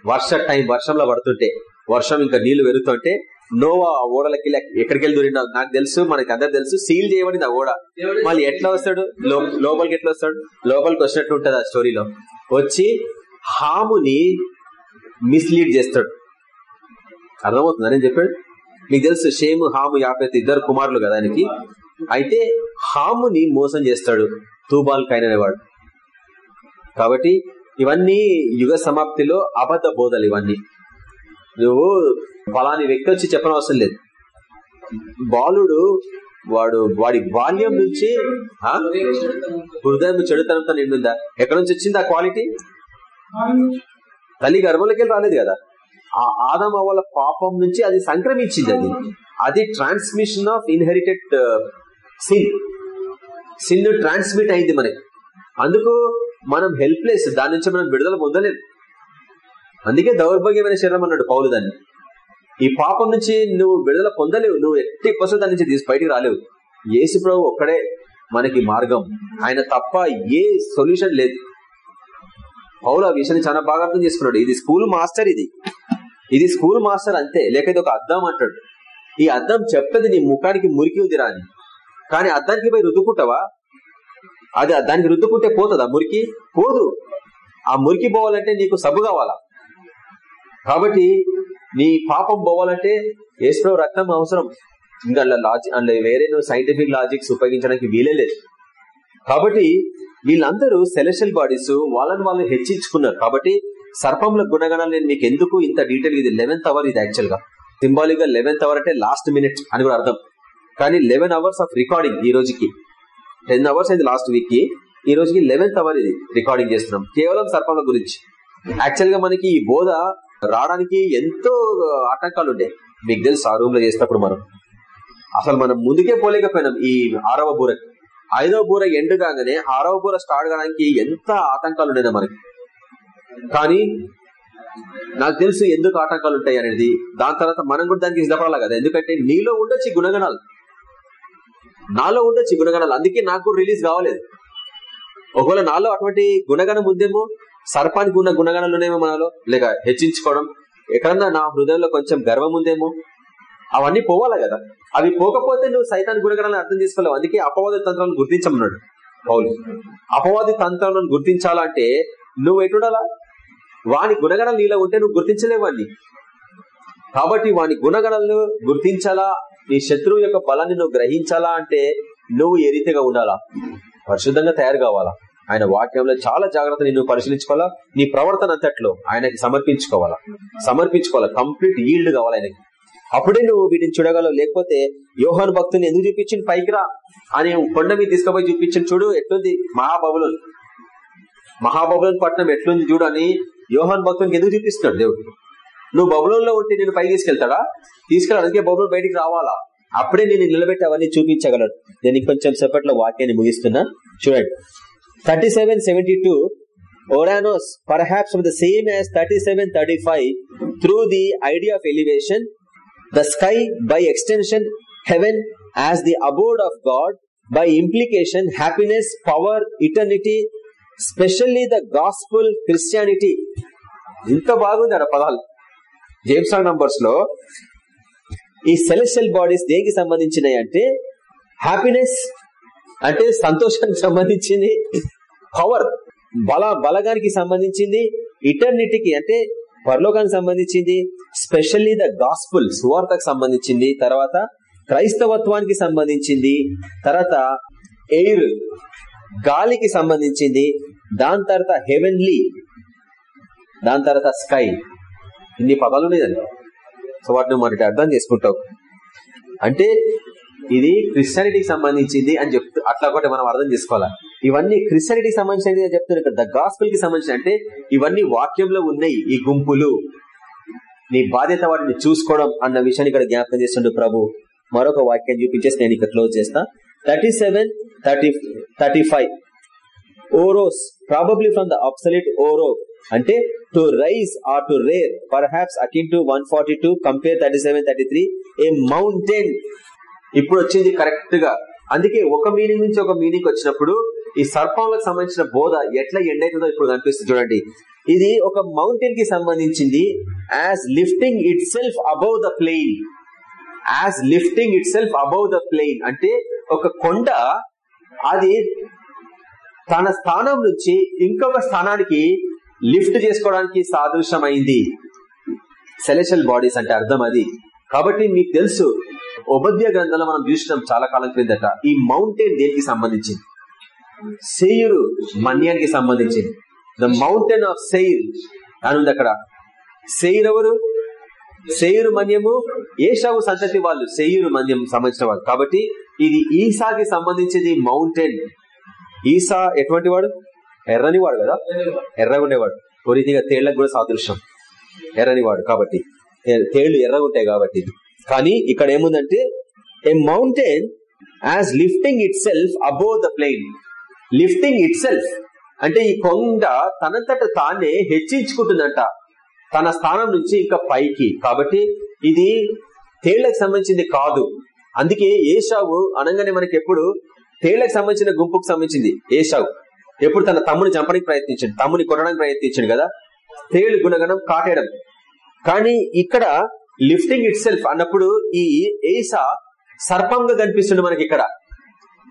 వర్ష టైం వర్షంలో పడుతుంటే. వర్షం ఇంకా నీళ్ళు పెరుగుతుంటే నోవా ఆ ఓడలకి లెక్- ఎక్కడికి వెళ్ళి దూరిండో నాకు తెలుసు మనకి అందరు తెలుసు సీల్ చేయబడింది ఆ ఓడ. మళ్ళీ ఎట్లా వస్తాడు? లోపలికి ఎట్లా వస్తాడు? లోపలికి వచ్చినట్టు ఉంటది ఆ స్టోరీలో. వచ్చి హాముని మిస్లీడ్ చేస్తాడు. అర్థమవుతుందా? నేను చెప్పాడు మీకు తెలుసు షేము హాము యాపెత్ ఇద్దరు కుమారులు కదా ఆయనకి. అయితే హాముని మోసం చేస్తాడు తూబాల్ కైన్ అనేవాడు. కాబట్టి ఇవన్నీ యుగ సమాప్తిలో అబద్ధ బోధలు ఇవన్నీ. నువ్వు ఫలాని వ్యక్తి వచ్చి చెప్పనవసరం లేదు. బాలుడు వాడు వాడి బాల్యం నుంచి హృదయం చెడుతనంతో నిండుందా? ఎక్కడి నుంచి వచ్చింది ఆ క్వాలిటీ? తల్లి గర్భంలోకి రాలేదు కదా. ఆ ఆదం వాళ్ళ పాపం నుంచి అది సంక్రమించింది అది. అది transmission of inherited sin sin transmit అయింది మనకి. అందుకు మనం హెల్ప్లెస్ దాని నుంచి మనం విడుదల పొందలేం. అందుకే దౌర్భాగ్యమైన శరీరం అన్నాడు పౌలు దాన్ని. ఈ పాపం నుంచి నువ్వు విడుదల పొందలేవు. నువ్వు ఎట్టి పర్సెంట్ దాని నుంచి తీసి బయటికి రాలేవు. ఏసు ప్రభు ఒక్కడే మనకి మార్గం. ఆయన తప్ప ఏ సొల్యూషన్ లేదు. పౌలు ఆ విషయాన్ని చాలా బాగా అర్థం చేసుకున్నాడు. ఇది స్కూల్ మాస్టర్ ఇది. ఇది స్కూల్ మాస్టర్ అంతే. లేక ఇది ఒక అద్దం అంటాడు. ఈ అద్దం చెప్పేది నీ ముఖానికి మురికి ఉందిరా అని. కానీ అద్దానికి పోయి రుద్దుకుంటావా? అది దానికి రుద్దుకుంటే పోతుందా? మురికి? పోదు. ఆ మురికి పోవాలంటే నీకు సబ్బు కావాలా? కాబట్టి నీ పాపం పోవాలంటే ఏసులో రక్తం అవసరం. ఇంకా అందులో లాజిక్ అందులో వేరే నువ్వు సైంటిఫిక్ లాజిక్స్ ఉపయోగించడానికి వీలే లేదు. కాబట్టి వీళ్ళందరూ సెలెషియల్ బాడీస్ వాళ్ళని వాళ్ళు హెచ్చించుకున్నారు. కాబట్టి సర్పంల గుణగణాలు నేను మీకు ఎందుకు ఇంత డీటెయిల్ ఇది లెవెన్త్ అవర్ ఇది యాక్చువల్గా? సింబాలిక్గా లెవెన్త్ అవర్ అంటే లాస్ట్ మినిట్ అని కూడా అర్థం. కానీ లెవెన్ అవర్స్ ఆఫ్ రికార్డింగ్ ఈ రోజుకి. టెన్ అవర్స్ అయింది లాస్ట్ వీక్కి ఈ రోజుకి లెవెన్త్ అవర్ ఇది రికార్డింగ్ చేస్తున్నాం. కేవలం సర్పంల గురించి. యాక్చువల్గా మనకి ఈ బోధ రావడానికి ఎంతో ఆటంకాలు ఉండే. మీకు తెలుసు ఆ రూమ్లో చేసినప్పుడు మనం. అసలు మనం ముందుకే పోలేకపోయినాం ఈ ఆరవ బూర. ఐదవ బూర ఎండ్ కాగానే ఆరవ బూర స్టార్ట్ కావడానికి ఎంత ఆటంకాలు ఉండేదా మనకి. కానీ నాకు తెలుసు ఎందుకు ఆటంకాలు ఉంటాయి అనేది. దాని తర్వాత మనం కూడా దానికి ఇష్టపడాలి కదా. ఎందుకంటే నీలో ఉండొచ్చు గుణగణాలు. నాలో ఉండొచ్చు గుణగణాలు. అందుకే నాకు కూడా రిలీజ్ కావలేదు. ఒకవేళ నాలో అటువంటి గుణగణం ఉందేమో సర్పానికి ఉన్న గుణగణాలు ఉన్నాయేమో మనలో లేక హెచ్చించుకోవడం ఎక్కడన్నా నా హృదయంలో కొంచెం గర్వం ఉందేమో అవన్నీ పోవాలి కదా. అవి పోకపోతే నువ్వు సైతాన్ గుణగణాలను అర్థం చేసుకోలేవు. అందుకే అపవాద తంత్రాలను గుర్తించమన్నాడు పౌలు. అపవాది తంత్రాలను గుర్తించాలంటే నువ్వు ఎటుండాలా? వాని గుణగణాలు నీలో ఉంటే నువ్వు గుర్తించలేవు కాబట్టి వాని గుణగణాలను గుర్తించాలా? నీ శత్రువు యొక్క బలాన్ని నువ్వు గ్రహించాలా అంటే నువ్వు ఏ రీతిగా ఉండాలా? పరిశుద్ధంగా తయారు కావాలా? ఆయన వాక్యంలో చాలా జాగ్రత్త నువ్వు పరిశీలించుకోవాలా? నీ ప్రవర్తన అంతట్లో ఆయనకి సమర్పించుకోవాలా? సమర్పించుకోవాలా? కంప్లీట్ ఈల్డ్ కావాలి ఆయనకి? అప్పుడే నువ్వు వీటిని చూడగలవు. లేకపోతే యోహన్ భక్తుని ఎందుకు చూపించింది పైకిరా. అని కొండ మీద తీసుకుపోయి చూపించిన చూడు ఎట్లుంది? మహాబబులు మహాబబులను పట్టణం ఎట్లుంది చూడు అని యోహాన్ భక్తునికి ఎందుకు చూపిస్తున్నాడు దేవుడు? నువ్వు బబులంలో ఉంటే నేను పైకి తీసుకెళ్తాడా? తీసుకెళ్ళాడు అందుకే బబులు బయటికి రావాలా? అప్పుడే నేను నిలబెట్టి అవన్నీ చూపించగలడు నేను కొంచెం సేపట్లో వాక్యాన్ని ముగిస్తున్నా. చూడండి. Thirty seven seventy two. Ouranos perhaps the same as thirty seven thirty five through the idea of elevation the sky by extension heaven as the abode of God by implication happiness power eternity specially the gospel Christianity ఇంత బాగుంది అక్కడ పదాలు. James నంబర్స్లో ఈ celestial bodies దేనికి సంబంధించినవి అంటే happiness అంటే సంతోషానికి సంబంధించింది పవర్ బల బలగానికి సంబంధించింది ఇటర్నిటీకి అంటే పరలోకానికి సంబంధించింది స్పెషల్లీ ద గాస్పుల్ సువార్తకు సంబంధించింది తర్వాత క్రైస్తవత్వానికి సంబంధించింది తర్వాత ఎయిర్ గాలికి సంబంధించింది దాని తర్వాత హెవెన్లీ దాని తర్వాత స్కై ఇన్ని పదాలు ఉన్నాయండి. సో వాటిని మనకి అర్థం చేసుకుంటావు అంటే ఇది క్రిస్టియానిటీకి సంబంధించింది అని చెప్తూ అట్లా కూడా మనం అర్థం చేసుకోవాలా? ఇవన్నీ క్రిస్టియానిటీకి సంబంధించినది అని చెప్తున్నారు ఇక్కడ ద గాస్పుల్కి సంబంధించిన అంటే ఇవన్నీ వాక్యంలో ఉన్నాయి ఈ గుంపులు. నీ బాధ్యత వాటిని చూసుకోవడం అన్న విషయాన్ని ఇక్కడ జ్ఞాపకం చేస్తుండే ప్రభు. మరొక వాక్యం చూపించేసి నేను ఇక్కడ క్లోజ్ చేస్తా. Thirty seven thirty thirty five. Oros probably from the obsolete oro అంటే to rise or to rear perhaps akin to one forty two compare thirty seven thirty three a mountain ఇప్పుడు వచ్చింది కరెక్ట్గా. అందుకే ఒక మీనింగ్ నుంచి ఒక meaning వచ్చినప్పుడు ఈ సర్పంలకు సంబంధించిన బోధ ఎట్లా ఎండ్ అవుతుందో ఇప్పుడు కనిపిస్తుంది చూడండి. ఇది ఒక మౌంటైన్కి సంబంధించింది as lifting itself above the plain as lifting itself above the plain అంటే ఒక కొండ అది తన స్థానం నుంచి ఇంకొక స్థానానికి లిఫ్ట్ చేసుకోవడానికి సాదృశ్యమైంది. సెలెషల్ బాడీస్ అంటే అర్థం అది. కాబట్టి మీకు తెలుసు ఉపద్య గ్రంథంలో మనం చూసినాం చాలా కాలం క్రిందట ఈ మౌంటైన్ దేనికి సంబంధించింది? సెయిరు మన్యానికి సంబంధించింది. ద మౌంటైన్ ఆఫ్ సెయిర్ అని ఉంది అక్కడ? సెయిర్ ఎవరు? సెయిరు మన్యము ఏషావు సంతతి వాళ్ళు సెయిరు మన్యం సంబంధించిన వాళ్ళు. కాబట్టి ఇది ఈసాకి సంబంధించింది మౌంటైన్. ఈసా ఎటువంటి వాడు? ఎర్రని వాడు కదా? ఎర్రగా ఉండేవాడు ఓ రీతిగా తేళ్ళకు కూడా సాదృశ్యం. ఎర్రని వాడు కాబట్టి తేళ్ళు ఎర్రగా ఉంటాయి కాబట్టి. కానీ ఇక్కడ ఏముందంటే a mountain as lifting itself above the plain lifting itself అంటే ఈ కొండ తనంతట తానే హెచ్చించుకుంటుందంట. తన స్థానం నుంచి ఇంకా పైకి. కాబట్టి ఇది తేళ్ళకు సంబంధించింది కాదు. అందుకే ఏషావు అనగానే మనకి ఎప్పుడు తేళ్ళకు సంబంధించిన గుంపుకు సంబంధించింది. ఏషావు. ఎప్పుడు తన తమ్ముని చంపడానికి ప్రయత్నించాడు తమ్ముని కొనడానికి ప్రయత్నించాడు కదా? తేలు గుణగణం కాటేయడం. కానీ ఇక్కడ లిఫ్టింగ్ ఇట్ సెల్ఫ్ అన్నప్పుడు ఈ ఏసా సర్పంగా కనిపిస్తుంది మనకి ఇక్కడ.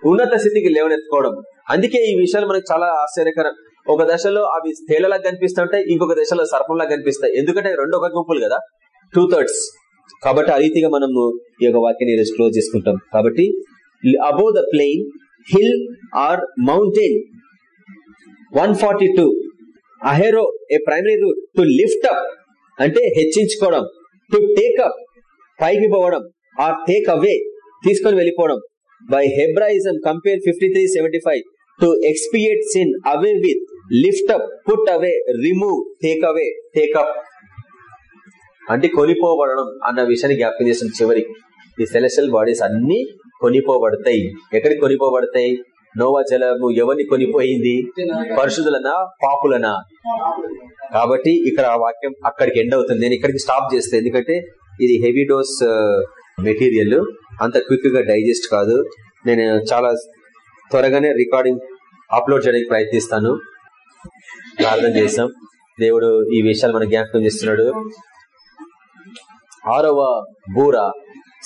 ఉన్నత స్థితికి లేవనెత్తుకోవడం. అందుకే ఈ విషయాలు మనకు చాలా ఆశ్చర్యకరం. ఒక దశలో అవి తేలలా కనిపిస్తుంటాయి ఇంకొక దశలో సర్పంలా కనిపిస్తాయి. ఎందుకంటే రెండు ఒక గుంపులు కదా? టూ థర్డ్స్ కాబట్టి ఆ రీతిగా మనము ఈ యొక్క వాక్యాన్ని ఈరోజు క్లోజ్ చేసుకుంటాం. కాబట్టి above the plain hill or mountain one forty two. Airo a primary root to lift up అంటే హెచ్చించుకోవడం. టు టేకప్ పైకి పోవడం. ఆర్ టేక్ అవే తీసుకొని వెళ్ళిపోవడం. By Hebraism compare fifty three seventy five to expiate sin away with lift up put away remove take away take up అంటే కొనిపోబడడం అన్న విషయాన్ని జ్ఞాపకం చేసిన చివరికి. ఈ సెలెషల్ బాడీస్ అన్ని కొనిపోబడతాయి. ఎక్కడికి కొనిపోబడతాయి? నోవా జలము ఎవరిని కొనిపోయింది? పరిశుద్ధులనా? పాపులనా? కాబట్టి ఇక్కడ ఆ వాక్యం అక్కడికి ఎండ్ అవుతుంది. నేను ఇక్కడికి స్టాప్ చేస్తే ఎందుకంటే ఇది హెవీ డోస్ మెటీరియల్. అంత క్విక్గా డైజెస్ట్ కాదు. నేను చాలా త్వరగానే రికార్డింగ్ అప్లోడ్ చేయడానికి ప్రయత్నిస్తాను. ప్రార్థన చేసాం దేవుడు ఈ విషయాలు మన జ్ఞాపకం చేస్తున్నాడు. ఆరవ బూర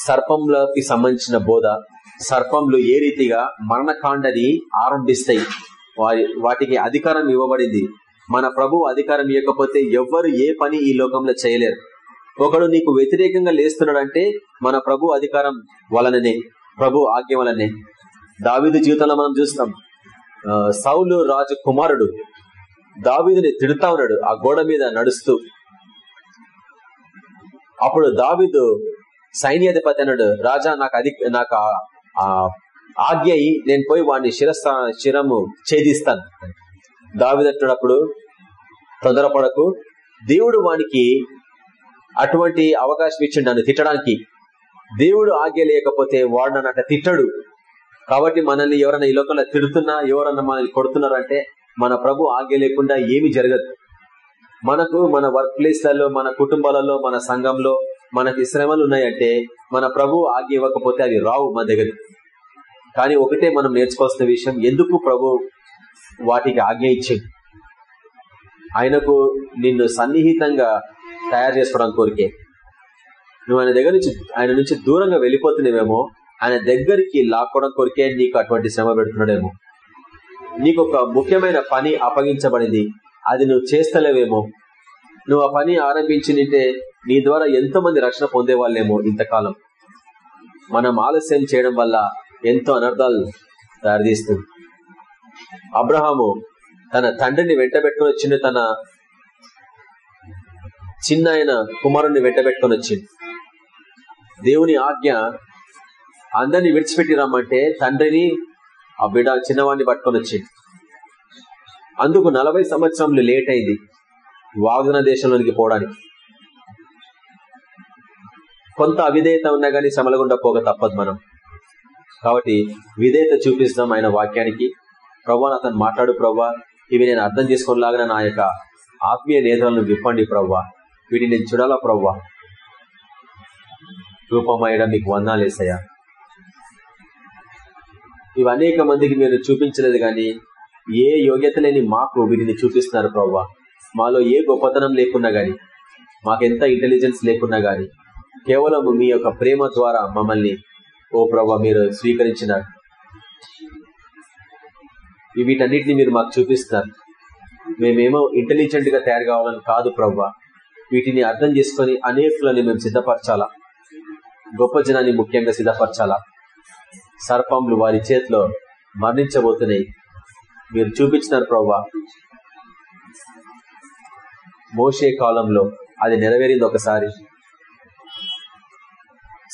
సర్పంలోకి సంబంధించిన బోధ. సర్పంలు ఏ రీతిగా మరణకాండని ఆరంభిస్తాయి? వారి వాటికి అధికారం ఇవ్వబడింది. మన ప్రభు అధికారం ఇవ్వకపోతే ఎవ్వరు ఏ పని ఈ లోకంలో చేయలేరు. ఒకడు నీకు వ్యతిరేకంగా లేస్తున్నాడంటే మన ప్రభు అధికారం వలననే ప్రభు ఆజ్ఞ వలనే దావిదు జీవితంలో మనం చూస్తాం ఆ, సౌలు రాజు కుమారుడు దావీదుని తిడుతా ఉన్నాడు ఆ గోడ మీద నడుస్తూ. అప్పుడు దావీదు సైన్యాధిపతి అన్నాడు రాజా నాకు అధిక నాకు ఆ- ఆజ్ఞ నేను పోయి వాడిని శిరస్థా శిరము ఛేదిస్తాను. దావిదట్టుడు తొందరపడకు. దేవుడు వానికి అటువంటి అవకాశం ఇచ్చిండు నన్ను తిట్టడానికి. దేవుడు ఆజ్ఞ లేకపోతే వాడు నన్ను అట్లా తిట్టడు. కాబట్టి మనల్ని ఎవరైనా ఈ లోకంలో తిడుతున్నా ఎవరన్నా మనల్ని కొడుతున్నారంటే మన ప్రభు ఆజ్ఞ లేకుండా ఏమీ జరగదు. మనకు మన వర్క్ ప్లేస్లలో మన కుటుంబాలలో మన సంఘంలో మనకి శ్రమలు ఉన్నాయంటే మన ప్రభు ఆజ్ఞ ఇవ్వకపోతే అవి రావు మన దగ్గర. కానీ ఒకటే మనం నేర్చుకోవాల్సిన విషయం ఎందుకు ప్రభు వాటికి ఆజ్ఞ ఇచ్చింది ఆయనకు నిన్ను సన్నిహితంగా తయారు చేసుకోవడం కోరికే. నువ్వు ఆయన దగ్గర నుంచి ఆయన నుంచి దూరంగా వెళ్ళిపోతున్నావేమో ఆయన దగ్గరికి లాక్కోవడం కొరికే నీకు అటువంటి శ్రమ పెడుతున్నాడేమో. నీకు ఒక ముఖ్యమైన పని అప్పగించబడింది అది నువ్వు చేస్తలేవేమో. నువ్వు ఆ పని ఆరంభించినింటే నీ ద్వారా ఎంతో మంది రక్షణ పొందేవాళ్ళేమో ఇంతకాలం. మనం ఆలస్యం చేయడం వల్ల ఎంతో అనర్థాలు దారితీస్తుంది అబ్రహాము తన తండ్రిని వెంటబెట్టుకుని వచ్చిండు. తన చిన్న ఆయన కుమారుణ్ణి వెంటబెట్టుకుని వచ్చిండు. దేవుని ఆజ్ఞ అందరిని విడిచిపెట్టి రమ్మంటే తండ్రిని ఆ బిడ చిన్నవాడిని పట్టుకొని వచ్చింది అందుకు నలభై సంవత్సరములు లేట్ అయింది. వాగ్దన దేశంలోనికి పోవడానికి. కొంత అవిధేయత ఉన్నా గానీ శ్రమలగుండా పోక తప్పదు మనం. కాబట్టి విధేయత చూపిస్తాం ఆయన వాక్యానికి. ప్రభా అతను మాట్లాడు ప్రవ్వా. ఇవి నేను అర్థం చేసుకోలాగా నా యొక్క ఆత్మీయ నేతలను విప్పండి ప్రవ్వా. వీటిని నేను చూడాలా ప్రవ్వా? రూపమయ్యడం మీకు వందాలేసయ్యా ఇవి అనేక మందికి మీరు చూపించలేదు కానీ ఏ యోగ్యత లేని మాకు వీటిని చూపిస్తున్నారు ప్రవ్వా. మాలో ఏ గొప్పతనం లేకున్నా గాని మాకెంత ఇంటెలిజెన్స్ లేకున్నా గాని కేవలం మీ యొక్క ప్రేమ ద్వారా మమ్మల్ని ఓ ప్రభా మీరు స్వీకరించిన వీటన్నిటిని మీరు మాకు చూపిస్తున్నారు. మేమేమో ఇంటెలిజెంట్గా తయారు కావాలని కాదు ప్రవ్వా వీటిని అర్థం చేసుకొని అనేకులని మేము సిద్ధపరచాలా? గొప్ప జనాన్ని ముఖ్యంగా సిద్ధపరచాలా? సర్పంలు వారి చేతిలో మరణించబోతున్నాయి. మీరు చూపించినారు ప్రవ్వా మోసే కాలంలో అది నెరవేరింది ఒకసారి.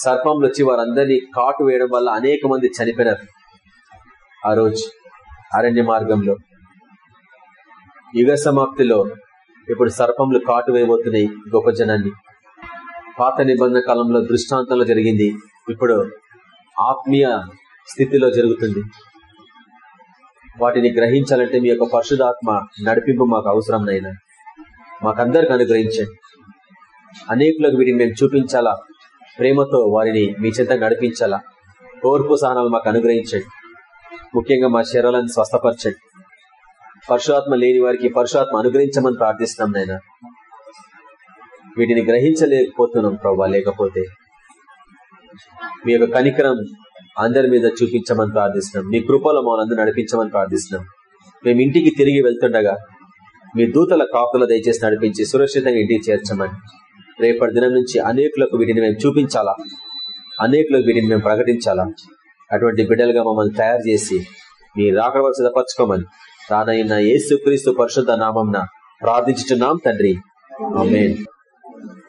సర్పంలు వచ్చి వారందరినీ కాటు వేయడం వల్ల అనేక మంది చనిపోయినారు ఆ రోజు అరణ్య మార్గంలో. యుగ సమాప్తిలో ఇప్పుడు సర్పంలు కాటు వేయబోతున్నాయి గొప్ప జనాన్ని. పాత నిబంధన కాలంలో దృష్టాంతంలో జరిగింది. ఇప్పుడు ఆత్మీయ స్థితిలో జరుగుతుంది. వాటిని గ్రహించాలంటే మీ యొక్క పరిశుధాత్మ నడిపింపు మాకు అవసరం నైనా మాకందరికి అనుగ్రహించండి. అనేకులకు వీటిని మేము చూపించాలా? ప్రేమతో వారిని మీ చెంత నడిపించాలా? ఓర్పు సహనాలు మాకు అనుగ్రహించండి. ముఖ్యంగా మా శరీరాలను స్వస్థపరచండి. పరశుఆత్మ లేని వారికి పరశుఆత్మ అనుగ్రహించమని ప్రార్థిస్తున్నాం నాయన. వీటిని గ్రహించలేకపోతున్నాం ప్రభా లేకపోతే. మీ యొక్క కనికరం అందరి మీద చూపించమని ప్రార్థిస్తున్నాం. మీ కృపలో మమ్మల్ని నడిపించమని ప్రార్థిస్తున్నాం. మేము ఇంటికి తిరిగి వెళ్తుండగా మీ దూతల కాపుల దయచేసి నడిపించి సురక్షితంగా ఇంటికి చేర్చమని రేపటి దినం నుంచి అనేకులకు వీటిని మేము చూపించాలా? అనేకులకు వీటిని మేము ప్రకటించాలా? అటువంటి బిడ్డలుగా మమ్మల్ని తయారు చేసి మీ రాకడ సిద్ధపరచుకోమని రానయ్యన్న యేసుక్రీస్తు పరిశుద్ధ నామంన ప్రార్థించుతున్నాం తండ్రి. ఆమేన్.